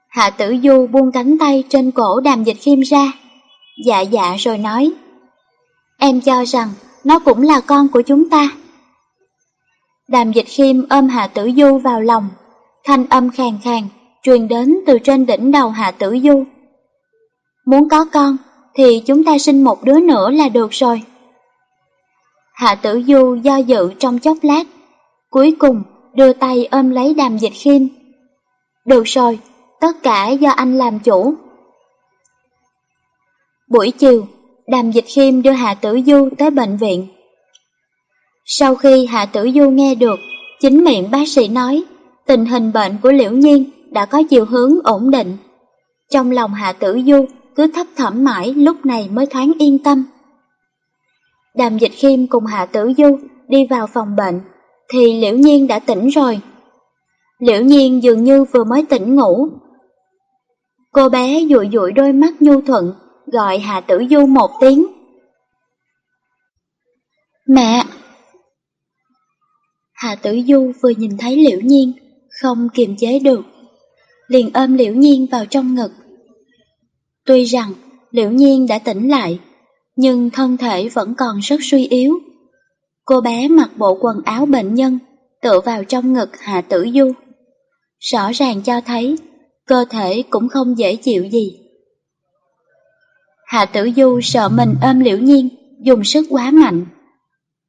Hạ tử du buông cánh tay trên cổ đàm dịch khiêm ra, dạ dạ rồi nói. Em cho rằng nó cũng là con của chúng ta. Đàm dịch khiêm ôm Hạ tử du vào lòng, thanh âm khàn khàn, truyền đến từ trên đỉnh đầu Hạ tử du. Muốn có con, thì chúng ta sinh một đứa nữa là được rồi. Hạ tử du do dự trong chốc lát, cuối cùng đưa tay ôm lấy đàm dịch khiêm. Được rồi, tất cả do anh làm chủ. Buổi chiều, đàm dịch khiêm đưa Hạ tử du tới bệnh viện. Sau khi Hạ tử du nghe được, chính miệng bác sĩ nói tình hình bệnh của Liễu Nhiên đã có chiều hướng ổn định. Trong lòng Hạ tử du cứ thấp thỏm mãi lúc này mới thoáng yên tâm. Đàm dịch khiêm cùng Hạ Tử Du đi vào phòng bệnh, thì Liễu Nhiên đã tỉnh rồi. Liễu Nhiên dường như vừa mới tỉnh ngủ. Cô bé dụi dụi đôi mắt nhu thuận, gọi Hạ Tử Du một tiếng. Mẹ! Hạ Tử Du vừa nhìn thấy Liễu Nhiên, không kiềm chế được, liền ôm Liễu Nhiên vào trong ngực. Tuy rằng Liễu Nhiên đã tỉnh lại, nhưng thân thể vẫn còn rất suy yếu. Cô bé mặc bộ quần áo bệnh nhân, tựa vào trong ngực Hạ Tử Du. Rõ ràng cho thấy, cơ thể cũng không dễ chịu gì. Hạ Tử Du sợ mình ôm liễu nhiên, dùng sức quá mạnh.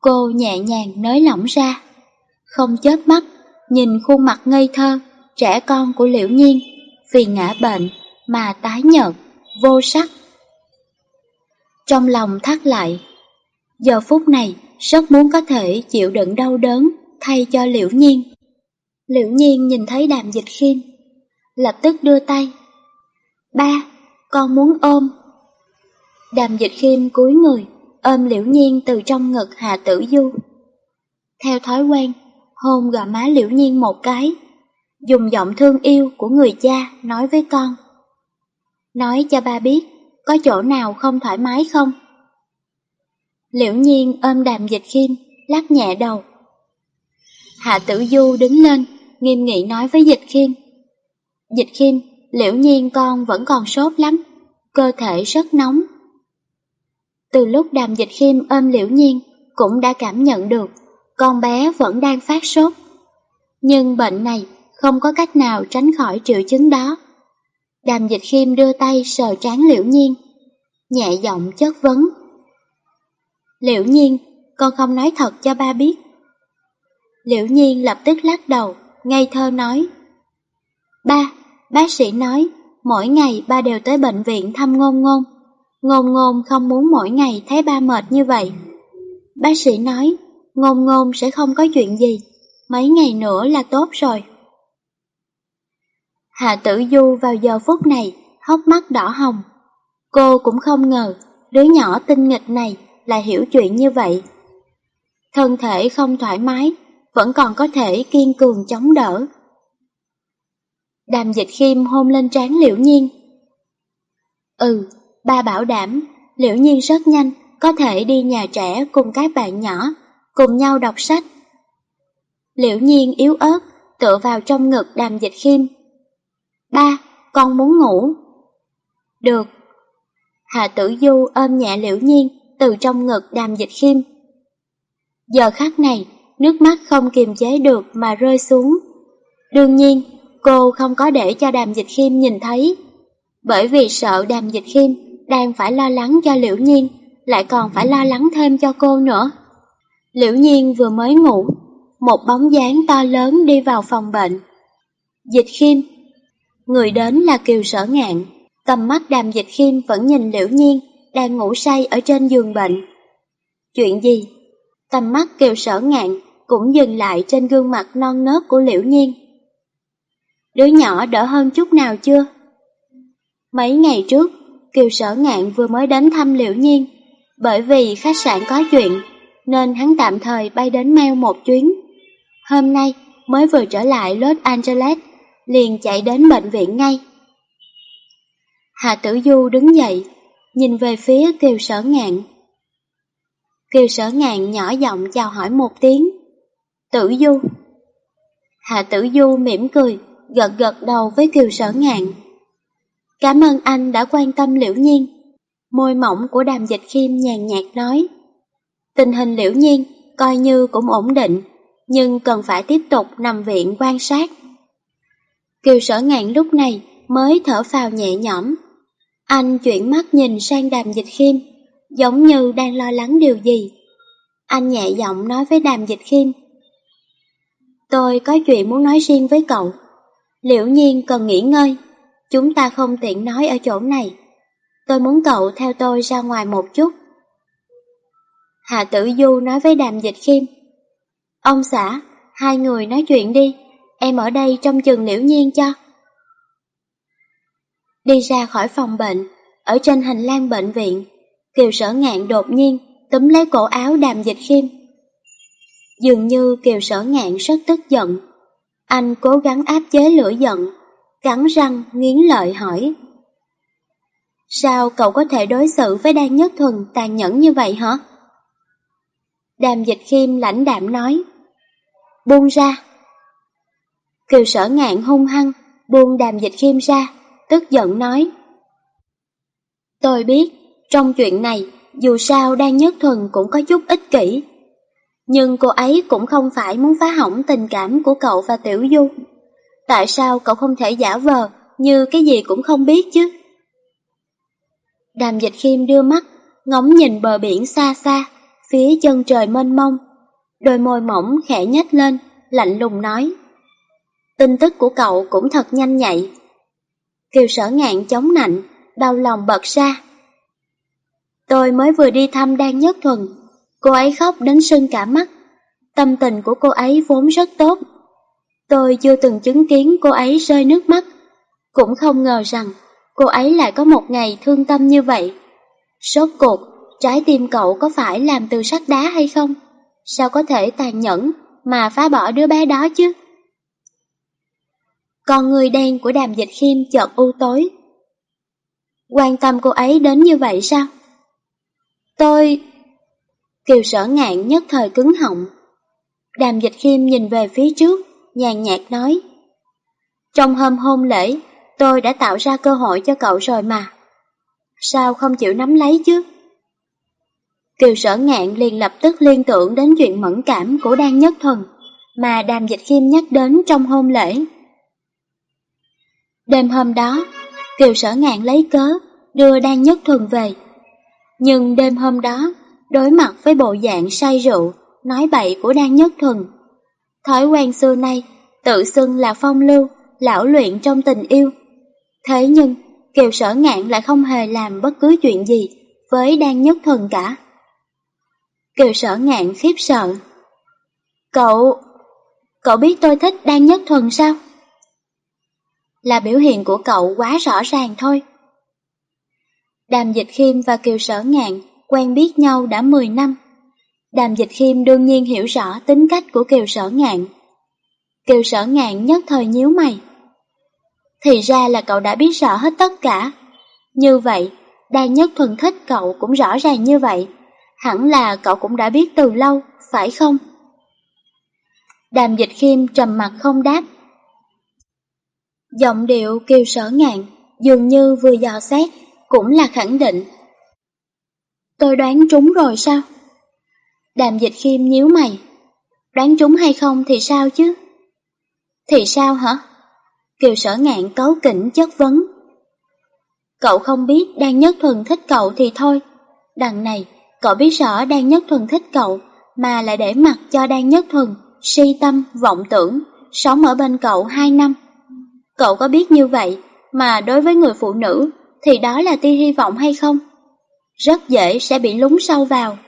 Cô nhẹ nhàng nới lỏng ra, không chớp mắt, nhìn khuôn mặt ngây thơ, trẻ con của liễu nhiên, vì ngã bệnh mà tái nhợt, vô sắc trong lòng thắt lại. Giờ phút này, rất muốn có thể chịu đựng đau đớn thay cho liễu nhiên. Liễu nhiên nhìn thấy đàm dịch khiêm, lập tức đưa tay. Ba, con muốn ôm. Đàm dịch khiêm cúi người, ôm liễu nhiên từ trong ngực Hà Tử Du. Theo thói quen, hôn gò má liễu nhiên một cái, dùng giọng thương yêu của người cha nói với con. Nói cho ba biết, có chỗ nào không thoải mái không? Liễu nhiên ôm đàm dịch khiêm, lắc nhẹ đầu. Hạ tử du đứng lên, nghiêm nghị nói với dịch khiêm. Dịch khiêm, liễu nhiên con vẫn còn sốt lắm, cơ thể rất nóng. Từ lúc đàm dịch khiêm ôm liễu nhiên, cũng đã cảm nhận được con bé vẫn đang phát sốt. Nhưng bệnh này không có cách nào tránh khỏi triệu chứng đó. Đàm dịch khiêm đưa tay sờ trán liễu nhiên, nhẹ giọng chất vấn. Liễu nhiên, con không nói thật cho ba biết. Liễu nhiên lập tức lắc đầu, ngây thơ nói. Ba, bác sĩ nói, mỗi ngày ba đều tới bệnh viện thăm ngôn ngôn. Ngôn ngôn không muốn mỗi ngày thấy ba mệt như vậy. Bác sĩ nói, ngôn ngôn sẽ không có chuyện gì, mấy ngày nữa là tốt rồi. Hạ Tử Du vào giờ phút này hốc mắt đỏ hồng. Cô cũng không ngờ đứa nhỏ tinh nghịch này là hiểu chuyện như vậy. Thân thể không thoải mái, vẫn còn có thể kiên cường chống đỡ. Đàm dịch khiêm hôn lên trán liễu nhiên. Ừ, ba bảo đảm, liễu nhiên rất nhanh, có thể đi nhà trẻ cùng các bạn nhỏ, cùng nhau đọc sách. Liễu nhiên yếu ớt, tựa vào trong ngực đàm dịch khiêm. Ba, con muốn ngủ. Được. Hạ tử du ôm nhẹ liễu nhiên từ trong ngực đàm dịch khiêm. Giờ khắc này, nước mắt không kiềm chế được mà rơi xuống. Đương nhiên, cô không có để cho đàm dịch khiêm nhìn thấy, bởi vì sợ đàm dịch khiêm đang phải lo lắng cho liễu nhiên, lại còn phải lo lắng thêm cho cô nữa. Liễu nhiên vừa mới ngủ, một bóng dáng to lớn đi vào phòng bệnh. Dịch khiêm Người đến là Kiều Sở Ngạn, tầm mắt đàm dịch khiêm vẫn nhìn liễu nhiên, đang ngủ say ở trên giường bệnh. Chuyện gì? Tầm mắt Kiều Sở Ngạn cũng dừng lại trên gương mặt non nớt của liễu nhiên. Đứa nhỏ đỡ hơn chút nào chưa? Mấy ngày trước, Kiều Sở Ngạn vừa mới đến thăm liễu nhiên, bởi vì khách sạn có chuyện, nên hắn tạm thời bay đến Mel một chuyến. Hôm nay mới vừa trở lại Los Angeles, liền chạy đến bệnh viện ngay. hà Tử Du đứng dậy, nhìn về phía Kiều Sở Ngạn. Kiều Sở Ngạn nhỏ giọng chào hỏi một tiếng. Tử Du. Hạ Tử Du mỉm cười, gật gật đầu với Kiều Sở Ngạn. Cảm ơn anh đã quan tâm Liễu Nhiên. Môi mỏng của đàm dịch khiêm nhàn nhạt nói. Tình hình Liễu Nhiên coi như cũng ổn định, nhưng cần phải tiếp tục nằm viện quan sát. Kiều sở ngạn lúc này mới thở phào nhẹ nhõm. Anh chuyển mắt nhìn sang đàm dịch khiêm, giống như đang lo lắng điều gì. Anh nhẹ giọng nói với đàm dịch khiêm. Tôi có chuyện muốn nói riêng với cậu. Liễu nhiên cần nghỉ ngơi, chúng ta không tiện nói ở chỗ này. Tôi muốn cậu theo tôi ra ngoài một chút. Hạ tử du nói với đàm dịch khiêm. Ông xã, hai người nói chuyện đi, em ở đây trong chừng liễu nhiên cho. Đi ra khỏi phòng bệnh, ở trên hành lang bệnh viện, Kiều sở ngạn đột nhiên túm lấy cổ áo đàm dịch khiêm. Dường như Kiều sở ngạn rất tức giận. Anh cố gắng áp chế lửa giận, cắn răng nghiến lợi hỏi. Sao cậu có thể đối xử với Đan Nhất Thuần tàn nhẫn như vậy hả? Đàm dịch khiêm lãnh đạm nói. Buông ra. Kiều sở ngạn hung hăng, buông đàm dịch khiêm ra, tức giận nói. Tôi biết, trong chuyện này, dù sao Đan Nhất Thuần cũng có chút ích kỷ. Nhưng cô ấy cũng không phải muốn phá hỏng tình cảm của cậu và Tiểu Du. Tại sao cậu không thể giả vờ như cái gì cũng không biết chứ? Đàm dịch khiêm đưa mắt, ngóng nhìn bờ biển xa xa, phía chân trời mênh mông. Đôi môi mỏng khẽ nhếch lên, lạnh lùng nói. Tin tức của cậu cũng thật nhanh nhạy. Kiều sở ngạn chống nạnh, đau lòng bật ra. Tôi mới vừa đi thăm Đan Nhất Thuần, cô ấy khóc đến sưng cả mắt. Tâm tình của cô ấy vốn rất tốt. Tôi chưa từng chứng kiến cô ấy rơi nước mắt, cũng không ngờ rằng cô ấy lại có một ngày thương tâm như vậy. Sốt cuộc, trái tim cậu có phải làm từ sắt đá hay không? Sao có thể tàn nhẫn mà phá bỏ đứa bé đó chứ? Con người đen của đàm dịch khiêm chợt u tối. Quan tâm cô ấy đến như vậy sao? Tôi... Kiều sở ngạn nhất thời cứng họng. Đàm dịch khiêm nhìn về phía trước, nhàn nhạt nói. Trong hôm hôn lễ, tôi đã tạo ra cơ hội cho cậu rồi mà. Sao không chịu nắm lấy chứ? Kiều sở ngạn liền lập tức liên tưởng đến chuyện mẫn cảm của Đan Nhất thần mà đàm dịch khiêm nhắc đến trong hôn lễ. Đêm hôm đó, Kiều sở ngạn lấy cớ, đưa Đan Nhất Thuần về. Nhưng đêm hôm đó, đối mặt với bộ dạng say rượu, nói bậy của Đan Nhất Thuần. Thói quen xưa nay, tự xưng là phong lưu, lão luyện trong tình yêu. Thế nhưng, Kiều sở ngạn lại không hề làm bất cứ chuyện gì với Đan Nhất Thuần cả. Kiều sở ngạn khiếp sợ. Cậu... cậu biết tôi thích Đan Nhất Thuần sao? Là biểu hiện của cậu quá rõ ràng thôi. Đàm Dịch Khiêm và Kiều Sở Ngạn quen biết nhau đã 10 năm. Đàm Dịch Khiêm đương nhiên hiểu rõ tính cách của Kiều Sở Ngạn. Kiều Sở Ngạn nhất thời nhíu mày. Thì ra là cậu đã biết rõ hết tất cả. Như vậy, đa Nhất Thuần thích cậu cũng rõ ràng như vậy. Hẳn là cậu cũng đã biết từ lâu, phải không? Đàm Dịch Khiêm trầm mặt không đáp. Giọng điệu Kiều Sở Ngạn dường như vừa dò xét cũng là khẳng định. Tôi đoán trúng rồi sao? Đàm dịch khiêm nhíu mày. Đoán trúng hay không thì sao chứ? Thì sao hả? Kiều sở ngạn cấu kỉnh chất vấn. Cậu không biết đang nhất thuần thích cậu thì thôi. Đằng này, cậu biết rõ đang nhất thuần thích cậu, mà lại để mặt cho đang nhất thuần, si tâm, vọng tưởng, sống ở bên cậu hai năm. Cậu có biết như vậy, mà đối với người phụ nữ thì đó là tia hy vọng hay không? Rất dễ sẽ bị lún sâu vào.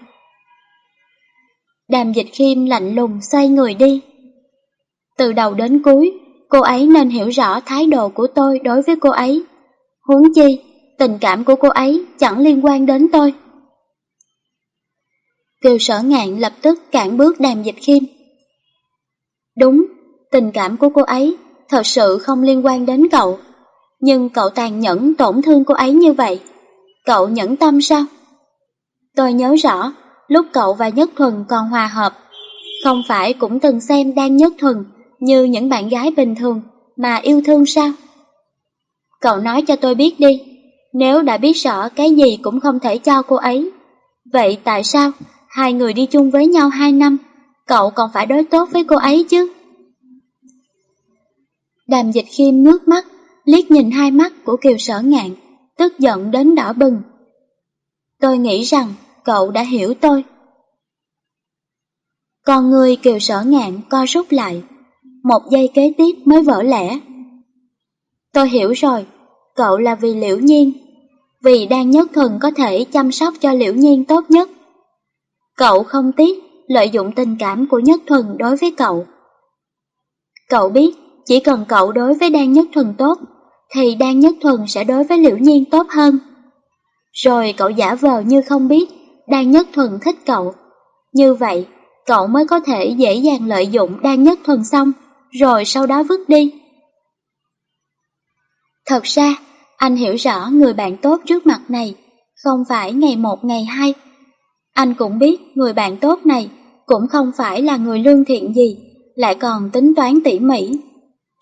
Đàm dịch khiêm lạnh lùng xoay người đi. Từ đầu đến cuối, cô ấy nên hiểu rõ thái độ của tôi đối với cô ấy. Huống chi, tình cảm của cô ấy chẳng liên quan đến tôi. Kiều sở ngạn lập tức cản bước đàm dịch khiêm. Đúng, tình cảm của cô ấy thật sự không liên quan đến cậu. Nhưng cậu tàn nhẫn tổn thương cô ấy như vậy. Cậu nhẫn tâm sao? Tôi nhớ rõ, lúc cậu và Nhất Thuần còn hòa hợp, không phải cũng từng xem Đan Nhất Thuần như những bạn gái bình thường mà yêu thương sao? Cậu nói cho tôi biết đi, nếu đã biết rõ cái gì cũng không thể cho cô ấy, vậy tại sao hai người đi chung với nhau hai năm, cậu còn phải đối tốt với cô ấy chứ? Đàm dịch khiêm ngước mắt, liếc nhìn hai mắt của Kiều Sở Ngạn, tức giận đến đỏ bừng. Tôi nghĩ rằng cậu đã hiểu tôi. Con người Kiều Sở Ngạn co rút lại, một giây kế tiếp mới vỡ lẽ. Tôi hiểu rồi, cậu là vì liễu nhiên, vì đang nhất thần có thể chăm sóc cho liễu nhiên tốt nhất. Cậu không tiếc lợi dụng tình cảm của nhất thuần đối với cậu. Cậu biết, chỉ cần cậu đối với Đan Nhất Thuần tốt, thì Đan Nhất Thuần sẽ đối với Liễu Nhiên tốt hơn. Rồi cậu giả vờ như không biết Đan Nhất Thuần thích cậu. Như vậy, cậu mới có thể dễ dàng lợi dụng Đan Nhất Thuần xong, rồi sau đó vứt đi. Thật ra, anh hiểu rõ người bạn tốt trước mặt này, không phải ngày một ngày hai. Anh cũng biết người bạn tốt này cũng không phải là người lương thiện gì, lại còn tính toán tỉ mỉ.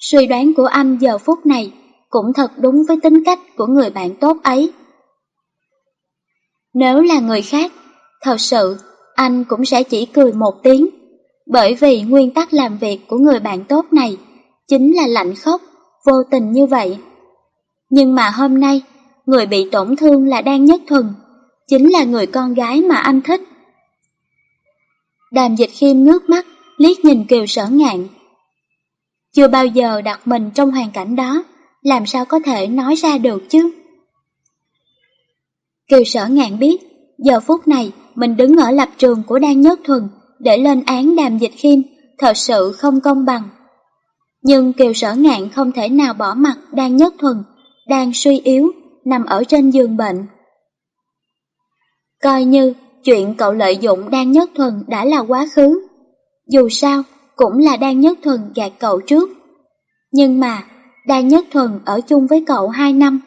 Suy đoán của anh giờ phút này cũng thật đúng với tính cách của người bạn tốt ấy. Nếu là người khác, thật sự anh cũng sẽ chỉ cười một tiếng, bởi vì nguyên tắc làm việc của người bạn tốt này chính là lạnh khóc, vô tình như vậy. Nhưng mà hôm nay, người bị tổn thương là Đan Nhất Thuần, chính là người con gái mà anh thích. Đàm dịch khiêm ngước mắt, liếc nhìn Kiều sở ngạn. Chưa bao giờ đặt mình trong hoàn cảnh đó, làm sao có thể nói ra được chứ? Kiều sở ngạn biết, giờ phút này mình đứng ở lập trường của Đan Nhất Thuần để lên án đàm dịch khiêm, thật sự không công bằng. Nhưng Kiều sở ngạn không thể nào bỏ mặt Đan Nhất Thuần, đang suy yếu, nằm ở trên giường bệnh. Coi như chuyện cậu lợi dụng Đan Nhất Thuần đã là quá khứ. Dù sao, cũng là Đan Nhất Thuần gạt cậu trước. Nhưng mà, Đan Nhất Thuần ở chung với cậu hai năm.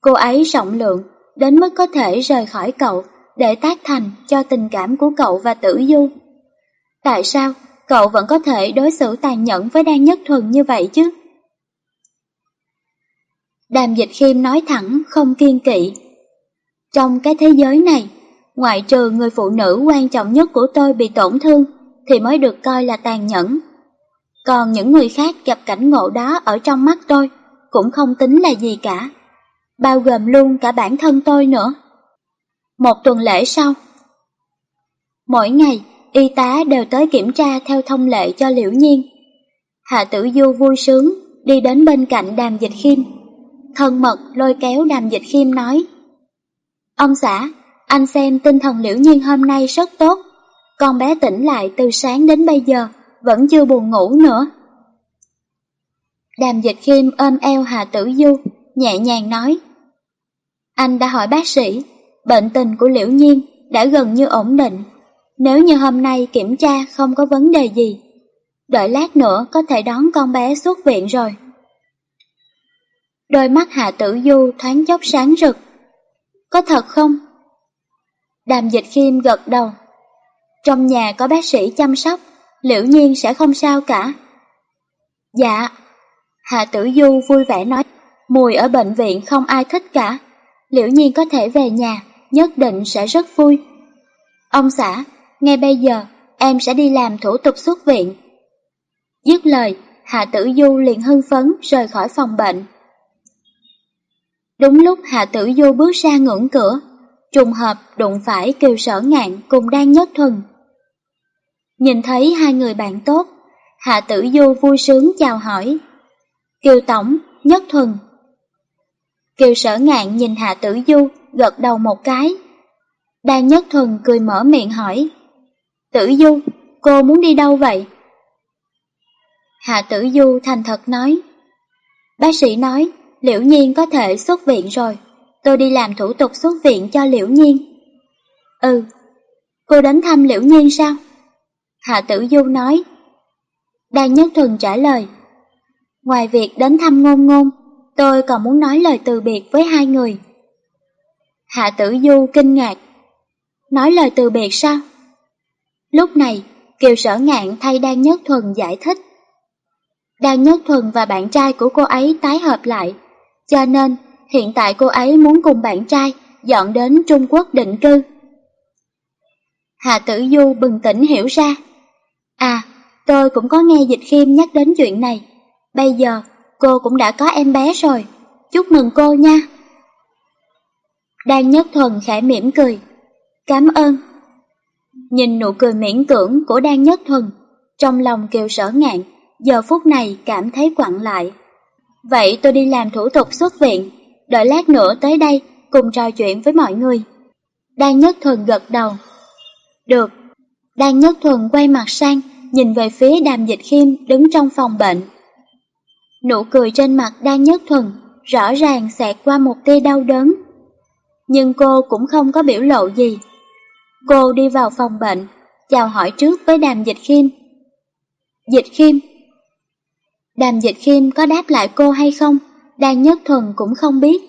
Cô ấy rộng lượng, đến mức có thể rời khỏi cậu để tác thành cho tình cảm của cậu và tử du. Tại sao cậu vẫn có thể đối xử tàn nhẫn với Đan Nhất Thuần như vậy chứ? Đàm Dịch Khiêm nói thẳng, không kiên kỵ. Trong cái thế giới này, ngoại trừ người phụ nữ quan trọng nhất của tôi bị tổn thương, thì mới được coi là tàn nhẫn. Còn những người khác gặp cảnh ngộ đó ở trong mắt tôi cũng không tính là gì cả, bao gồm luôn cả bản thân tôi nữa. Một tuần lễ sau, mỗi ngày y tá đều tới kiểm tra theo thông lệ cho liễu nhiên. Hạ tử du vui sướng đi đến bên cạnh đàm dịch khiêm, thân mật lôi kéo đàm dịch khiêm nói Ông xã, anh xem tinh thần liễu nhiên hôm nay rất tốt, con bé tỉnh lại từ sáng đến bây giờ vẫn chưa buồn ngủ nữa. Đàm dịch khiêm ôm eo Hà Tử Du, nhẹ nhàng nói. Anh đã hỏi bác sĩ, bệnh tình của Liễu Nhiên đã gần như ổn định. Nếu như hôm nay kiểm tra không có vấn đề gì, đợi lát nữa có thể đón con bé xuất viện rồi. Đôi mắt Hạ Tử Du thoáng chốc sáng rực. Có thật không? Đàm dịch khiêm gật đầu. Trong nhà có bác sĩ chăm sóc, liễu nhiên sẽ không sao cả. Dạ. Hạ Tử Du vui vẻ nói, mùi ở bệnh viện không ai thích cả. Liễu nhiên có thể về nhà, nhất định sẽ rất vui. Ông xã, ngay bây giờ em sẽ đi làm thủ tục xuất viện. Dứt lời, Hạ Tử Du liền hưng phấn rời khỏi phòng bệnh. Đúng lúc Hạ Tử Du bước ra ngưỡng cửa, trùng hợp đụng phải Kiều Sở Ngạn cùng Đan Nhất Thuần. Nhìn thấy hai người bạn tốt, Hạ Tử Du vui sướng chào hỏi. Kiều Tổng, Nhất Thuần. Kiều Sở Ngạn nhìn Hạ Tử Du, gật đầu một cái. Đan Nhất Thuần cười mở miệng hỏi. Tử Du, cô muốn đi đâu vậy? Hạ Tử Du thành thật nói. Bác sĩ nói, Liễu Nhiên có thể xuất viện rồi. Tôi đi làm thủ tục xuất viện cho Liễu Nhiên. Ừ, cô đến thăm Liễu Nhiên sao? Hạ Tử Du nói. Đan Nhất Thuần trả lời. Ngoài việc đến thăm ngôn ngôn, tôi còn muốn nói lời từ biệt với hai người. Hạ Tử Du kinh ngạc. Nói lời từ biệt sao? Lúc này, Kiều Sở Ngạn thay Đan Nhất Thuần giải thích. Đan Nhất Thuần và bạn trai của cô ấy tái hợp lại, cho nên hiện tại cô ấy muốn cùng bạn trai dọn đến Trung Quốc định cư. Hà Tử Du bừng tỉnh hiểu ra. À, tôi cũng có nghe Dịch Khiêm nhắc đến chuyện này. Bây giờ cô cũng đã có em bé rồi. Chúc mừng cô nha. Đan Nhất Thuần khẽ mỉm cười. Cảm ơn. Nhìn nụ cười miễn cưỡng của Đan Nhất Thuần, trong lòng kiều sở ngạn, giờ phút này cảm thấy quặn lại. Vậy tôi đi làm thủ tục xuất viện, đợi lát nữa tới đây cùng trò chuyện với mọi người. Đan Nhất Thuần gật đầu. Được. Đan Nhất Thuần quay mặt sang, nhìn về phía đàm dịch khiêm đứng trong phòng bệnh. Nụ cười trên mặt Đan Nhất Thuần rõ ràng xẹt qua một tia đau đớn. Nhưng cô cũng không có biểu lộ gì. Cô đi vào phòng bệnh, chào hỏi trước với đàm dịch khiêm. Dịch khiêm. Đàm dịch khiêm có đáp lại cô hay không, Đan Nhất Thuần cũng không biết.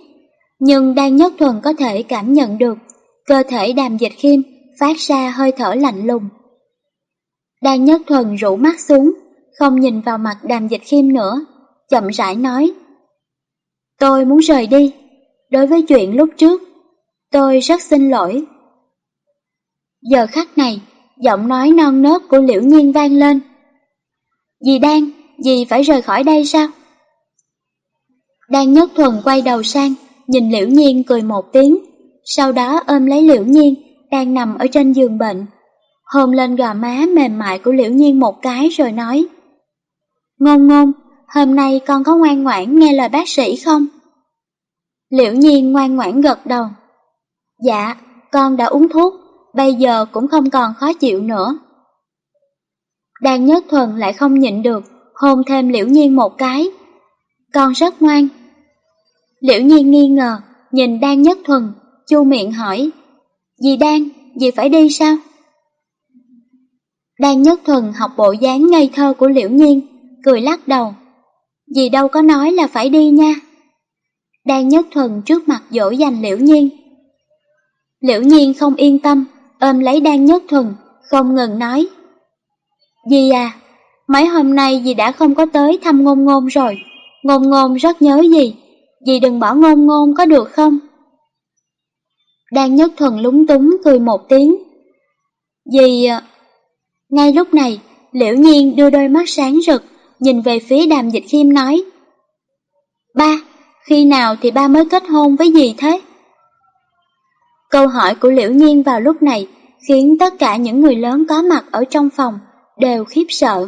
Nhưng Đan Nhất Thuần có thể cảm nhận được, cơ thể đàm dịch khiêm phát ra hơi thở lạnh lùng. Đan Nhất Thuần rủ mắt xuống, không nhìn vào mặt đàm dịch khiêm nữa, chậm rãi nói. Tôi muốn rời đi, đối với chuyện lúc trước, tôi rất xin lỗi. Giờ khắc này, giọng nói non nớt của Liễu Nhiên vang lên. Dì Đan, dì phải rời khỏi đây sao? Đan Nhất Thuần quay đầu sang, nhìn Liễu Nhiên cười một tiếng, sau đó ôm lấy Liễu Nhiên, đang nằm ở trên giường bệnh. Hôn lên gò má mềm mại của Liễu Nhiên một cái rồi nói. Ngôn ngôn, hôm nay con có ngoan ngoãn nghe lời bác sĩ không? Liễu Nhiên ngoan ngoãn gật đầu. Dạ, con đã uống thuốc, bây giờ cũng không còn khó chịu nữa. Đan Nhất Thuần lại không nhịn được, hôn thêm Liễu Nhiên một cái. Con rất ngoan. Liễu Nhiên nghi ngờ, nhìn Đan Nhất Thuần, chu miệng hỏi. Dì Đan, dì phải đi sao? Đan Nhất Thuần học bộ dáng ngây thơ của Liễu Nhiên, cười lắc đầu. Dì đâu có nói là phải đi nha. Đan Nhất Thuần trước mặt dỗ dành Liễu Nhiên. Liễu Nhiên không yên tâm, ôm lấy Đan Nhất Thuần, không ngừng nói. Dì à, mấy hôm nay dì đã không có tới thăm ngôn ngôn rồi, ngôn ngôn rất nhớ dì, dì đừng bỏ ngôn ngôn có được không? Đan Nhất Thuần lúng túng cười một tiếng. Dì... À, ngay lúc này, Liễu Nhiên đưa đôi mắt sáng rực, nhìn về phía đàm dịch khiêm nói. Ba, khi nào thì ba mới kết hôn với dì thế? Câu hỏi của Liễu Nhiên vào lúc này khiến tất cả những người lớn có mặt ở trong phòng đều khiếp sợ.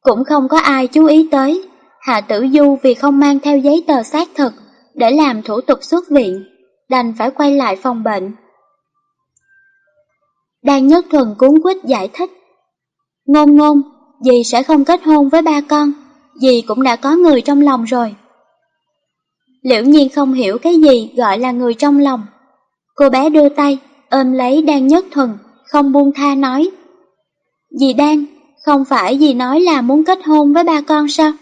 Cũng không có ai chú ý tới, Hạ Tử Du vì không mang theo giấy tờ xác thực để làm thủ tục xuất viện, đành phải quay lại phòng bệnh. Đan Nhất Thuần cuốn quýt giải thích. Ngôn ngôn, dì sẽ không kết hôn với ba con, dì cũng đã có người trong lòng rồi. Liễu nhiên không hiểu cái gì gọi là người trong lòng. Cô bé đưa tay, ôm lấy Đan Nhất Thuần, không buông tha nói. Dì Đan, không phải dì nói là muốn kết hôn với ba con sao?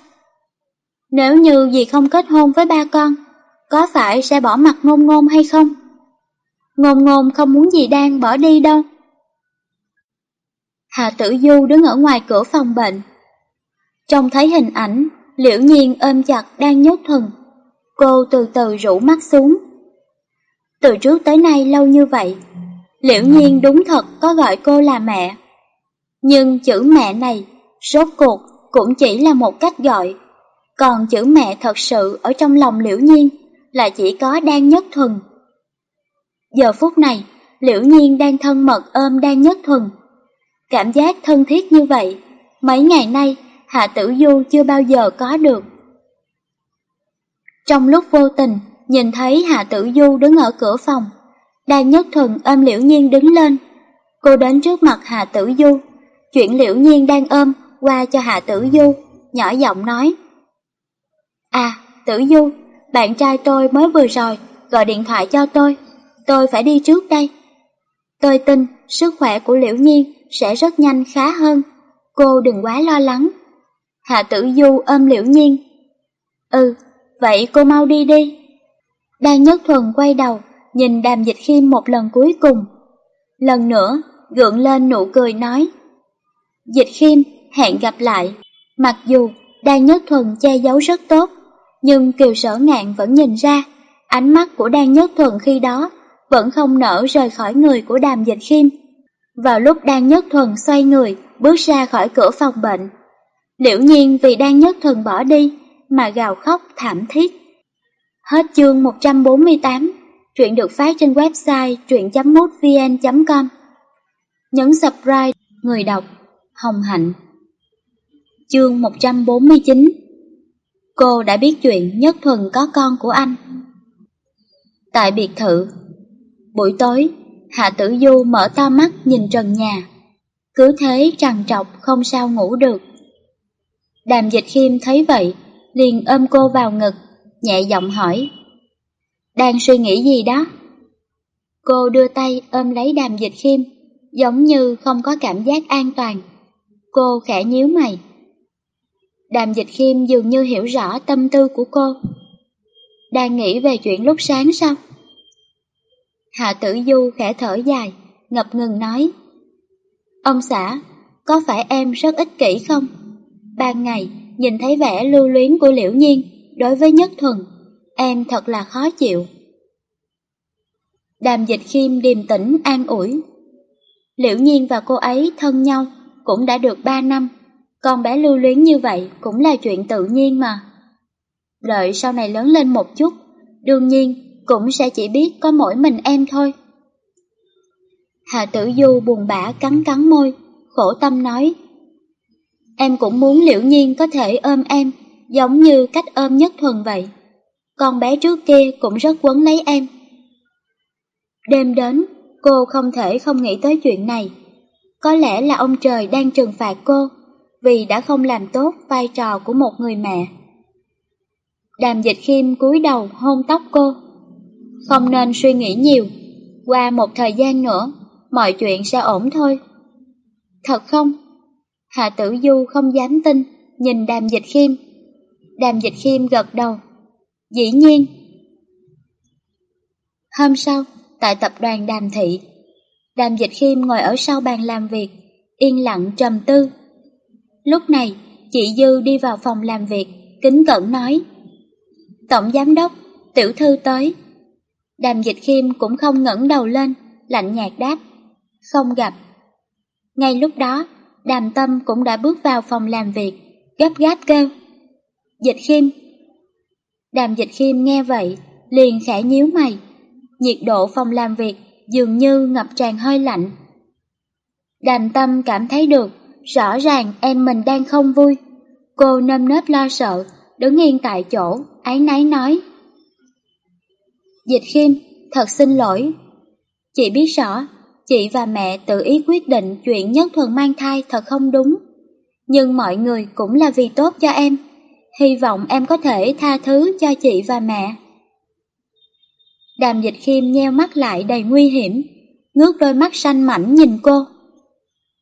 Nếu như dì không kết hôn với ba con, có phải sẽ bỏ mặt ngôn ngôn hay không? Ngôn ngôn không muốn dì đang bỏ đi đâu. Hà Tử Du đứng ở ngoài cửa phòng bệnh. Trông thấy hình ảnh, liễu nhiên ôm chặt đang nhốt thần Cô từ từ rủ mắt xuống. Từ trước tới nay lâu như vậy, liễu nhiên đúng thật có gọi cô là mẹ. Nhưng chữ mẹ này, rốt cuộc cũng chỉ là một cách gọi. Còn chữ mẹ thật sự ở trong lòng liễu nhiên là chỉ có đan nhất thuần. Giờ phút này, liễu nhiên đang thân mật ôm đan nhất thuần. Cảm giác thân thiết như vậy, mấy ngày nay Hạ Tử Du chưa bao giờ có được. Trong lúc vô tình, nhìn thấy Hạ Tử Du đứng ở cửa phòng, đan nhất thuần ôm liễu nhiên đứng lên. Cô đến trước mặt Hạ Tử Du, chuyện liễu nhiên đang ôm qua cho Hạ Tử Du, nhỏ giọng nói. À, Tử Du, bạn trai tôi mới vừa rồi gọi điện thoại cho tôi, tôi phải đi trước đây. Tôi tin sức khỏe của Liễu Nhiên sẽ rất nhanh khá hơn, cô đừng quá lo lắng. Hạ Tử Du ôm Liễu Nhiên. Ừ, vậy cô mau đi đi. Đan Nhất Thuần quay đầu, nhìn đàm dịch khiêm một lần cuối cùng. Lần nữa, gượng lên nụ cười nói. Dịch khiêm, hẹn gặp lại. Mặc dù Đan Nhất Thuần che giấu rất tốt, nhưng Kiều Sở Ngạn vẫn nhìn ra, ánh mắt của Đan Nhất Thuần khi đó vẫn không nở rời khỏi người của đàm dịch khiêm. Vào lúc Đan Nhất Thuần xoay người, bước ra khỏi cửa phòng bệnh, liễu nhiên vì Đan Nhất Thuần bỏ đi mà gào khóc thảm thiết. Hết chương 148, truyện được phát trên website truyện.mútvn.com. Nhấn subscribe, người đọc, Hồng Hạnh. Chương 149 Cô đã biết chuyện Nhất Thuần có con của anh. Tại biệt thự, buổi tối, Hạ Tử Du mở to mắt nhìn trần nhà. Cứ thế trằn trọc không sao ngủ được. Đàm dịch khiêm thấy vậy, liền ôm cô vào ngực, nhẹ giọng hỏi. Đang suy nghĩ gì đó? Cô đưa tay ôm lấy đàm dịch khiêm, giống như không có cảm giác an toàn. Cô khẽ nhíu mày. Đàm dịch khiêm dường như hiểu rõ tâm tư của cô. Đang nghĩ về chuyện lúc sáng sao? Hạ tử du khẽ thở dài, ngập ngừng nói. Ông xã, có phải em rất ích kỷ không? Ban ngày, nhìn thấy vẻ lưu luyến của liễu nhiên đối với nhất thuần, em thật là khó chịu. Đàm dịch khiêm điềm tĩnh an ủi. Liễu nhiên và cô ấy thân nhau cũng đã được ba năm, con bé lưu luyến như vậy cũng là chuyện tự nhiên mà. Đợi sau này lớn lên một chút, đương nhiên cũng sẽ chỉ biết có mỗi mình em thôi. Hà Tử Du buồn bã cắn cắn môi, khổ tâm nói. Em cũng muốn liễu nhiên có thể ôm em, giống như cách ôm nhất thuần vậy. Con bé trước kia cũng rất quấn lấy em. Đêm đến, cô không thể không nghĩ tới chuyện này. Có lẽ là ông trời đang trừng phạt cô, vì đã không làm tốt vai trò của một người mẹ. Đàm dịch khiêm cúi đầu hôn tóc cô. Không nên suy nghĩ nhiều, qua một thời gian nữa, mọi chuyện sẽ ổn thôi. Thật không? Hạ tử du không dám tin, nhìn đàm dịch khiêm. Đàm dịch khiêm gật đầu. Dĩ nhiên. Hôm sau, tại tập đoàn đàm thị, đàm dịch khiêm ngồi ở sau bàn làm việc, yên lặng trầm tư. Lúc này, chị Dư đi vào phòng làm việc, kính cẩn nói. Tổng giám đốc, tiểu thư tới. Đàm dịch khiêm cũng không ngẩng đầu lên, lạnh nhạt đáp. Không gặp. Ngay lúc đó, đàm tâm cũng đã bước vào phòng làm việc, gấp gáp kêu. Dịch khiêm. Đàm dịch khiêm nghe vậy, liền khẽ nhíu mày. Nhiệt độ phòng làm việc dường như ngập tràn hơi lạnh. Đàm tâm cảm thấy được, rõ ràng em mình đang không vui. Cô nâm nớp lo sợ, đứng yên tại chỗ, ái náy nói. Dịch khiêm, thật xin lỗi. Chị biết rõ, chị và mẹ tự ý quyết định chuyện nhất thuần mang thai thật không đúng. Nhưng mọi người cũng là vì tốt cho em. Hy vọng em có thể tha thứ cho chị và mẹ. Đàm dịch khiêm nheo mắt lại đầy nguy hiểm, ngước đôi mắt xanh mảnh nhìn cô.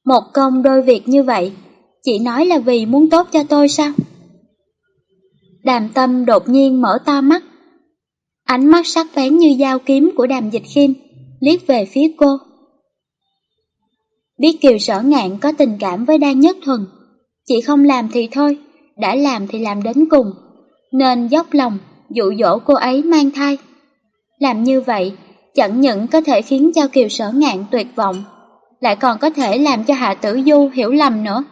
Một công đôi việc như vậy, chị nói là vì muốn tốt cho tôi sao? Đàm tâm đột nhiên mở to mắt. Ánh mắt sắc bén như dao kiếm của đàm dịch khiêm, liếc về phía cô. Biết Kiều sở ngạn có tình cảm với Đan Nhất Thuần, chị không làm thì thôi, đã làm thì làm đến cùng, nên dốc lòng dụ dỗ cô ấy mang thai. Làm như vậy, chẳng những có thể khiến cho Kiều sở ngạn tuyệt vọng, lại còn có thể làm cho Hạ Tử Du hiểu lầm nữa.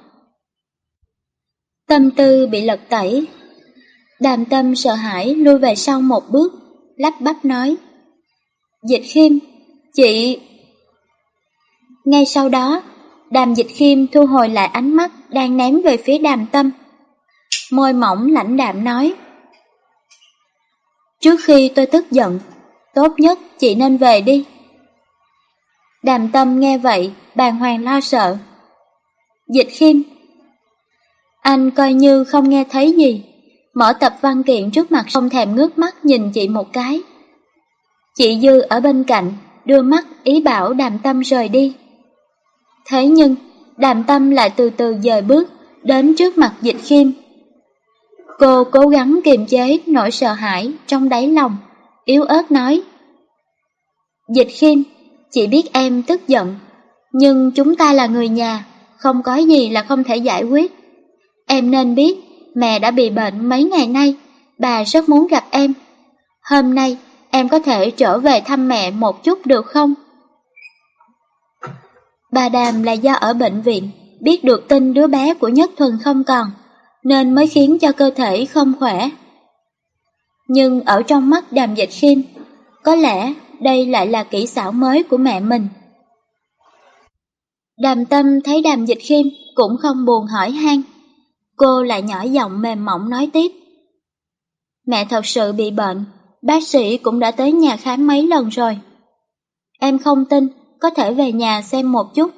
Tâm tư bị lật tẩy. Đàm tâm sợ hãi lui về sau một bước, lắp bắp nói. Dịch khiêm, chị... Ngay sau đó, đàm dịch khiêm thu hồi lại ánh mắt đang ném về phía đàm tâm. Môi mỏng lãnh đạm nói. Trước khi tôi tức giận, tốt nhất chị nên về đi. Đàm tâm nghe vậy, bàng hoàng lo sợ. Dịch khiêm. Anh coi như không nghe thấy gì, mở tập văn kiện trước mặt không thèm ngước mắt nhìn chị một cái. Chị Dư ở bên cạnh, đưa mắt ý bảo đàm tâm rời đi. Thế nhưng, đàm tâm lại từ từ dời bước, đến trước mặt dịch khiêm. Cô cố gắng kiềm chế nỗi sợ hãi trong đáy lòng, yếu ớt nói. Dịch khiêm, chị biết em tức giận, nhưng chúng ta là người nhà, không có gì là không thể giải quyết. Em nên biết, mẹ đã bị bệnh mấy ngày nay, bà rất muốn gặp em. Hôm nay, em có thể trở về thăm mẹ một chút được không? Bà Đàm là do ở bệnh viện, biết được tin đứa bé của Nhất Thuần không còn, nên mới khiến cho cơ thể không khỏe. Nhưng ở trong mắt Đàm Dịch Khiêm, có lẽ đây lại là kỹ xảo mới của mẹ mình. Đàm Tâm thấy Đàm Dịch Khiêm cũng không buồn hỏi han. Cô lại nhỏ giọng mềm mỏng nói tiếp. Mẹ thật sự bị bệnh, bác sĩ cũng đã tới nhà khám mấy lần rồi. Em không tin có thể về nhà xem một chút.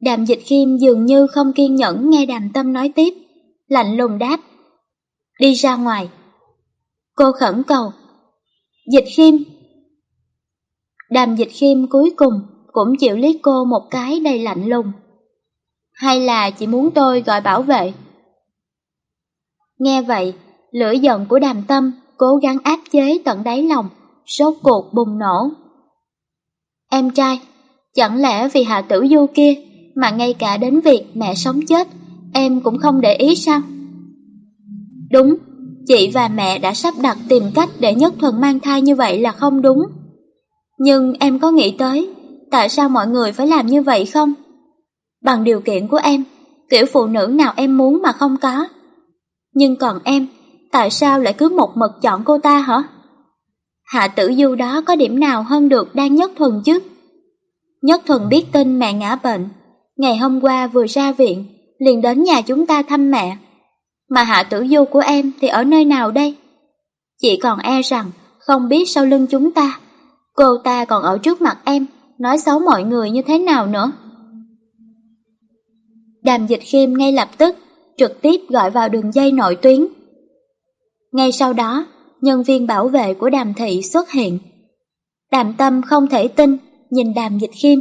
Đàm dịch khiêm dường như không kiên nhẫn nghe đàm tâm nói tiếp, lạnh lùng đáp. Đi ra ngoài. Cô khẩn cầu. Dịch khiêm. Đàm dịch khiêm cuối cùng cũng chịu liếc cô một cái đầy lạnh lùng. Hay là chỉ muốn tôi gọi bảo vệ? Nghe vậy, lửa giận của đàm tâm cố gắng áp chế tận đáy lòng, sốt cuộc bùng nổ. Em trai, chẳng lẽ vì Hạ Tử Du kia mà ngay cả đến việc mẹ sống chết em cũng không để ý sao? Đúng, chị và mẹ đã sắp đặt tìm cách để Nhất Thuần mang thai như vậy là không đúng. Nhưng em có nghĩ tới tại sao mọi người phải làm như vậy không? Bằng điều kiện của em, kiểu phụ nữ nào em muốn mà không có. Nhưng còn em, tại sao lại cứ một mực chọn cô ta hả? Hạ tử du đó có điểm nào hơn được đang nhất thuần chứ? Nhất thuần biết tin mẹ ngã bệnh, ngày hôm qua vừa ra viện, liền đến nhà chúng ta thăm mẹ. Mà hạ tử du của em thì ở nơi nào đây? Chị còn e rằng không biết sau lưng chúng ta, cô ta còn ở trước mặt em, nói xấu mọi người như thế nào nữa. Đàm dịch khiêm ngay lập tức trực tiếp gọi vào đường dây nội tuyến. Ngay sau đó, nhân viên bảo vệ của đàm thị xuất hiện. Đàm tâm không thể tin, nhìn đàm dịch khiêm.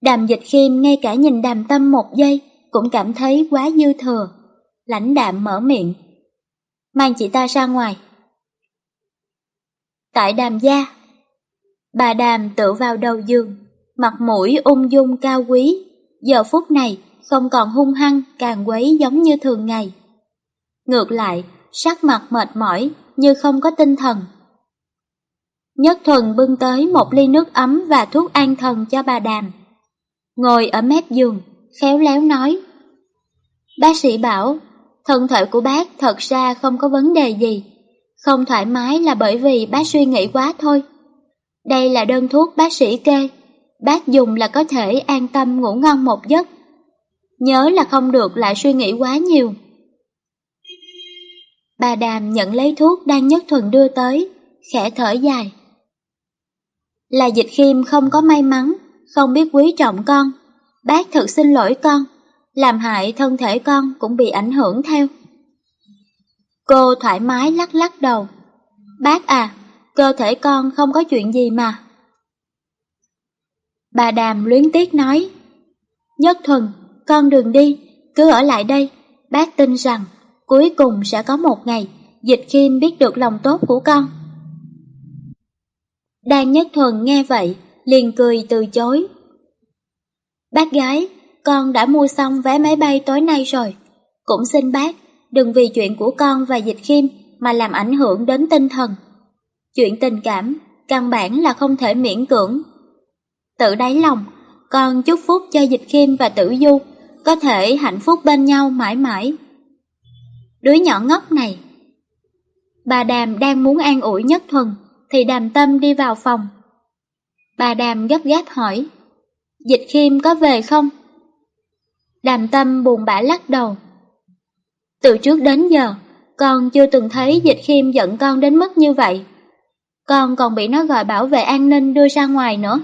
Đàm dịch khiêm ngay cả nhìn đàm tâm một giây cũng cảm thấy quá dư thừa. Lãnh đạm mở miệng. Mang chị ta ra ngoài. Tại đàm gia, bà đàm tự vào đầu giường, mặt mũi ung dung cao quý, giờ phút này không còn hung hăng càng quấy giống như thường ngày. Ngược lại, sắc mặt mệt mỏi như không có tinh thần. Nhất thuần bưng tới một ly nước ấm và thuốc an thần cho bà đàm. Ngồi ở mép giường, khéo léo nói. Bác sĩ bảo, thân thể của bác thật ra không có vấn đề gì. Không thoải mái là bởi vì bác suy nghĩ quá thôi. Đây là đơn thuốc bác sĩ kê, bác dùng là có thể an tâm ngủ ngon một giấc. Nhớ là không được lại suy nghĩ quá nhiều. Bà Đàm nhận lấy thuốc đang nhất thuần đưa tới, khẽ thở dài. Là dịch khiêm không có may mắn, không biết quý trọng con. Bác thật xin lỗi con, làm hại thân thể con cũng bị ảnh hưởng theo. Cô thoải mái lắc lắc đầu. Bác à, cơ thể con không có chuyện gì mà. Bà Đàm luyến tiếc nói. Nhất thuần, con đừng đi, cứ ở lại đây. Bác tin rằng cuối cùng sẽ có một ngày Dịch Khiêm biết được lòng tốt của con. Đan Nhất Thuần nghe vậy, liền cười từ chối. Bác gái, con đã mua xong vé máy bay tối nay rồi. Cũng xin bác, đừng vì chuyện của con và Dịch Khiêm mà làm ảnh hưởng đến tinh thần. Chuyện tình cảm, căn bản là không thể miễn cưỡng. Tự đáy lòng, con chúc phúc cho Dịch Khiêm và Tử Du có thể hạnh phúc bên nhau mãi mãi. Đứa nhỏ ngốc này. Bà Đàm đang muốn an ủi Nhất Thuần, thì Đàm Tâm đi vào phòng. Bà Đàm gấp gáp hỏi, Dịch Khiêm có về không? Đàm Tâm buồn bã lắc đầu. Từ trước đến giờ, con chưa từng thấy Dịch Khiêm giận con đến mức như vậy. Con còn bị nó gọi bảo vệ an ninh đưa ra ngoài nữa.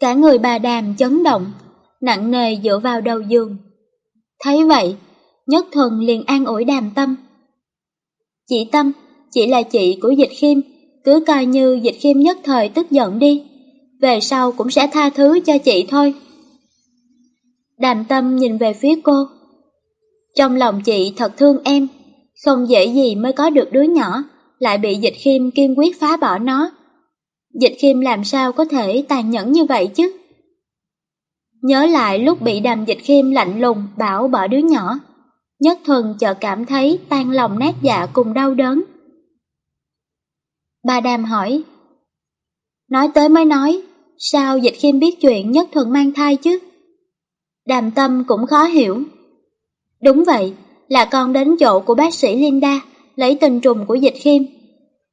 Cả người bà Đàm chấn động, nặng nề dựa vào đầu giường. Thấy vậy, Nhất Thuần liền an ủi Đàm Tâm. Chị Tâm, chị là chị của Dịch Khiêm, cứ coi như Dịch Khiêm nhất thời tức giận đi, về sau cũng sẽ tha thứ cho chị thôi. Đàm Tâm nhìn về phía cô. Trong lòng chị thật thương em, không dễ gì mới có được đứa nhỏ, lại bị Dịch Khiêm kiên quyết phá bỏ nó. Dịch Khiêm làm sao có thể tàn nhẫn như vậy chứ? Nhớ lại lúc bị đàm Dịch Khiêm lạnh lùng bảo bỏ đứa nhỏ, Nhất Thuần chợt cảm thấy tan lòng nát dạ cùng đau đớn. Bà Đàm hỏi, Nói tới mới nói, sao Dịch Khiêm biết chuyện Nhất Thuần mang thai chứ? Đàm Tâm cũng khó hiểu. Đúng vậy, là con đến chỗ của bác sĩ Linda, lấy tình trùng của Dịch Khiêm.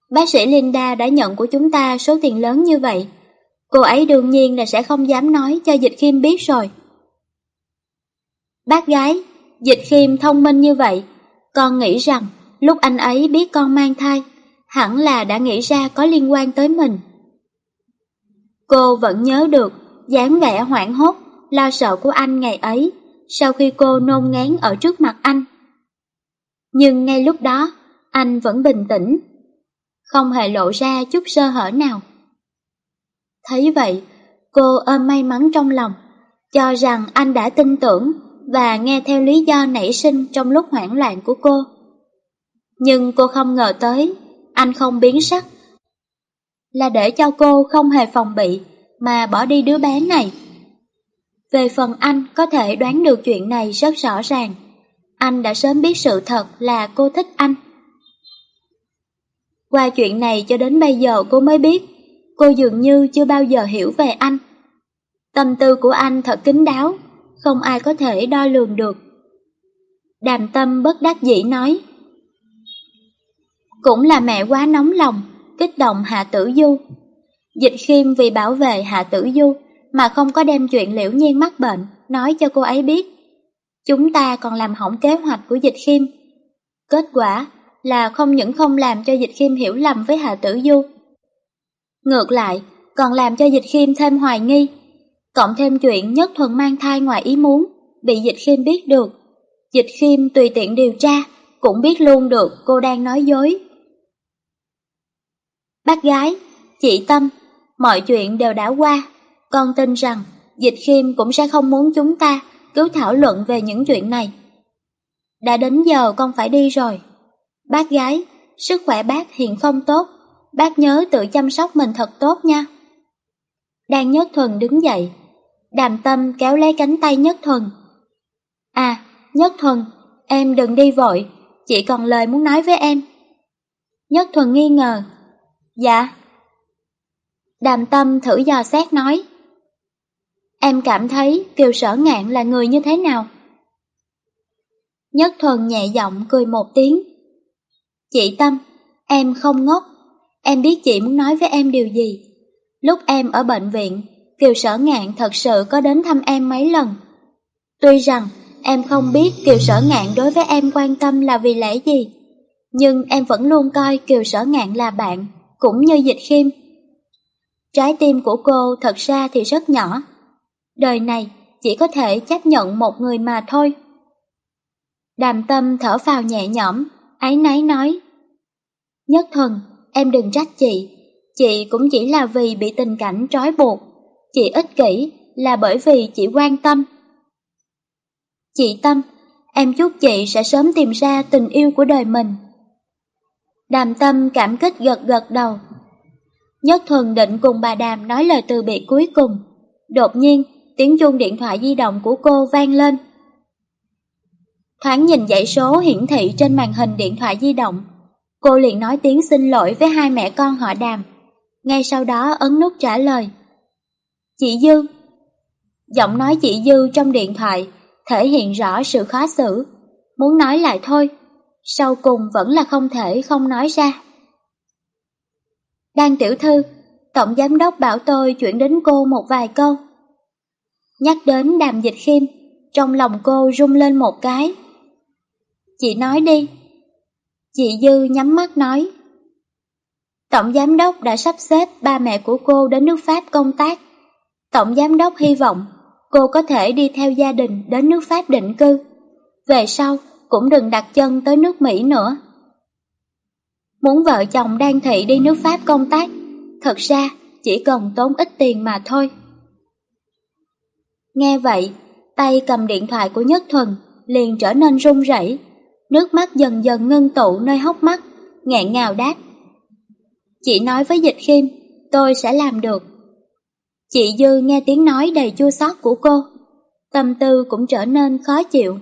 Bác sĩ Linda đã nhận của chúng ta số tiền lớn như vậy. Cô ấy đương nhiên là sẽ không dám nói cho Dịch Khiêm biết rồi. Bác gái, Dịch Khiêm thông minh như vậy, con nghĩ rằng lúc anh ấy biết con mang thai, hẳn là đã nghĩ ra có liên quan tới mình. Cô vẫn nhớ được dáng vẻ hoảng hốt, lo sợ của anh ngày ấy, sau khi cô nôn ngán ở trước mặt anh. Nhưng ngay lúc đó, anh vẫn bình tĩnh, không hề lộ ra chút sơ hở nào. Thấy vậy, cô ôm may mắn trong lòng, cho rằng anh đã tin tưởng và nghe theo lý do nảy sinh trong lúc hoảng loạn của cô. Nhưng cô không ngờ tới, anh không biến sắc. Là để cho cô không hề phòng bị mà bỏ đi đứa bé này. Về phần anh có thể đoán được chuyện này rất rõ ràng. Anh đã sớm biết sự thật là cô thích anh. Qua chuyện này cho đến bây giờ cô mới biết, cô dường như chưa bao giờ hiểu về anh. Tâm tư của anh thật kín đáo, không ai có thể đo lường được. Đàm tâm bất đắc dĩ nói. Cũng là mẹ quá nóng lòng, kích động Hạ Tử Du. Dịch khiêm vì bảo vệ Hạ Tử Du mà không có đem chuyện liễu nhiên mắc bệnh, nói cho cô ấy biết. Chúng ta còn làm hỏng kế hoạch của dịch khiêm. Kết quả là không những không làm cho dịch khiêm hiểu lầm với Hạ Tử Du. Ngược lại, còn làm cho dịch khiêm thêm hoài nghi cộng thêm chuyện nhất thuần mang thai ngoài ý muốn, bị Dịch Khiêm biết được. Dịch Khiêm tùy tiện điều tra, cũng biết luôn được cô đang nói dối. Bác gái, chị Tâm, mọi chuyện đều đã qua, con tin rằng Dịch Khiêm cũng sẽ không muốn chúng ta cứ thảo luận về những chuyện này. Đã đến giờ con phải đi rồi. Bác gái, sức khỏe bác hiện không tốt, bác nhớ tự chăm sóc mình thật tốt nha. Đang nhất thuần đứng dậy, Đàm tâm kéo lấy cánh tay Nhất Thuần. À, Nhất Thuần, em đừng đi vội, chị còn lời muốn nói với em. Nhất Thuần nghi ngờ. Dạ. Đàm tâm thử dò xét nói. Em cảm thấy Kiều Sở Ngạn là người như thế nào? Nhất Thuần nhẹ giọng cười một tiếng. Chị Tâm, em không ngốc, em biết chị muốn nói với em điều gì. Lúc em ở bệnh viện, Kiều Sở Ngạn thật sự có đến thăm em mấy lần. Tuy rằng em không biết Kiều Sở Ngạn đối với em quan tâm là vì lẽ gì, nhưng em vẫn luôn coi Kiều Sở Ngạn là bạn, cũng như dịch khiêm. Trái tim của cô thật ra thì rất nhỏ. Đời này chỉ có thể chấp nhận một người mà thôi. Đàm tâm thở vào nhẹ nhõm, ái náy nói. Nhất thần em đừng trách chị, chị cũng chỉ là vì bị tình cảnh trói buộc. Chị ích kỷ là bởi vì chị quan tâm. Chị Tâm, em chúc chị sẽ sớm tìm ra tình yêu của đời mình. Đàm Tâm cảm kích gật gật đầu. Nhất thần định cùng bà Đàm nói lời từ biệt cuối cùng. Đột nhiên, tiếng chuông điện thoại di động của cô vang lên. Thoáng nhìn dãy số hiển thị trên màn hình điện thoại di động, cô liền nói tiếng xin lỗi với hai mẹ con họ Đàm. Ngay sau đó ấn nút trả lời. Chị Dư Giọng nói chị Dư trong điện thoại thể hiện rõ sự khó xử, muốn nói lại thôi, sau cùng vẫn là không thể không nói ra. Đang tiểu thư, Tổng Giám đốc bảo tôi chuyển đến cô một vài câu. Nhắc đến đàm dịch khiêm, trong lòng cô rung lên một cái. Chị nói đi. Chị Dư nhắm mắt nói. Tổng Giám đốc đã sắp xếp ba mẹ của cô đến nước Pháp công tác. Tổng Giám đốc hy vọng cô có thể đi theo gia đình đến nước Pháp định cư. Về sau, cũng đừng đặt chân tới nước Mỹ nữa. Muốn vợ chồng đang thị đi nước Pháp công tác, thật ra chỉ cần tốn ít tiền mà thôi. Nghe vậy, tay cầm điện thoại của Nhất Thuần liền trở nên run rẩy, nước mắt dần dần ngưng tụ nơi hốc mắt, nghẹn ngào đáp. Chị nói với Dịch Khiêm, tôi sẽ làm được. Chị Dư nghe tiếng nói đầy chua xót của cô, tâm tư cũng trở nên khó chịu.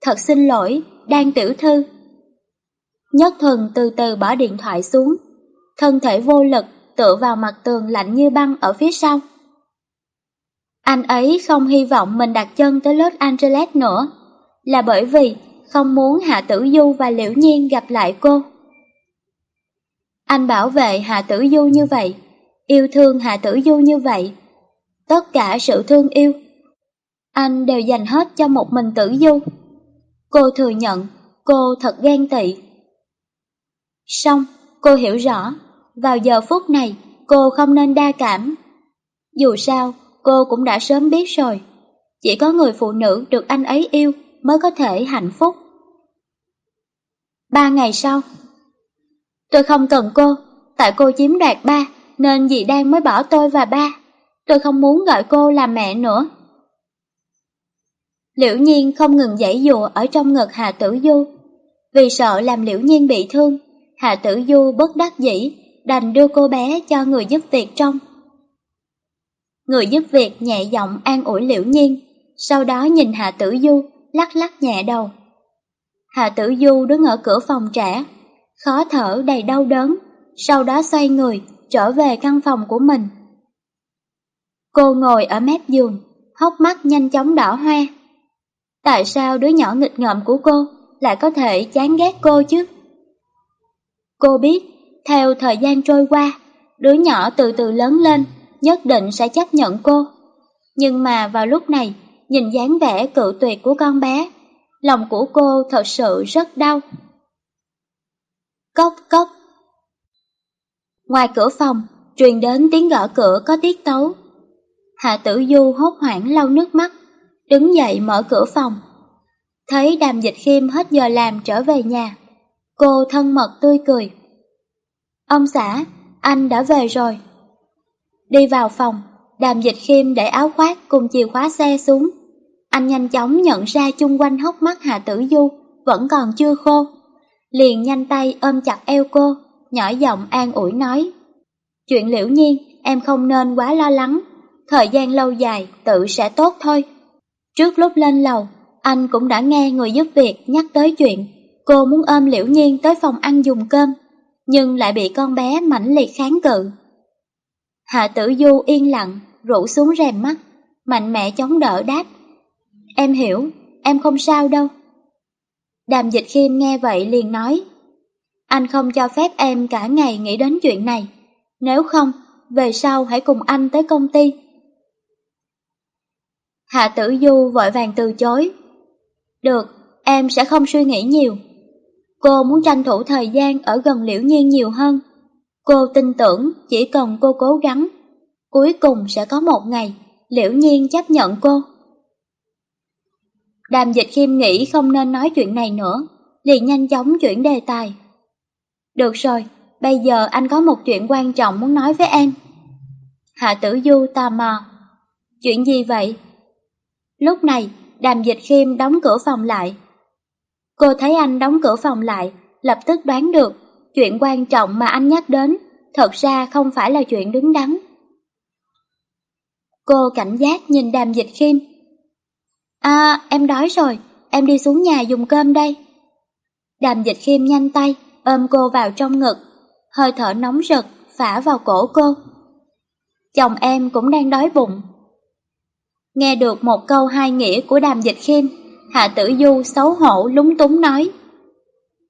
Thật xin lỗi, đang tiểu thư. Nhất thần từ từ bỏ điện thoại xuống, thân thể vô lực tựa vào mặt tường lạnh như băng ở phía sau. Anh ấy không hy vọng mình đặt chân tới Los Angeles nữa, là bởi vì không muốn Hạ Tử Du và Liễu Nhiên gặp lại cô. Anh bảo vệ Hạ Tử Du như vậy, yêu thương Hạ Tử Du như vậy. Tất cả sự thương yêu, anh đều dành hết cho một mình Tử Du. Cô thừa nhận, cô thật ghen tị. Xong, cô hiểu rõ, vào giờ phút này cô không nên đa cảm. Dù sao, cô cũng đã sớm biết rồi. Chỉ có người phụ nữ được anh ấy yêu mới có thể hạnh phúc. Ba ngày sau Tôi không cần cô, tại cô chiếm đoạt ba, nên dì đang mới bỏ tôi và ba. Tôi không muốn gọi cô là mẹ nữa. Liễu Nhiên không ngừng giãy dùa ở trong ngực Hà Tử Du. Vì sợ làm Liễu Nhiên bị thương, Hà Tử Du bất đắc dĩ, đành đưa cô bé cho người giúp việc trong. Người giúp việc nhẹ giọng an ủi Liễu Nhiên, sau đó nhìn Hà Tử Du, lắc lắc nhẹ đầu. Hà Tử Du đứng ở cửa phòng trẻ, khó thở đầy đau đớn, sau đó xoay người, trở về căn phòng của mình. Cô ngồi ở mép giường, hốc mắt nhanh chóng đỏ hoe. Tại sao đứa nhỏ nghịch ngợm của cô lại có thể chán ghét cô chứ? Cô biết, theo thời gian trôi qua, đứa nhỏ từ từ lớn lên, nhất định sẽ chấp nhận cô. Nhưng mà vào lúc này, nhìn dáng vẻ cự tuyệt của con bé, lòng của cô thật sự rất đau. Cốc cốc. Ngoài cửa phòng, truyền đến tiếng gõ cửa có tiết tấu. Hạ tử du hốt hoảng lau nước mắt, đứng dậy mở cửa phòng. Thấy đàm dịch khiêm hết giờ làm trở về nhà, cô thân mật tươi cười. Ông xã, anh đã về rồi. Đi vào phòng, đàm dịch khiêm để áo khoác cùng chìa khóa xe xuống. Anh nhanh chóng nhận ra chung quanh hốc mắt Hạ Tử Du vẫn còn chưa khô. Liền nhanh tay ôm chặt eo cô, nhỏ giọng an ủi nói. Chuyện liễu nhiên, em không nên quá lo lắng, thời gian lâu dài tự sẽ tốt thôi. Trước lúc lên lầu, anh cũng đã nghe người giúp việc nhắc tới chuyện cô muốn ôm liễu nhiên tới phòng ăn dùng cơm, nhưng lại bị con bé mãnh liệt kháng cự. Hạ tử du yên lặng, rủ xuống rèm mắt, mạnh mẽ chống đỡ đáp. Em hiểu, em không sao đâu. Đàm dịch khiêm nghe vậy liền nói. Anh không cho phép em cả ngày nghĩ đến chuyện này. Nếu không, về sau hãy cùng anh tới công ty. Hạ tử du vội vàng từ chối. Được, em sẽ không suy nghĩ nhiều. Cô muốn tranh thủ thời gian ở gần liễu nhiên nhiều hơn. Cô tin tưởng chỉ cần cô cố gắng, cuối cùng sẽ có một ngày liễu nhiên chấp nhận cô. Đàm dịch khiêm nghĩ không nên nói chuyện này nữa, liền nhanh chóng chuyển đề tài. Được rồi, bây giờ anh có một chuyện quan trọng muốn nói với em. Hạ tử du tò mò. Chuyện gì vậy? Lúc này, đàm dịch khiêm đóng cửa phòng lại. Cô thấy anh đóng cửa phòng lại, lập tức đoán được chuyện quan trọng mà anh nhắc đến thật ra không phải là chuyện đứng đắn. Cô cảnh giác nhìn đàm dịch khiêm. À, em đói rồi, em đi xuống nhà dùng cơm đây. Đàm dịch khiêm nhanh tay, ôm cô vào trong ngực, hơi thở nóng rực phả vào cổ cô. Chồng em cũng đang đói bụng. Nghe được một câu hai nghĩa của đàm dịch khiêm, Hạ Tử Du xấu hổ lúng túng nói.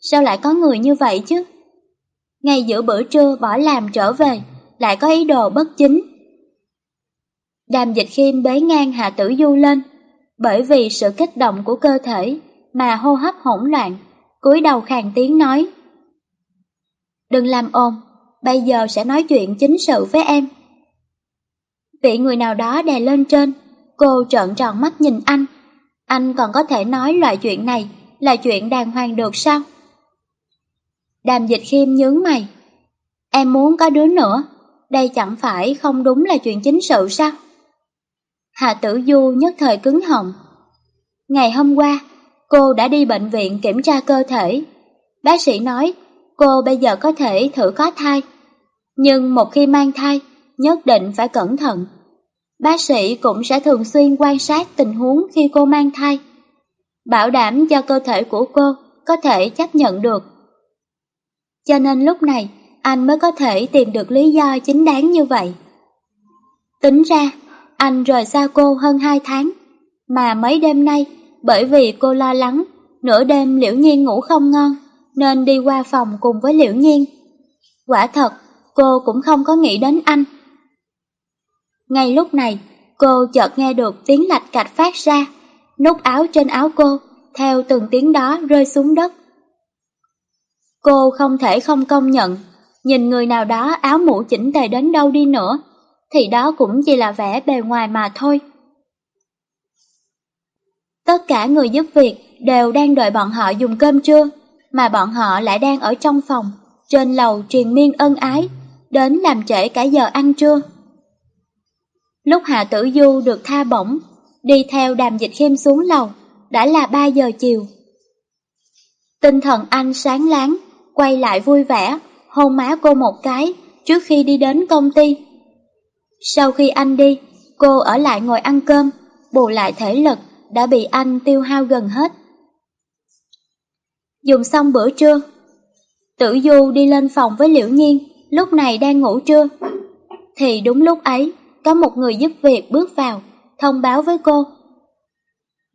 Sao lại có người như vậy chứ? Ngay giữa bữa trưa bỏ làm trở về, lại có ý đồ bất chính. Đàm dịch khiêm bế ngang Hạ Tử Du lên, bởi vì sự kích động của cơ thể mà hô hấp hỗn loạn, cúi đầu khàn tiếng nói. Đừng làm ồn, bây giờ sẽ nói chuyện chính sự với em. Vị người nào đó đè lên trên, cô trợn tròn mắt nhìn anh. Anh còn có thể nói loại chuyện này là chuyện đàng hoàng được sao? Đàm dịch khiêm nhướng mày. Em muốn có đứa nữa, đây chẳng phải không đúng là chuyện chính sự sao? Hạ tử du nhất thời cứng họng. Ngày hôm qua, cô đã đi bệnh viện kiểm tra cơ thể. Bác sĩ nói cô bây giờ có thể thử có thai. Nhưng một khi mang thai, nhất định phải cẩn thận. Bác sĩ cũng sẽ thường xuyên quan sát tình huống khi cô mang thai. Bảo đảm cho cơ thể của cô có thể chấp nhận được. Cho nên lúc này, anh mới có thể tìm được lý do chính đáng như vậy. Tính ra, anh rời xa cô hơn hai tháng, mà mấy đêm nay, bởi vì cô lo lắng, nửa đêm Liễu Nhiên ngủ không ngon, nên đi qua phòng cùng với Liễu Nhiên. Quả thật, cô cũng không có nghĩ đến anh. Ngay lúc này, cô chợt nghe được tiếng lạch cạch phát ra, nút áo trên áo cô, theo từng tiếng đó rơi xuống đất. Cô không thể không công nhận, nhìn người nào đó áo mũ chỉnh tề đến đâu đi nữa, thì đó cũng chỉ là vẻ bề ngoài mà thôi. Tất cả người giúp việc đều đang đợi bọn họ dùng cơm trưa, mà bọn họ lại đang ở trong phòng, trên lầu truyền miên ân ái, đến làm trễ cả giờ ăn trưa. Lúc Hạ Tử Du được tha bổng, đi theo đàm dịch khiêm xuống lầu, đã là 3 giờ chiều. Tinh thần anh sáng láng, quay lại vui vẻ, hôn má cô một cái trước khi đi đến công ty. Sau khi anh đi, cô ở lại ngồi ăn cơm, bù lại thể lực đã bị anh tiêu hao gần hết. Dùng xong bữa trưa, Tử Du đi lên phòng với Liễu Nhiên, lúc này đang ngủ trưa. Thì đúng lúc ấy, có một người giúp việc bước vào, thông báo với cô.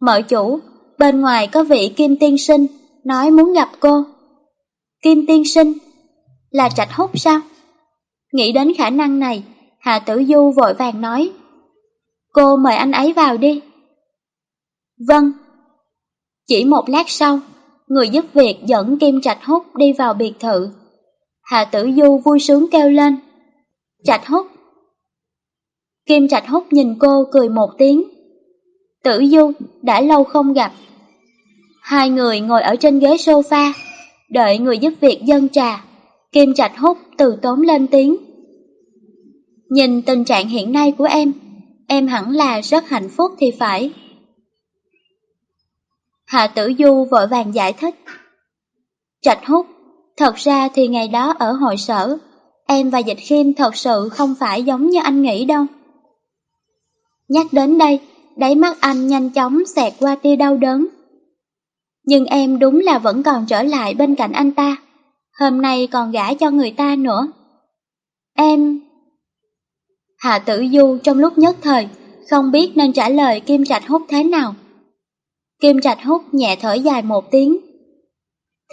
Mở chủ, bên ngoài có vị Kim Tiên Sinh, nói muốn gặp cô. Kim Tiên Sinh? Là trạch hút sao? Nghĩ đến khả năng này, Hạ Tử Du vội vàng nói. Cô mời anh ấy vào đi. Vâng. Chỉ một lát sau, người giúp việc dẫn Kim Trạch Hút đi vào biệt thự. Hạ Tử Du vui sướng kêu lên. Trạch Hút. Kim Trạch Hút nhìn cô cười một tiếng. Tử Du, đã lâu không gặp. Hai người ngồi ở trên ghế sofa, đợi người giúp việc dân trà. Kim Trạch Hút từ tốn lên tiếng. Nhìn tình trạng hiện nay của em, em hẳn là rất hạnh phúc thì phải. Hạ Tử Du vội vàng giải thích. Trạch hút, thật ra thì ngày đó ở hội sở, em và Dịch Khiêm thật sự không phải giống như anh nghĩ đâu. Nhắc đến đây, đáy mắt anh nhanh chóng xẹt qua tia đau đớn. Nhưng em đúng là vẫn còn trở lại bên cạnh anh ta, hôm nay còn gả cho người ta nữa. Em... Hạ tử du trong lúc nhất thời, không biết nên trả lời Kim Trạch hút thế nào. Kim Trạch hút nhẹ thở dài một tiếng.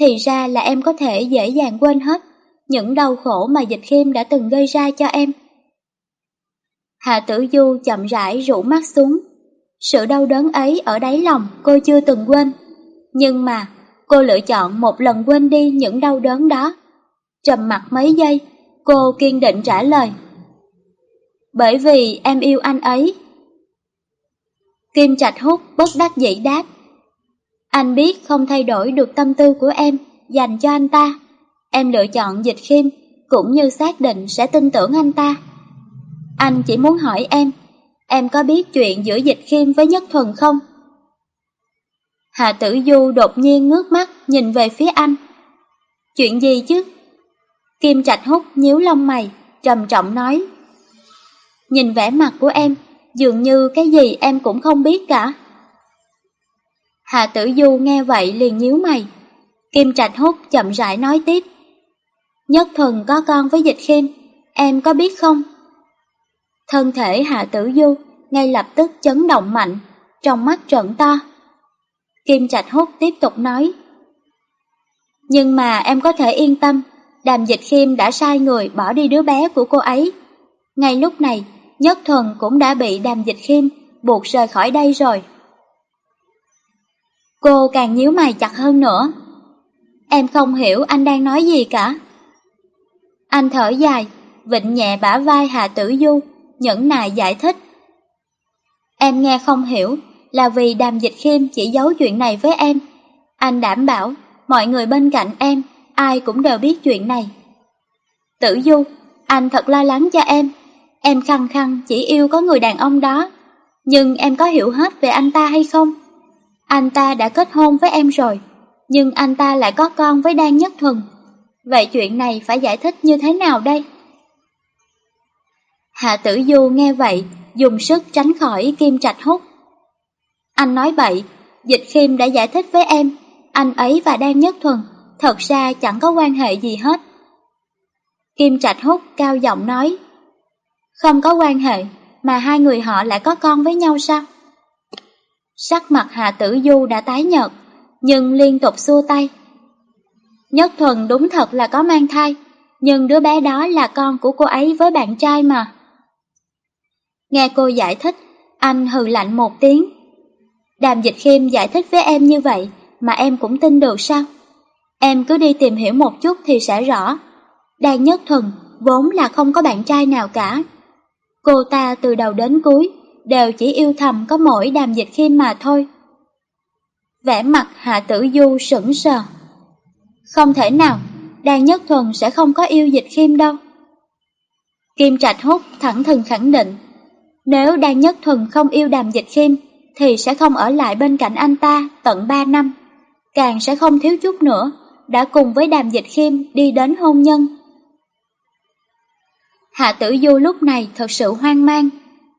Thì ra là em có thể dễ dàng quên hết những đau khổ mà dịch khiêm đã từng gây ra cho em. Hạ tử du chậm rãi rũ mắt xuống. Sự đau đớn ấy ở đáy lòng cô chưa từng quên. Nhưng mà cô lựa chọn một lần quên đi những đau đớn đó. Trầm mặt mấy giây, cô kiên định trả lời. Bởi vì em yêu anh ấy. Kim Trạch hút bất đắc dĩ đáp. Anh biết không thay đổi được tâm tư của em dành cho anh ta. Em lựa chọn dịch khiêm cũng như xác định sẽ tin tưởng anh ta. Anh chỉ muốn hỏi em, em có biết chuyện giữa dịch khiêm với nhất thuần không? Hạ tử du đột nhiên ngước mắt nhìn về phía anh. Chuyện gì chứ? Kim Trạch hút nhíu lông mày, trầm trọng nói. Nhìn vẻ mặt của em, dường như cái gì em cũng không biết cả. Hạ tử du nghe vậy liền nhíu mày. Kim Trạch hút chậm rãi nói tiếp. Nhất thần có con với dịch khiêm, em có biết không? Thân thể Hạ tử du ngay lập tức chấn động mạnh, trong mắt trợn to. Kim Trạch hút tiếp tục nói. Nhưng mà em có thể yên tâm, đàm dịch khiêm đã sai người bỏ đi đứa bé của cô ấy. Ngay lúc này, Nhất thần cũng đã bị đàm dịch khiêm buộc rời khỏi đây rồi. Cô càng nhíu mày chặt hơn nữa. Em không hiểu anh đang nói gì cả. Anh thở dài, vịnh nhẹ bả vai Hà Tử Du, nhẫn nại giải thích. Em nghe không hiểu là vì đàm dịch khiêm chỉ giấu chuyện này với em. Anh đảm bảo mọi người bên cạnh em, ai cũng đều biết chuyện này. Tử Du, anh thật lo lắng cho em. Em khăng khăng chỉ yêu có người đàn ông đó. Nhưng em có hiểu hết về anh ta hay không? Anh ta đã kết hôn với em rồi, nhưng anh ta lại có con với Đan Nhất Thuần. Vậy chuyện này phải giải thích như thế nào đây? Hạ tử du nghe vậy, dùng sức tránh khỏi kim trạch hút. Anh nói bậy, dịch khiêm đã giải thích với em, anh ấy và Đan Nhất Thuần thật ra chẳng có quan hệ gì hết. Kim trạch hút cao giọng nói, không có quan hệ, mà hai người họ lại có con với nhau sao? Sắc mặt Hạ Tử Du đã tái nhợt, nhưng liên tục xua tay. Nhất Thuần đúng thật là có mang thai, nhưng đứa bé đó là con của cô ấy với bạn trai mà. Nghe cô giải thích, anh hừ lạnh một tiếng. Đàm Dịch Khiêm giải thích với em như vậy mà em cũng tin được sao? Em cứ đi tìm hiểu một chút thì sẽ rõ. Đàn Nhất Thuần vốn là không có bạn trai nào cả. Cô ta từ đầu đến cuối đều chỉ yêu thầm có mỗi đàm dịch khiêm mà thôi. Vẻ mặt Hạ Tử Du sững sờ. Không thể nào, Đan Nhất Thuần sẽ không có yêu dịch khiêm đâu. Kim Trạch Hút thẳng thừng khẳng định, nếu Đan Nhất Thuần không yêu đàm dịch khiêm, thì sẽ không ở lại bên cạnh anh ta tận 3 năm, càng sẽ không thiếu chút nữa, đã cùng với đàm dịch khiêm đi đến hôn nhân. Hạ Tử Du lúc này thật sự hoang mang,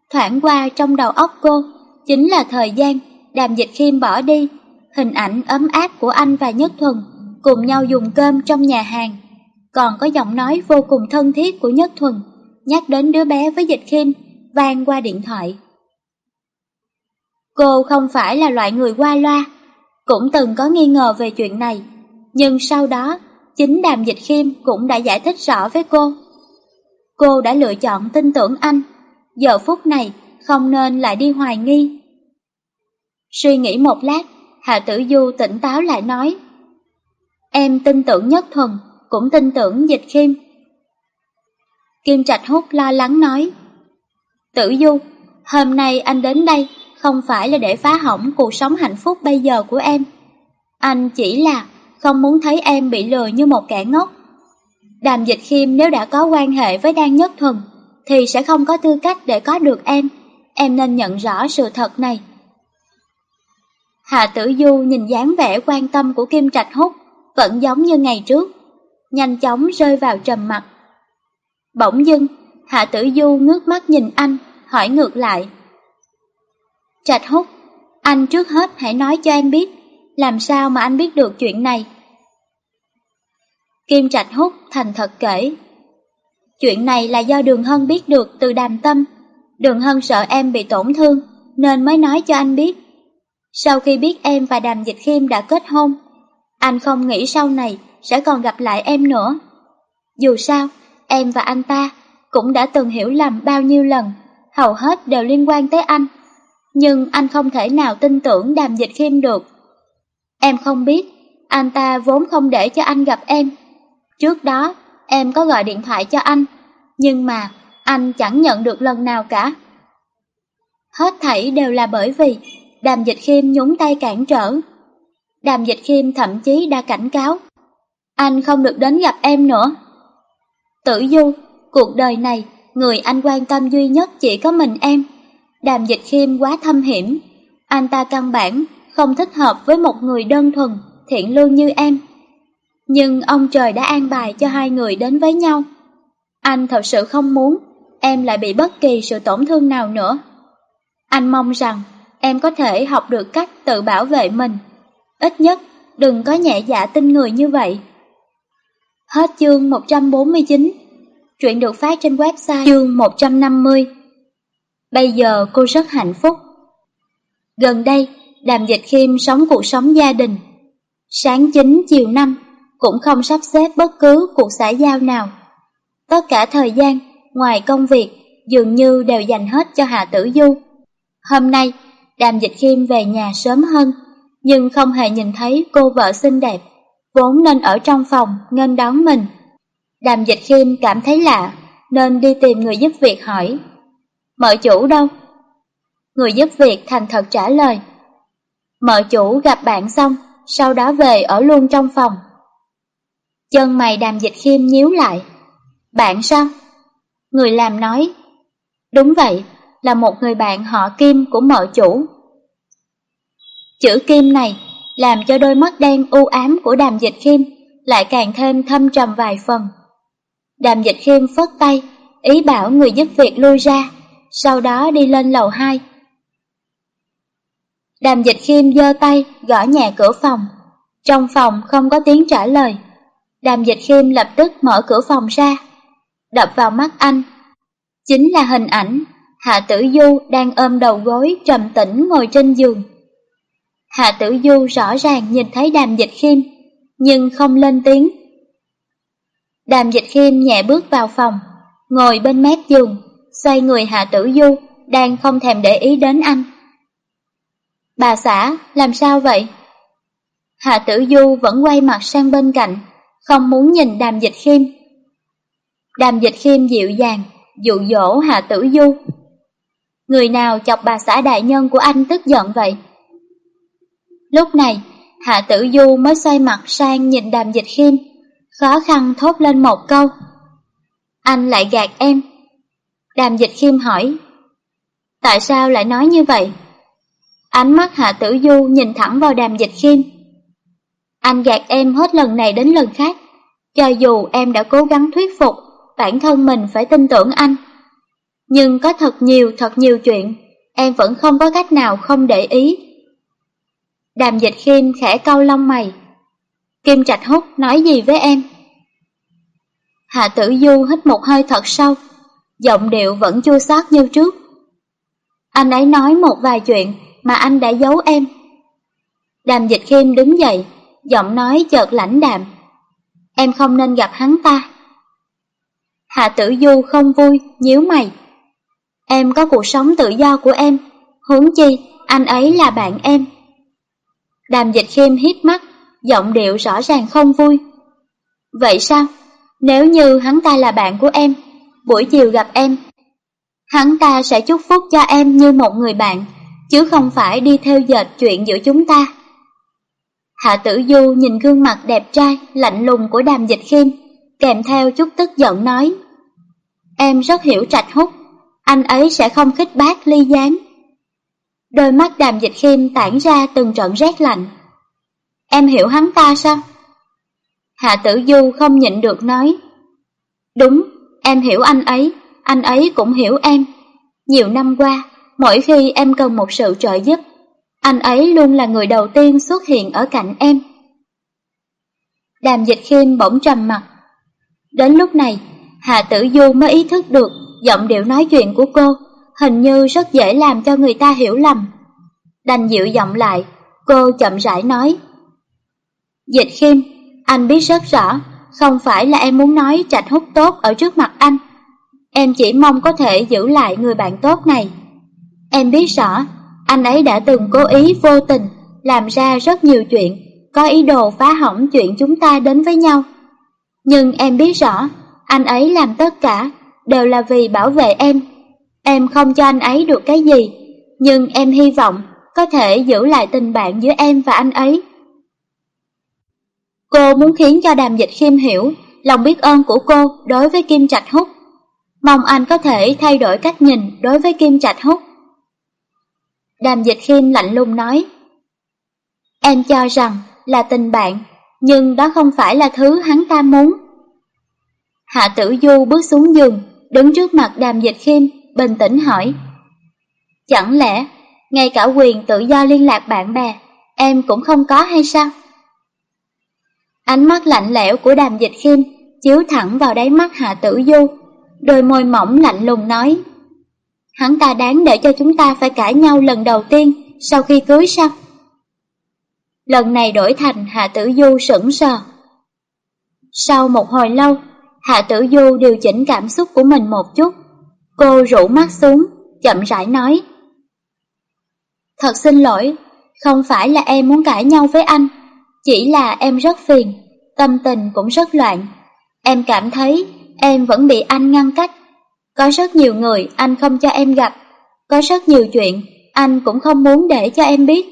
thoảng qua trong đầu óc cô, chính là thời gian đàm dịch khiêm bỏ đi, hình ảnh ấm áp của anh và Nhất Thuần cùng nhau dùng cơm trong nhà hàng. Còn có giọng nói vô cùng thân thiết của Nhất Thuần, nhắc đến đứa bé với dịch khiêm, vang qua điện thoại. Cô không phải là loại người qua loa, cũng từng có nghi ngờ về chuyện này, nhưng sau đó, chính đàm dịch khiêm cũng đã giải thích rõ với cô. Cô đã lựa chọn tin tưởng anh giờ phút này không nên lại đi hoài nghi. Suy nghĩ một lát, Hạ Tử Du tỉnh táo lại nói. Em tin tưởng nhất thuần, cũng tin tưởng dịch khiêm. Kim Trạch Hút lo lắng nói. Tử Du, hôm nay anh đến đây không phải là để phá hỏng cuộc sống hạnh phúc bây giờ của em. Anh chỉ là không muốn thấy em bị lừa như một kẻ ngốc. Đàm dịch khiêm nếu đã có quan hệ với Đan Nhất Thuần thì sẽ không có tư cách để có được em. Em nên nhận rõ sự thật này. Hạ Tử Du nhìn dáng vẻ quan tâm của Kim Trạch Hút, vẫn giống như ngày trước, nhanh chóng rơi vào trầm mặt. Bỗng dưng, Hạ Tử Du ngước mắt nhìn anh, hỏi ngược lại. Trạch Hút, anh trước hết hãy nói cho em biết, làm sao mà anh biết được chuyện này? Kim Trạch Hút thành thật kể. Chuyện này là do Đường Hân biết được từ đàm tâm. Đường Hân sợ em bị tổn thương, nên mới nói cho anh biết. Sau khi biết em và Đàm Dịch Khiêm đã kết hôn, anh không nghĩ sau này sẽ còn gặp lại em nữa. Dù sao, em và anh ta cũng đã từng hiểu lầm bao nhiêu lần, hầu hết đều liên quan tới anh. Nhưng anh không thể nào tin tưởng Đàm Dịch Khiêm được. Em không biết, anh ta vốn không để cho anh gặp em. Trước đó, em có gọi điện thoại cho anh, nhưng mà anh chẳng nhận được lần nào cả. Hết thảy đều là bởi vì đàm dịch khiêm nhúng tay cản trở. Đàm Dịch Khiêm thậm chí đã cảnh cáo. Anh không được đến gặp em nữa. Tử Du, cuộc đời này, người anh quan tâm duy nhất chỉ có mình em. Đàm Dịch Khiêm quá thâm hiểm. Anh ta căn bản không thích hợp với một người đơn thuần, thiện lương như em. Nhưng ông trời đã an bài cho hai người đến với nhau. Anh thật sự không muốn em lại bị bất kỳ sự tổn thương nào nữa. Anh mong rằng em có thể học được cách tự bảo vệ mình. Ít nhất, đừng có nhẹ dạ tin người như vậy. Hết chương 149 chuyện được phát trên website chương 150 Bây giờ cô rất hạnh phúc. Gần đây, Đàm Dịch Khiêm sống cuộc sống gia đình. Sáng 9 chiều 5 cũng không sắp xếp bất cứ cuộc xã giao nào. Tất cả thời gian, ngoài công việc, dường như đều dành hết cho Hà Tử Du. Hôm nay, Đàm Dịch Khiêm về nhà sớm hơn, nhưng không hề nhìn thấy cô vợ xinh đẹp, vốn nên ở trong phòng nên đón mình. Đàm Dịch Khiêm cảm thấy lạ, nên đi tìm người giúp việc hỏi. Mợ chủ đâu? Người giúp việc thành thật trả lời. Mợ chủ gặp bạn xong, sau đó về ở luôn trong phòng. Chân mày đàm dịch khiêm nhíu lại. Bạn sao? Người làm nói. Đúng vậy, là một người bạn họ Kim của mợ chủ. Chữ Kim này làm cho đôi mắt đen u ám của đàm dịch khiêm lại càng thêm thâm trầm vài phần. Đàm dịch khiêm phất tay, ý bảo người giúp việc lui ra, sau đó đi lên lầu 2. Đàm dịch khiêm giơ tay gõ nhẹ cửa phòng. Trong phòng không có tiếng trả lời. Đàm dịch khiêm lập tức mở cửa phòng ra. Đập vào mắt anh. Chính là hình ảnh Hạ Tử Du đang ôm đầu gối trầm tĩnh ngồi trên giường. Hạ Tử Du rõ ràng nhìn thấy đàm dịch khiêm, nhưng không lên tiếng. Đàm dịch khiêm nhẹ bước vào phòng, ngồi bên mép giường, xoay người Hạ Tử Du, đang không thèm để ý đến anh. Bà xã, làm sao vậy? Hạ Tử Du vẫn quay mặt sang bên cạnh, không muốn nhìn đàm dịch khiêm. Đàm dịch khiêm dịu dàng, dụ dỗ Hạ Tử Du. Người nào chọc bà xã đại nhân của anh tức giận vậy? Lúc này, Hạ Tử Du mới xoay mặt sang nhìn đàm dịch khiêm, khó khăn thốt lên một câu. Anh lại gạt em. Đàm dịch khiêm hỏi. Tại sao lại nói như vậy? Ánh mắt Hạ Tử Du nhìn thẳng vào đàm dịch khiêm. Anh gạt em hết lần này đến lần khác, cho dù em đã cố gắng thuyết phục bản thân mình phải tin tưởng anh. Nhưng có thật nhiều thật nhiều chuyện, em vẫn không có cách nào không để ý. Đàm dịch khiêm khẽ cau lông mày. Kim Trạch Hút nói gì với em? Hạ tử du hít một hơi thật sâu, giọng điệu vẫn chua xót như trước. Anh ấy nói một vài chuyện mà anh đã giấu em. Đàm dịch khiêm đứng dậy, giọng nói chợt lãnh đạm. Em không nên gặp hắn ta. Hạ tử du không vui, nhíu mày. Em có cuộc sống tự do của em, huống chi anh ấy là bạn em. Đàm dịch khiêm hít mắt, giọng điệu rõ ràng không vui. Vậy sao? Nếu như hắn ta là bạn của em, buổi chiều gặp em, hắn ta sẽ chúc phúc cho em như một người bạn, chứ không phải đi theo dệt chuyện giữa chúng ta. Hạ tử du nhìn gương mặt đẹp trai, lạnh lùng của đàm dịch khiêm, kèm theo chút tức giận nói. Em rất hiểu trạch hút, anh ấy sẽ không khích bác ly gián. Đôi mắt đàm dịch khiêm tản ra từng trận rét lạnh. Em hiểu hắn ta sao? Hạ tử du không nhịn được nói. Đúng, em hiểu anh ấy, anh ấy cũng hiểu em. Nhiều năm qua, mỗi khi em cần một sự trợ giúp, anh ấy luôn là người đầu tiên xuất hiện ở cạnh em. Đàm dịch khiêm bỗng trầm mặt. Đến lúc này, Hà Tử Du mới ý thức được giọng điệu nói chuyện của cô hình như rất dễ làm cho người ta hiểu lầm. Đành dịu giọng lại, cô chậm rãi nói. Dịch khiêm, anh biết rất rõ, không phải là em muốn nói trạch hút tốt ở trước mặt anh. Em chỉ mong có thể giữ lại người bạn tốt này. Em biết rõ, anh ấy đã từng cố ý vô tình làm ra rất nhiều chuyện, có ý đồ phá hỏng chuyện chúng ta đến với nhau. Nhưng em biết rõ, anh ấy làm tất cả đều là vì bảo vệ em. Em không cho anh ấy được cái gì, nhưng em hy vọng có thể giữ lại tình bạn giữa em và anh ấy. Cô muốn khiến cho đàm dịch khiêm hiểu lòng biết ơn của cô đối với Kim Trạch Húc. Mong anh có thể thay đổi cách nhìn đối với Kim Trạch Húc. Đàm dịch khiêm lạnh lùng nói. Em cho rằng là tình bạn, nhưng đó không phải là thứ hắn ta muốn. Hạ tử du bước xuống giường, đứng trước mặt đàm dịch khiêm, bình tĩnh hỏi. Chẳng lẽ, ngay cả quyền tự do liên lạc bạn bè, em cũng không có hay sao? Ánh mắt lạnh lẽo của đàm dịch khiêm chiếu thẳng vào đáy mắt Hạ Tử Du, đôi môi mỏng lạnh lùng nói. Hắn ta đáng để cho chúng ta phải cãi nhau lần đầu tiên sau khi cưới sao? Lần này đổi thành Hạ Tử Du sững sờ. Sau một hồi lâu, Hạ Tử Du điều chỉnh cảm xúc của mình một chút. Cô rủ mắt xuống, chậm rãi nói. Thật xin lỗi, không phải là em muốn cãi nhau với anh, chỉ là em rất phiền, tâm tình cũng rất loạn. Em cảm thấy em vẫn bị anh ngăn cách. Có rất nhiều người anh không cho em gặp, có rất nhiều chuyện anh cũng không muốn để cho em biết.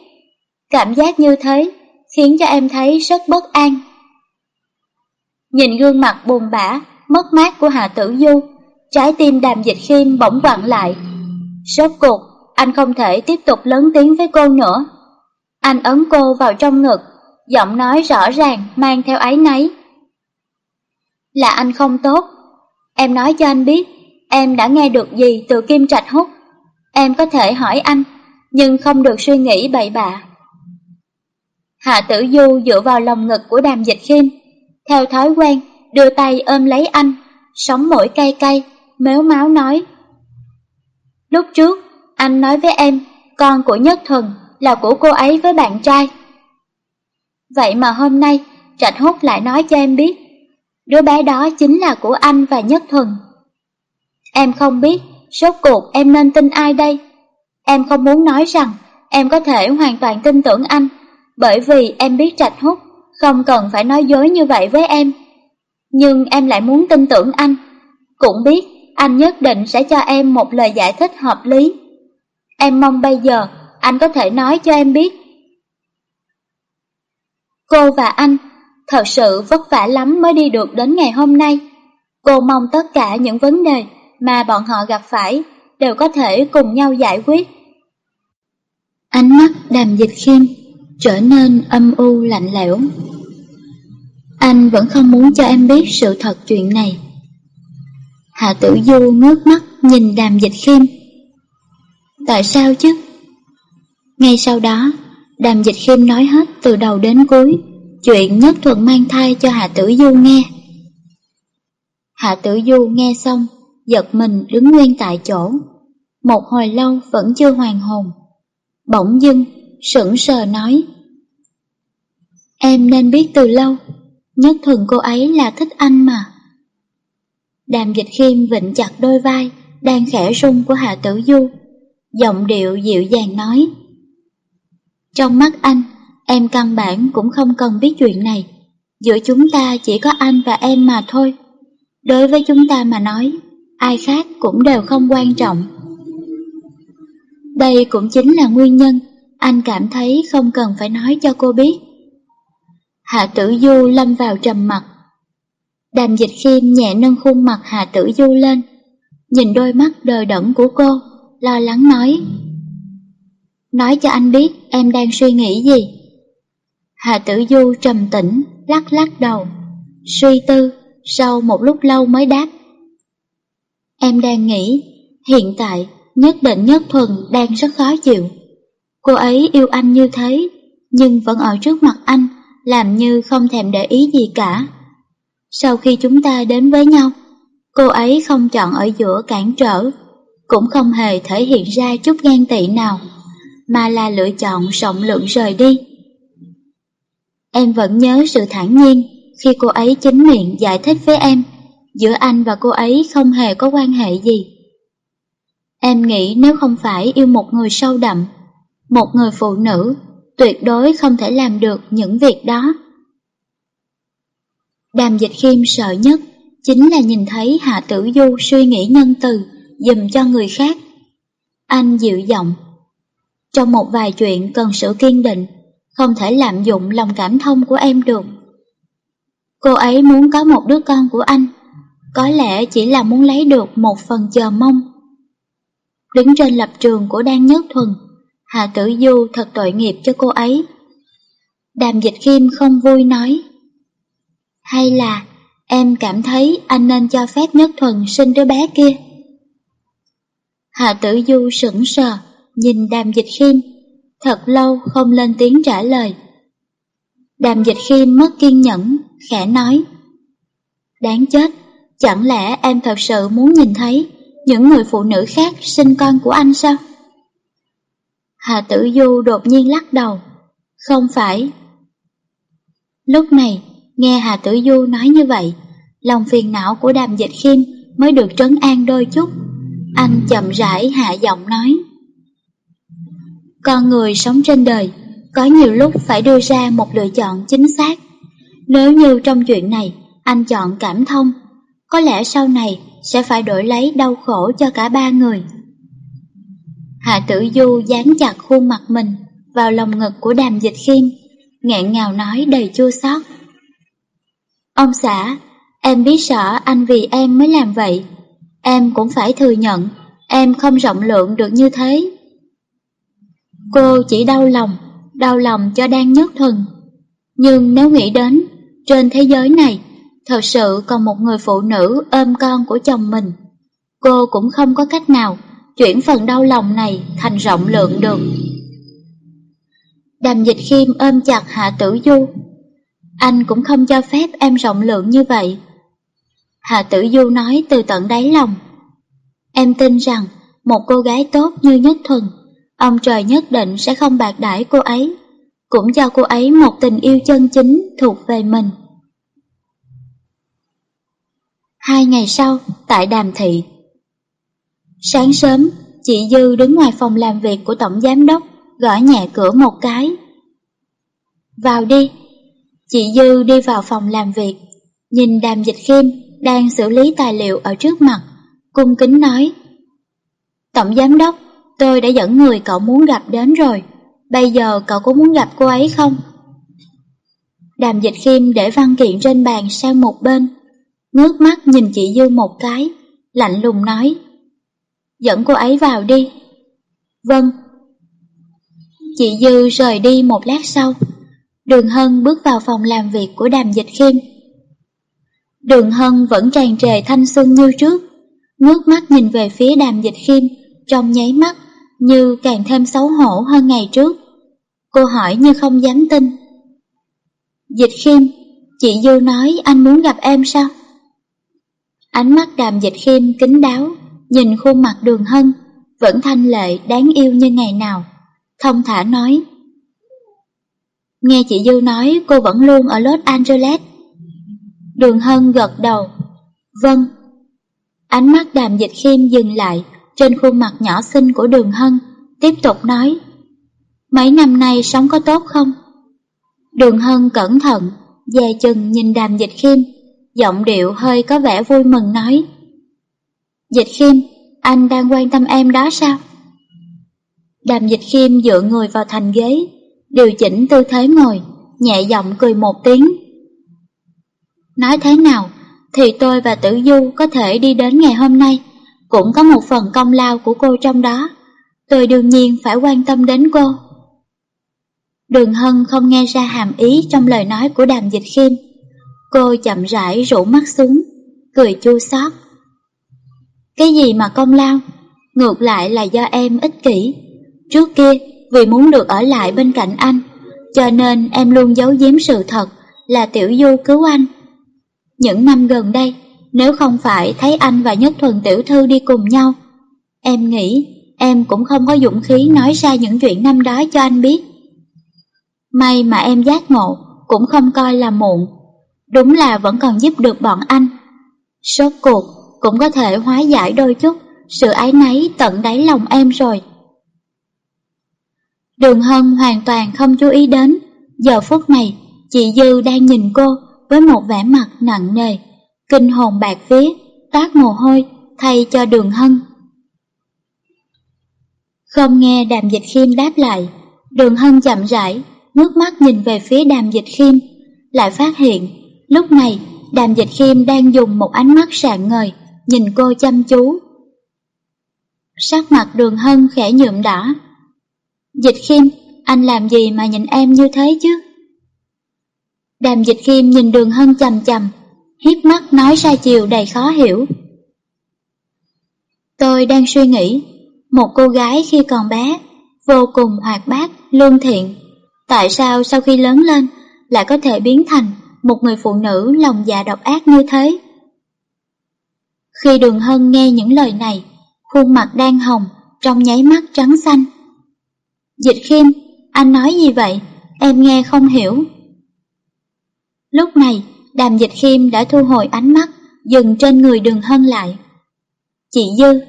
Cảm giác như thế khiến cho em thấy rất bất an. Nhìn gương mặt buồn bã, mất mát của Hạ Tử Du, trái tim đàm dịch khiêm bỗng quặn lại. Rốt cuộc, anh không thể tiếp tục lớn tiếng với cô nữa. Anh ấn cô vào trong ngực, giọng nói rõ ràng mang theo ái náy. Là anh không tốt. Em nói cho anh biết, em đã nghe được gì từ Kim Trạch Hút. Em có thể hỏi anh, nhưng không được suy nghĩ bậy bạ. Hạ tử du dựa vào lòng ngực của đàm dịch khiêm, theo thói quen, đưa tay ôm lấy anh, sống mũi cay cay, méo máu nói. Lúc trước, anh nói với em, con của Nhất thần là của cô ấy với bạn trai. Vậy mà hôm nay, Trạch Hút lại nói cho em biết, Đứa bé đó chính là của anh và Nhất thần Em không biết, rốt cuộc em nên tin ai đây? Em không muốn nói rằng em có thể hoàn toàn tin tưởng anh, bởi vì em biết Trạch Hút không cần phải nói dối như vậy với em. Nhưng em lại muốn tin tưởng anh, cũng biết anh nhất định sẽ cho em một lời giải thích hợp lý. Em mong bây giờ anh có thể nói cho em biết. Cô và anh Thật sự vất vả lắm mới đi được đến ngày hôm nay. Cô mong tất cả những vấn đề mà bọn họ gặp phải đều có thể cùng nhau giải quyết. Ánh mắt đàm dịch khiêm trở nên âm u lạnh lẽo. Anh vẫn không muốn cho em biết sự thật chuyện này. Hạ tử du ngước mắt nhìn đàm dịch khiêm. Tại sao chứ? Ngay sau đó, đàm dịch khiêm nói hết từ đầu đến cuối chuyện nhất thuận mang thai cho Hạ Tử Du nghe. Hạ Tử Du nghe xong, giật mình đứng nguyên tại chỗ. Một hồi lâu vẫn chưa hoàn hồn. Bỗng dưng, sững sờ nói. Em nên biết từ lâu, nhất thuần cô ấy là thích anh mà. Đàm dịch khiêm vịnh chặt đôi vai, đang khẽ rung của Hạ Tử Du. Giọng điệu dịu dàng nói. Trong mắt anh, Em căn bản cũng không cần biết chuyện này. Giữa chúng ta chỉ có anh và em mà thôi. Đối với chúng ta mà nói, ai khác cũng đều không quan trọng. Đây cũng chính là nguyên nhân anh cảm thấy không cần phải nói cho cô biết. Hạ tử du lâm vào trầm mặt. Đàm dịch khiêm nhẹ nâng khuôn mặt Hạ tử du lên, nhìn đôi mắt đờ đẫn của cô, lo lắng nói. Nói cho anh biết em đang suy nghĩ gì. Hà Tử Du trầm tĩnh, lắc lắc đầu, suy tư, sau một lúc lâu mới đáp. Em đang nghĩ, hiện tại nhất định nhất thuần đang rất khó chịu. Cô ấy yêu anh như thế, nhưng vẫn ở trước mặt anh, làm như không thèm để ý gì cả. Sau khi chúng ta đến với nhau, cô ấy không chọn ở giữa cản trở, cũng không hề thể hiện ra chút ghen tị nào, mà là lựa chọn rộng lượng rời đi. Em vẫn nhớ sự thản nhiên khi cô ấy chính miệng giải thích với em, giữa anh và cô ấy không hề có quan hệ gì. Em nghĩ nếu không phải yêu một người sâu đậm, một người phụ nữ, tuyệt đối không thể làm được những việc đó. Đàm dịch khiêm sợ nhất chính là nhìn thấy Hạ Tử Du suy nghĩ nhân từ, dùm cho người khác. Anh dịu giọng. Trong một vài chuyện cần sự kiên định, không thể lạm dụng lòng cảm thông của em được. Cô ấy muốn có một đứa con của anh, có lẽ chỉ là muốn lấy được một phần chờ mong. Đứng trên lập trường của Đan Nhất Thuần, Hạ Tử Du thật tội nghiệp cho cô ấy. Đàm Dịch Khiêm không vui nói, hay là em cảm thấy anh nên cho phép Nhất Thuần sinh đứa bé kia. Hạ Tử Du sững sờ, nhìn Đàm Dịch Khiêm, thật lâu không lên tiếng trả lời. Đàm Dịch Khiêm mất kiên nhẫn, khẽ nói. Đáng chết, chẳng lẽ em thật sự muốn nhìn thấy những người phụ nữ khác sinh con của anh sao? Hà Tử Du đột nhiên lắc đầu. Không phải. Lúc này, nghe Hà Tử Du nói như vậy, lòng phiền não của đàm dịch khiêm mới được trấn an đôi chút. Anh chậm rãi hạ giọng nói. Con người sống trên đời, có nhiều lúc phải đưa ra một lựa chọn chính xác. Nếu như trong chuyện này, anh chọn cảm thông, có lẽ sau này sẽ phải đổi lấy đau khổ cho cả ba người. Hạ tử du dán chặt khuôn mặt mình vào lòng ngực của đàm dịch khiêm, nghẹn ngào nói đầy chua xót. Ông xã, em biết sợ anh vì em mới làm vậy. Em cũng phải thừa nhận, em không rộng lượng được như thế. Cô chỉ đau lòng, đau lòng cho đang nhất thần. Nhưng nếu nghĩ đến, trên thế giới này, thật sự còn một người phụ nữ ôm con của chồng mình, cô cũng không có cách nào chuyển phần đau lòng này thành rộng lượng được. Đàm dịch khiêm ôm chặt Hạ Tử Du. Anh cũng không cho phép em rộng lượng như vậy. Hạ Tử Du nói từ tận đáy lòng. Em tin rằng một cô gái tốt như Nhất Thuần, ông trời nhất định sẽ không bạc đãi cô ấy, cũng cho cô ấy một tình yêu chân chính thuộc về mình. Hai ngày sau, tại Đàm Thị, Sáng sớm, chị Dư đứng ngoài phòng làm việc của Tổng Giám Đốc, gõ nhẹ cửa một cái. Vào đi. Chị Dư đi vào phòng làm việc, nhìn đàm dịch khiêm đang xử lý tài liệu ở trước mặt, cung kính nói. Tổng Giám Đốc, tôi đã dẫn người cậu muốn gặp đến rồi, bây giờ cậu có muốn gặp cô ấy không? Đàm dịch khiêm để văn kiện trên bàn sang một bên, ngước mắt nhìn chị Dư một cái, lạnh lùng nói dẫn cô ấy vào đi. Vâng. Chị Dư rời đi một lát sau. Đường Hân bước vào phòng làm việc của đàm dịch khiêm. Đường Hân vẫn tràn trề thanh xuân như trước, ngước mắt nhìn về phía đàm dịch khiêm, trong nháy mắt như càng thêm xấu hổ hơn ngày trước. Cô hỏi như không dám tin. Dịch khiêm, chị Dư nói anh muốn gặp em sao? Ánh mắt đàm dịch khiêm kính đáo, nhìn khuôn mặt đường hân, vẫn thanh lệ đáng yêu như ngày nào, thông thả nói. Nghe chị Dư nói cô vẫn luôn ở Los Angeles. Đường hân gật đầu, vâng. Ánh mắt đàm dịch khiêm dừng lại trên khuôn mặt nhỏ xinh của đường hân, tiếp tục nói. Mấy năm nay sống có tốt không? Đường hân cẩn thận, dè chừng nhìn đàm dịch khiêm, giọng điệu hơi có vẻ vui mừng nói. Dịch khiêm, anh đang quan tâm em đó sao? Đàm dịch khiêm dựa người vào thành ghế, điều chỉnh tư thế ngồi, nhẹ giọng cười một tiếng. Nói thế nào, thì tôi và Tử Du có thể đi đến ngày hôm nay, cũng có một phần công lao của cô trong đó. Tôi đương nhiên phải quan tâm đến cô. Đường Hân không nghe ra hàm ý trong lời nói của đàm dịch khiêm. Cô chậm rãi rủ mắt xuống, cười chua xót. Cái gì mà công lao? Ngược lại là do em ích kỷ. Trước kia, vì muốn được ở lại bên cạnh anh, cho nên em luôn giấu giếm sự thật là Tiểu Du cứu anh. Những năm gần đây, nếu không phải thấy anh và Nhất Thuần Tiểu Thư đi cùng nhau, em nghĩ em cũng không có dũng khí nói ra những chuyện năm đó cho anh biết. May mà em giác ngộ, cũng không coi là muộn. Đúng là vẫn còn giúp được bọn anh. số cuộc, cũng có thể hóa giải đôi chút sự ái náy tận đáy lòng em rồi. Đường Hân hoàn toàn không chú ý đến, giờ phút này chị Dư đang nhìn cô với một vẻ mặt nặng nề, kinh hồn bạc vía, toát mồ hôi thay cho đường Hân. Không nghe đàm dịch khiêm đáp lại, đường Hân chậm rãi, ngước mắt nhìn về phía đàm dịch khiêm, lại phát hiện Lúc này, đàm dịch khiêm đang dùng một ánh mắt sạng ngời, nhìn cô chăm chú. Sắc mặt đường hân khẽ nhuộm đỏ. Dịch khiêm, anh làm gì mà nhìn em như thế chứ? Đàm dịch khiêm nhìn đường hân chầm chầm, hiếp mắt nói sai chiều đầy khó hiểu. Tôi đang suy nghĩ, một cô gái khi còn bé, vô cùng hoạt bát, lương thiện. Tại sao sau khi lớn lên lại có thể biến thành một người phụ nữ lòng dạ độc ác như thế? Khi đường hân nghe những lời này, khuôn mặt đang hồng, trong nháy mắt trắng xanh. Dịch khiêm, anh nói gì vậy? Em nghe không hiểu. Lúc này, đàm dịch khiêm đã thu hồi ánh mắt, dừng trên người đường hân lại. Chị Dư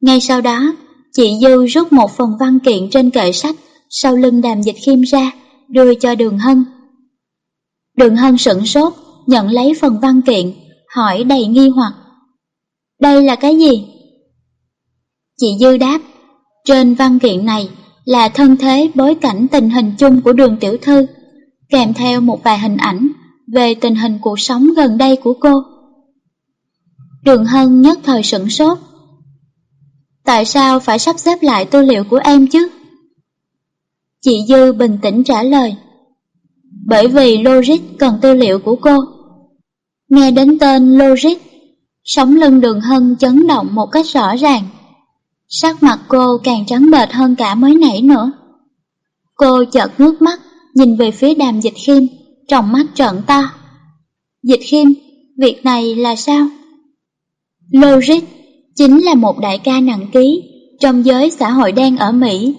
Ngay sau đó, chị Dư rút một phần văn kiện trên kệ sách sau lưng đàm dịch khiêm ra, đưa cho đường hân. Đường hân sửng sốt, nhận lấy phần văn kiện, hỏi đầy nghi hoặc. Đây là cái gì? Chị Dư đáp, trên văn kiện này là thân thế bối cảnh tình hình chung của đường tiểu thư, kèm theo một vài hình ảnh về tình hình cuộc sống gần đây của cô. Đường Hân nhất thời sửng sốt. Tại sao phải sắp xếp lại tư liệu của em chứ? Chị Dư bình tĩnh trả lời. Bởi vì Logic cần tư liệu của cô. Nghe đến tên Logic, sống lưng đường Hân chấn động một cách rõ ràng. Sắc mặt cô càng trắng bệch hơn cả mới nãy nữa. Cô chợt ngước mắt, nhìn về phía đàm dịch khiêm, trong mắt trợn to. Dịch khiêm, việc này là sao? Logic chính là một đại ca nặng ký trong giới xã hội đen ở Mỹ.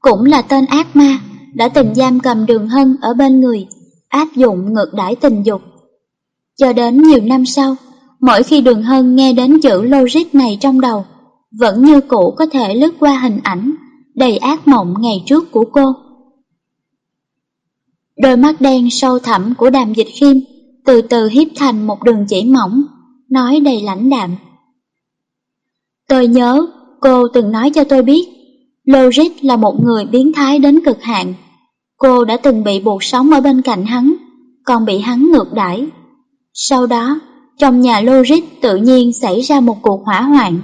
Cũng là tên ác ma đã từng giam cầm đường hân ở bên người, áp dụng ngược đãi tình dục. Cho đến nhiều năm sau, mỗi khi đường hân nghe đến chữ logic này trong đầu, vẫn như cũ có thể lướt qua hình ảnh đầy ác mộng ngày trước của cô. Đôi mắt đen sâu thẳm của đàm dịch khiêm từ từ hiếp thành một đường chỉ mỏng, nói đầy lãnh đạm. Tôi nhớ cô từng nói cho tôi biết, Logic là một người biến thái đến cực hạn. Cô đã từng bị buộc sống ở bên cạnh hắn, còn bị hắn ngược đãi. Sau đó, trong nhà Logic tự nhiên xảy ra một cuộc hỏa hoạn.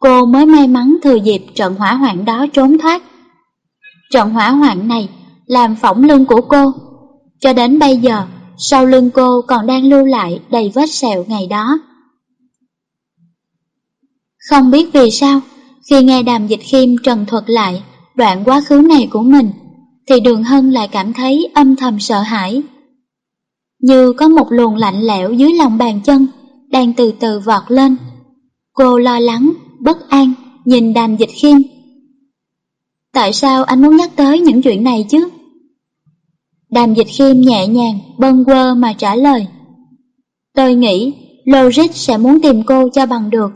Cô mới may mắn thừa dịp trận hỏa hoạn đó trốn thoát. Trận hỏa hoạn này làm phỏng lưng của cô. Cho đến bây giờ, sau lưng cô còn đang lưu lại đầy vết sẹo ngày đó. Không biết vì sao, khi nghe đàm dịch khiêm trần thuật lại đoạn quá khứ này của mình, thì đường hân lại cảm thấy âm thầm sợ hãi. Như có một luồng lạnh lẽo dưới lòng bàn chân, đang từ từ vọt lên. Cô lo lắng, bất an, nhìn đàm dịch khiêm. Tại sao anh muốn nhắc tới những chuyện này chứ? Đàm dịch khiêm nhẹ nhàng, bâng quơ mà trả lời. Tôi nghĩ Logic sẽ muốn tìm cô cho bằng được,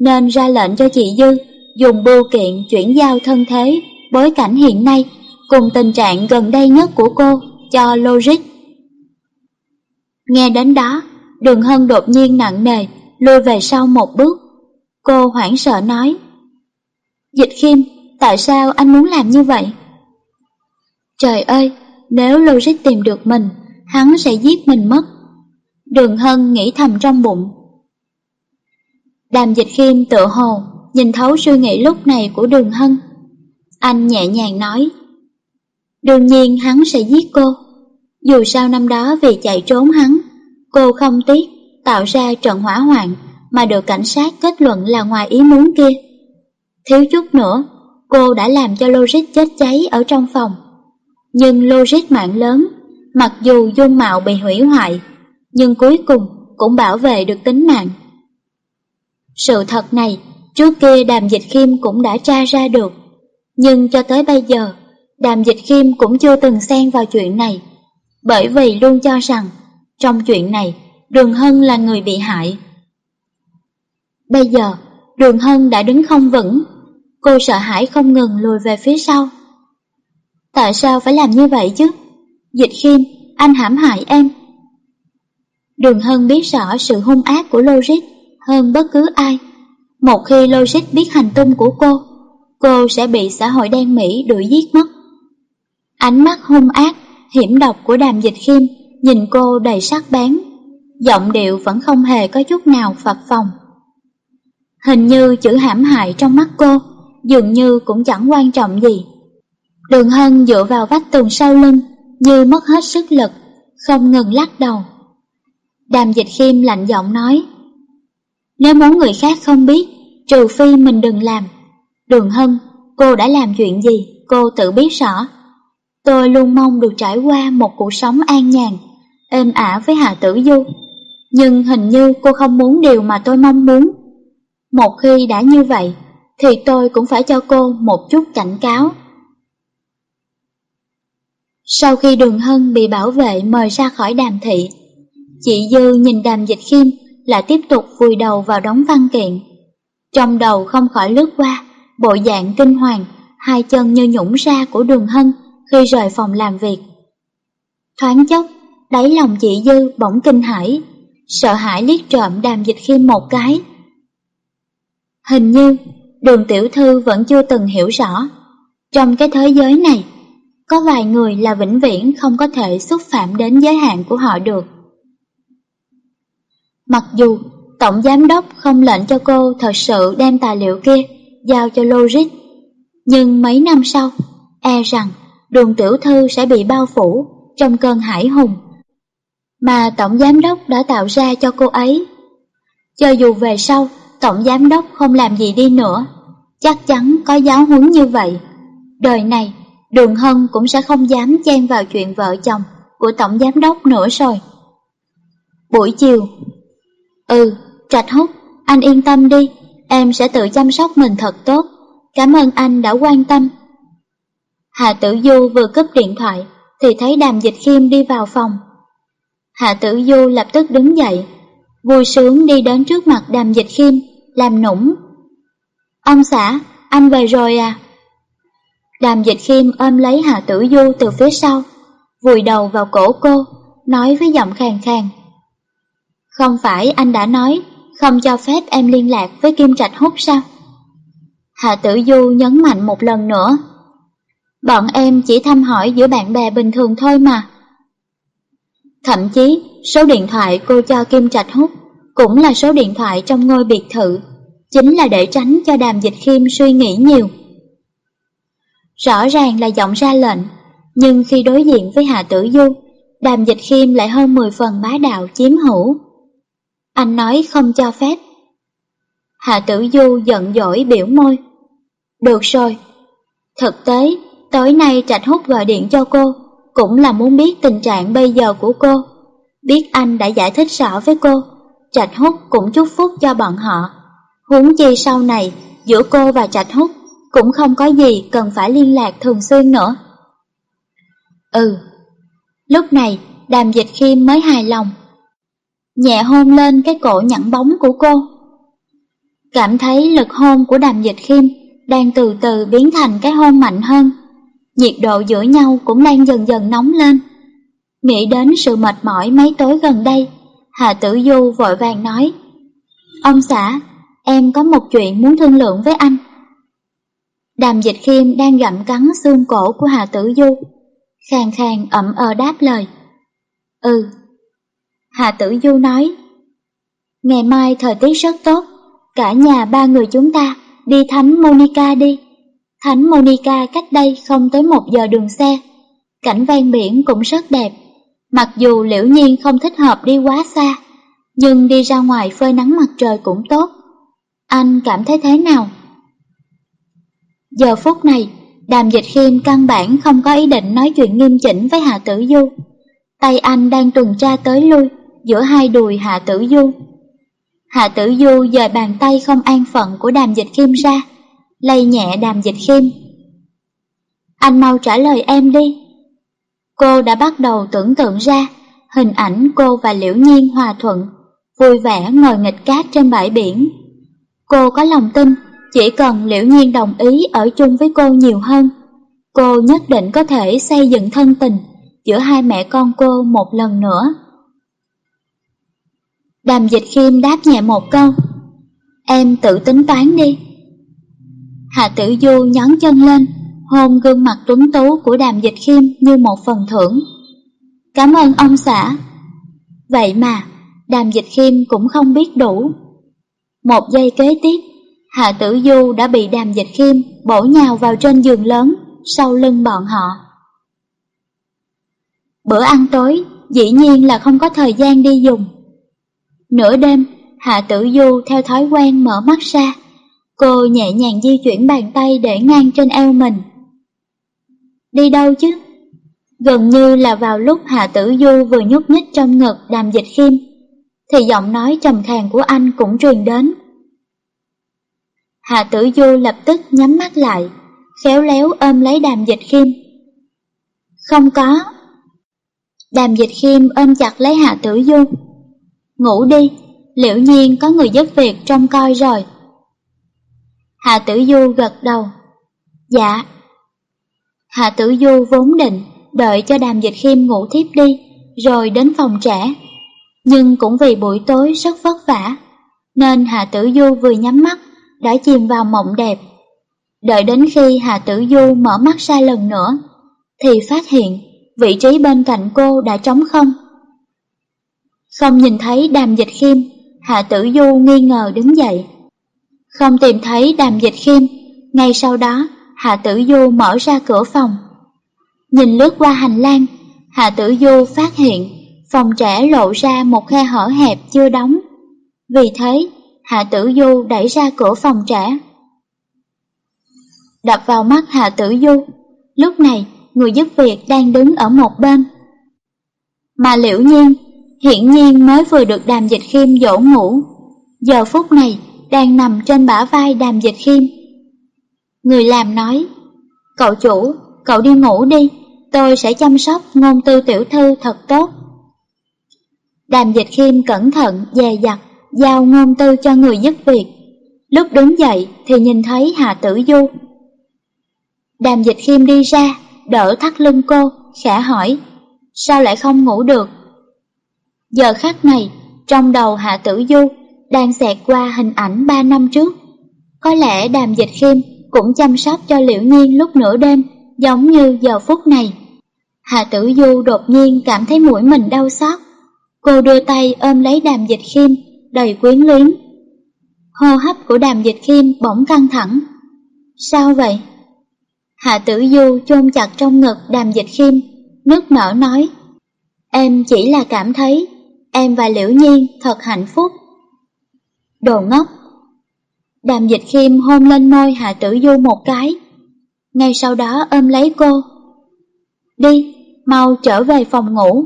nên ra lệnh cho chị Dư dùng bưu kiện chuyển giao thân thế, bối cảnh hiện nay cùng tình trạng gần đây nhất của cô cho Logic. Nghe đến đó, đường hân đột nhiên nặng nề, lùi về sau một bước. Cô hoảng sợ nói, Dịch khiêm, tại sao anh muốn làm như vậy? Trời ơi, nếu Logic tìm được mình, hắn sẽ giết mình mất. Đường Hân nghĩ thầm trong bụng. Đàm dịch khiêm tự hồ, nhìn thấu suy nghĩ lúc này của đường Hân. Anh nhẹ nhàng nói, Đương nhiên hắn sẽ giết cô. Dù sao năm đó vì chạy trốn hắn, cô không tiếc tạo ra trận hỏa hoạn mà được cảnh sát kết luận là ngoài ý muốn kia. Thiếu chút nữa, cô đã làm cho Logic chết cháy ở trong phòng. Nhưng Logic mạng lớn, mặc dù dung mạo bị hủy hoại, nhưng cuối cùng cũng bảo vệ được tính mạng. Sự thật này, trước kia Đàm Dịch Khiêm cũng đã tra ra được, nhưng cho tới bây giờ, Đàm Dịch Khiêm cũng chưa từng xen vào chuyện này, bởi vì luôn cho rằng, trong chuyện này, Đường Hân là người bị hại. Bây giờ, Đường Hân đã đứng không vững, cô sợ hãi không ngừng lùi về phía sau. Tại sao phải làm như vậy chứ? Dịch khiêm, anh hãm hại em. Đường Hân biết rõ sự hung ác của Logic hơn bất cứ ai. Một khi Logic biết hành tung của cô, cô sẽ bị xã hội đen Mỹ đuổi giết mất. Ánh mắt hung ác, hiểm độc của đàm dịch khiêm nhìn cô đầy sắc bén, giọng điệu vẫn không hề có chút nào phập phồng. Hình như chữ hãm hại trong mắt cô dường như cũng chẳng quan trọng gì. Đường Hân dựa vào vách tường sau lưng như mất hết sức lực, không ngừng lắc đầu. Đàm dịch khiêm lạnh giọng nói Nếu muốn người khác không biết, trừ phi mình đừng làm. Đường Hân, cô đã làm chuyện gì, cô tự biết rõ. Tôi luôn mong được trải qua một cuộc sống an nhàn, êm ả với Hạ Tử Du. Nhưng hình như cô không muốn điều mà tôi mong muốn. Một khi đã như vậy, thì tôi cũng phải cho cô một chút cảnh cáo. Sau khi đường hân bị bảo vệ mời ra khỏi đàm thị, chị Dư nhìn đàm dịch khiêm lại tiếp tục vùi đầu vào đống văn kiện. Trong đầu không khỏi lướt qua, bộ dạng kinh hoàng, hai chân như nhũng ra của đường hân khi rời phòng làm việc. Thoáng chốc, đáy lòng chị Dư bỗng kinh hãi, sợ hãi liếc trộm đàm dịch khiêm một cái. Hình như đường tiểu thư vẫn chưa từng hiểu rõ. Trong cái thế giới này, có vài người là vĩnh viễn không có thể xúc phạm đến giới hạn của họ được. Mặc dù Tổng Giám Đốc không lệnh cho cô thật sự đem tài liệu kia giao cho Logic, nhưng mấy năm sau, e rằng đường tiểu thư sẽ bị bao phủ trong cơn hải hùng mà Tổng Giám Đốc đã tạo ra cho cô ấy. Cho dù về sau Tổng Giám Đốc không làm gì đi nữa, chắc chắn có giáo huấn như vậy. Đời này, Đường Hân cũng sẽ không dám chen vào chuyện vợ chồng của Tổng Giám Đốc nữa rồi. Buổi chiều Ừ, Trạch Húc, anh yên tâm đi, em sẽ tự chăm sóc mình thật tốt. Cảm ơn anh đã quan tâm. Hạ Tử Du vừa cúp điện thoại thì thấy Đàm Dịch Khiêm đi vào phòng. Hạ Tử Du lập tức đứng dậy, vui sướng đi đến trước mặt Đàm Dịch Khiêm, làm nũng. Ông xã, anh về rồi à? Đàm Dịch Khiêm ôm lấy Hạ Tử Du từ phía sau, vùi đầu vào cổ cô, nói với giọng khàn khàn. Không phải anh đã nói không cho phép em liên lạc với Kim Trạch Hút sao? Hạ Tử Du nhấn mạnh một lần nữa. Bọn em chỉ thăm hỏi giữa bạn bè bình thường thôi mà. Thậm chí, số điện thoại cô cho Kim Trạch Hút cũng là số điện thoại trong ngôi biệt thự, chính là để tránh cho đàm dịch khiêm suy nghĩ nhiều. Rõ ràng là giọng ra lệnh, nhưng khi đối diện với Hạ Tử Du, đàm dịch khiêm lại hơn 10 phần bá đạo chiếm hữu. Anh nói không cho phép. Hạ Tử Du giận dỗi biểu môi. Được rồi. Thực tế, tối nay Trạch Hút gọi điện cho cô, cũng là muốn biết tình trạng bây giờ của cô. Biết anh đã giải thích rõ với cô, Trạch Hút cũng chúc phúc cho bọn họ. Huống chi sau này, giữa cô và Trạch Hút cũng không có gì cần phải liên lạc thường xuyên nữa. Ừ, lúc này đàm dịch khiêm mới hài lòng. Nhẹ hôn lên cái cổ nhẵn bóng của cô. Cảm thấy lực hôn của đàm dịch khiêm đang từ từ biến thành cái hôn mạnh hơn. Nhiệt độ giữa nhau cũng đang dần dần nóng lên. Nghĩ đến sự mệt mỏi mấy tối gần đây, Hà Tử Du vội vàng nói Ông xã, em có một chuyện muốn thương lượng với anh. Đàm dịch khiêm đang gặm cắn xương cổ của Hà Tử Du, khàn khàn ậm ờ đáp lời. Ừ. Hà Tử Du nói, Ngày mai thời tiết rất tốt, cả nhà ba người chúng ta đi thánh Monica đi. Thánh Monica cách đây không tới một giờ đường xe, cảnh ven biển cũng rất đẹp. Mặc dù liễu nhiên không thích hợp đi quá xa, nhưng đi ra ngoài phơi nắng mặt trời cũng tốt. Anh cảm thấy thế nào? Giờ phút này, đàm dịch khiêm căn bản không có ý định nói chuyện nghiêm chỉnh với Hạ Tử Du. Tay anh đang tuần tra tới lui giữa hai đùi Hạ Tử Du. Hạ Tử Du dời bàn tay không an phận của đàm dịch khiêm ra, lay nhẹ đàm dịch khiêm. Anh mau trả lời em đi. Cô đã bắt đầu tưởng tượng ra hình ảnh cô và Liễu Nhiên hòa thuận, vui vẻ ngồi nghịch cát trên bãi biển. Cô có lòng tin chỉ cần Liễu Nhiên đồng ý ở chung với cô nhiều hơn, cô nhất định có thể xây dựng thân tình giữa hai mẹ con cô một lần nữa. Đàm dịch khiêm đáp nhẹ một câu, em tự tính toán đi. Hạ tử du nhón chân lên, hôn gương mặt tuấn tú của đàm dịch khiêm như một phần thưởng. Cảm ơn ông xã. Vậy mà, đàm dịch khiêm cũng không biết đủ. Một giây kế tiếp, Hạ Tử Du đã bị đàm dịch khiêm bổ nhào vào trên giường lớn sau lưng bọn họ. Bữa ăn tối dĩ nhiên là không có thời gian đi dùng. Nửa đêm, Hạ Tử Du theo thói quen mở mắt ra, cô nhẹ nhàng di chuyển bàn tay để ngang trên eo mình. Đi đâu chứ? Gần như là vào lúc Hạ Tử Du vừa nhúc nhích trong ngực đàm dịch khiêm, thì giọng nói trầm khàn của anh cũng truyền đến. Hạ Tử Du lập tức nhắm mắt lại, khéo léo ôm lấy đàm dịch khiêm. Không có. Đàm dịch khiêm ôm chặt lấy Hạ Tử Du. Ngủ đi, liễu nhiên có người giúp việc trông coi rồi. Hạ Tử Du gật đầu. Dạ. Hạ Tử Du vốn định đợi cho đàm dịch khiêm ngủ thiếp đi, rồi đến phòng trẻ. Nhưng cũng vì buổi tối rất vất vả, nên Hạ Tử Du vừa nhắm mắt, đã chìm vào mộng đẹp. Đợi đến khi Hạ Tử Du mở mắt ra lần nữa, thì phát hiện vị trí bên cạnh cô đã trống không. Không nhìn thấy đàm dịch khiêm, Hạ Tử Du nghi ngờ đứng dậy. Không tìm thấy đàm dịch khiêm, ngay sau đó Hạ Tử Du mở ra cửa phòng. Nhìn lướt qua hành lang, Hạ Tử Du phát hiện phòng trẻ lộ ra một khe hở hẹp chưa đóng. Vì thế, Hạ Tử Du đẩy ra cửa phòng trẻ. Đập vào mắt Hạ Tử Du, lúc này người giúp việc đang đứng ở một bên. Mà liễu nhiên, hiển nhiên mới vừa được đàm dịch khiêm dỗ ngủ, giờ phút này đang nằm trên bả vai đàm dịch khiêm. Người làm nói, cậu chủ, cậu đi ngủ đi, tôi sẽ chăm sóc ngôn tư tiểu thư thật tốt. Đàm dịch khiêm cẩn thận, dè dặt, giao ngôn tư cho người giúp việc. Lúc đứng dậy thì nhìn thấy hà Tử Du. Đàm dịch khiêm đi ra, đỡ thắt lưng cô, khẽ hỏi, sao lại không ngủ được? Giờ khắc này, trong đầu Hạ Tử Du đang xẹt qua hình ảnh ba năm trước. Có lẽ đàm dịch khiêm cũng chăm sóc cho liễu nhiên lúc nửa đêm, giống như giờ phút này. Hà Tử Du đột nhiên cảm thấy mũi mình đau xót. Cô đưa tay ôm lấy đàm dịch khiêm, đầy quyến luyến. Hô hấp của đàm dịch khiêm bỗng căng thẳng. Sao vậy? Hạ tử du chôn chặt trong ngực đàm dịch khiêm, nước nở nói. Em chỉ là cảm thấy em và Liễu Nhiên thật hạnh phúc. Đồ ngốc! Đàm dịch khiêm hôn lên môi Hạ tử du một cái. Ngay sau đó ôm lấy cô. Đi, mau trở về phòng ngủ.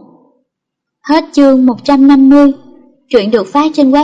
Hết chương 150 Chuyện được phát trên web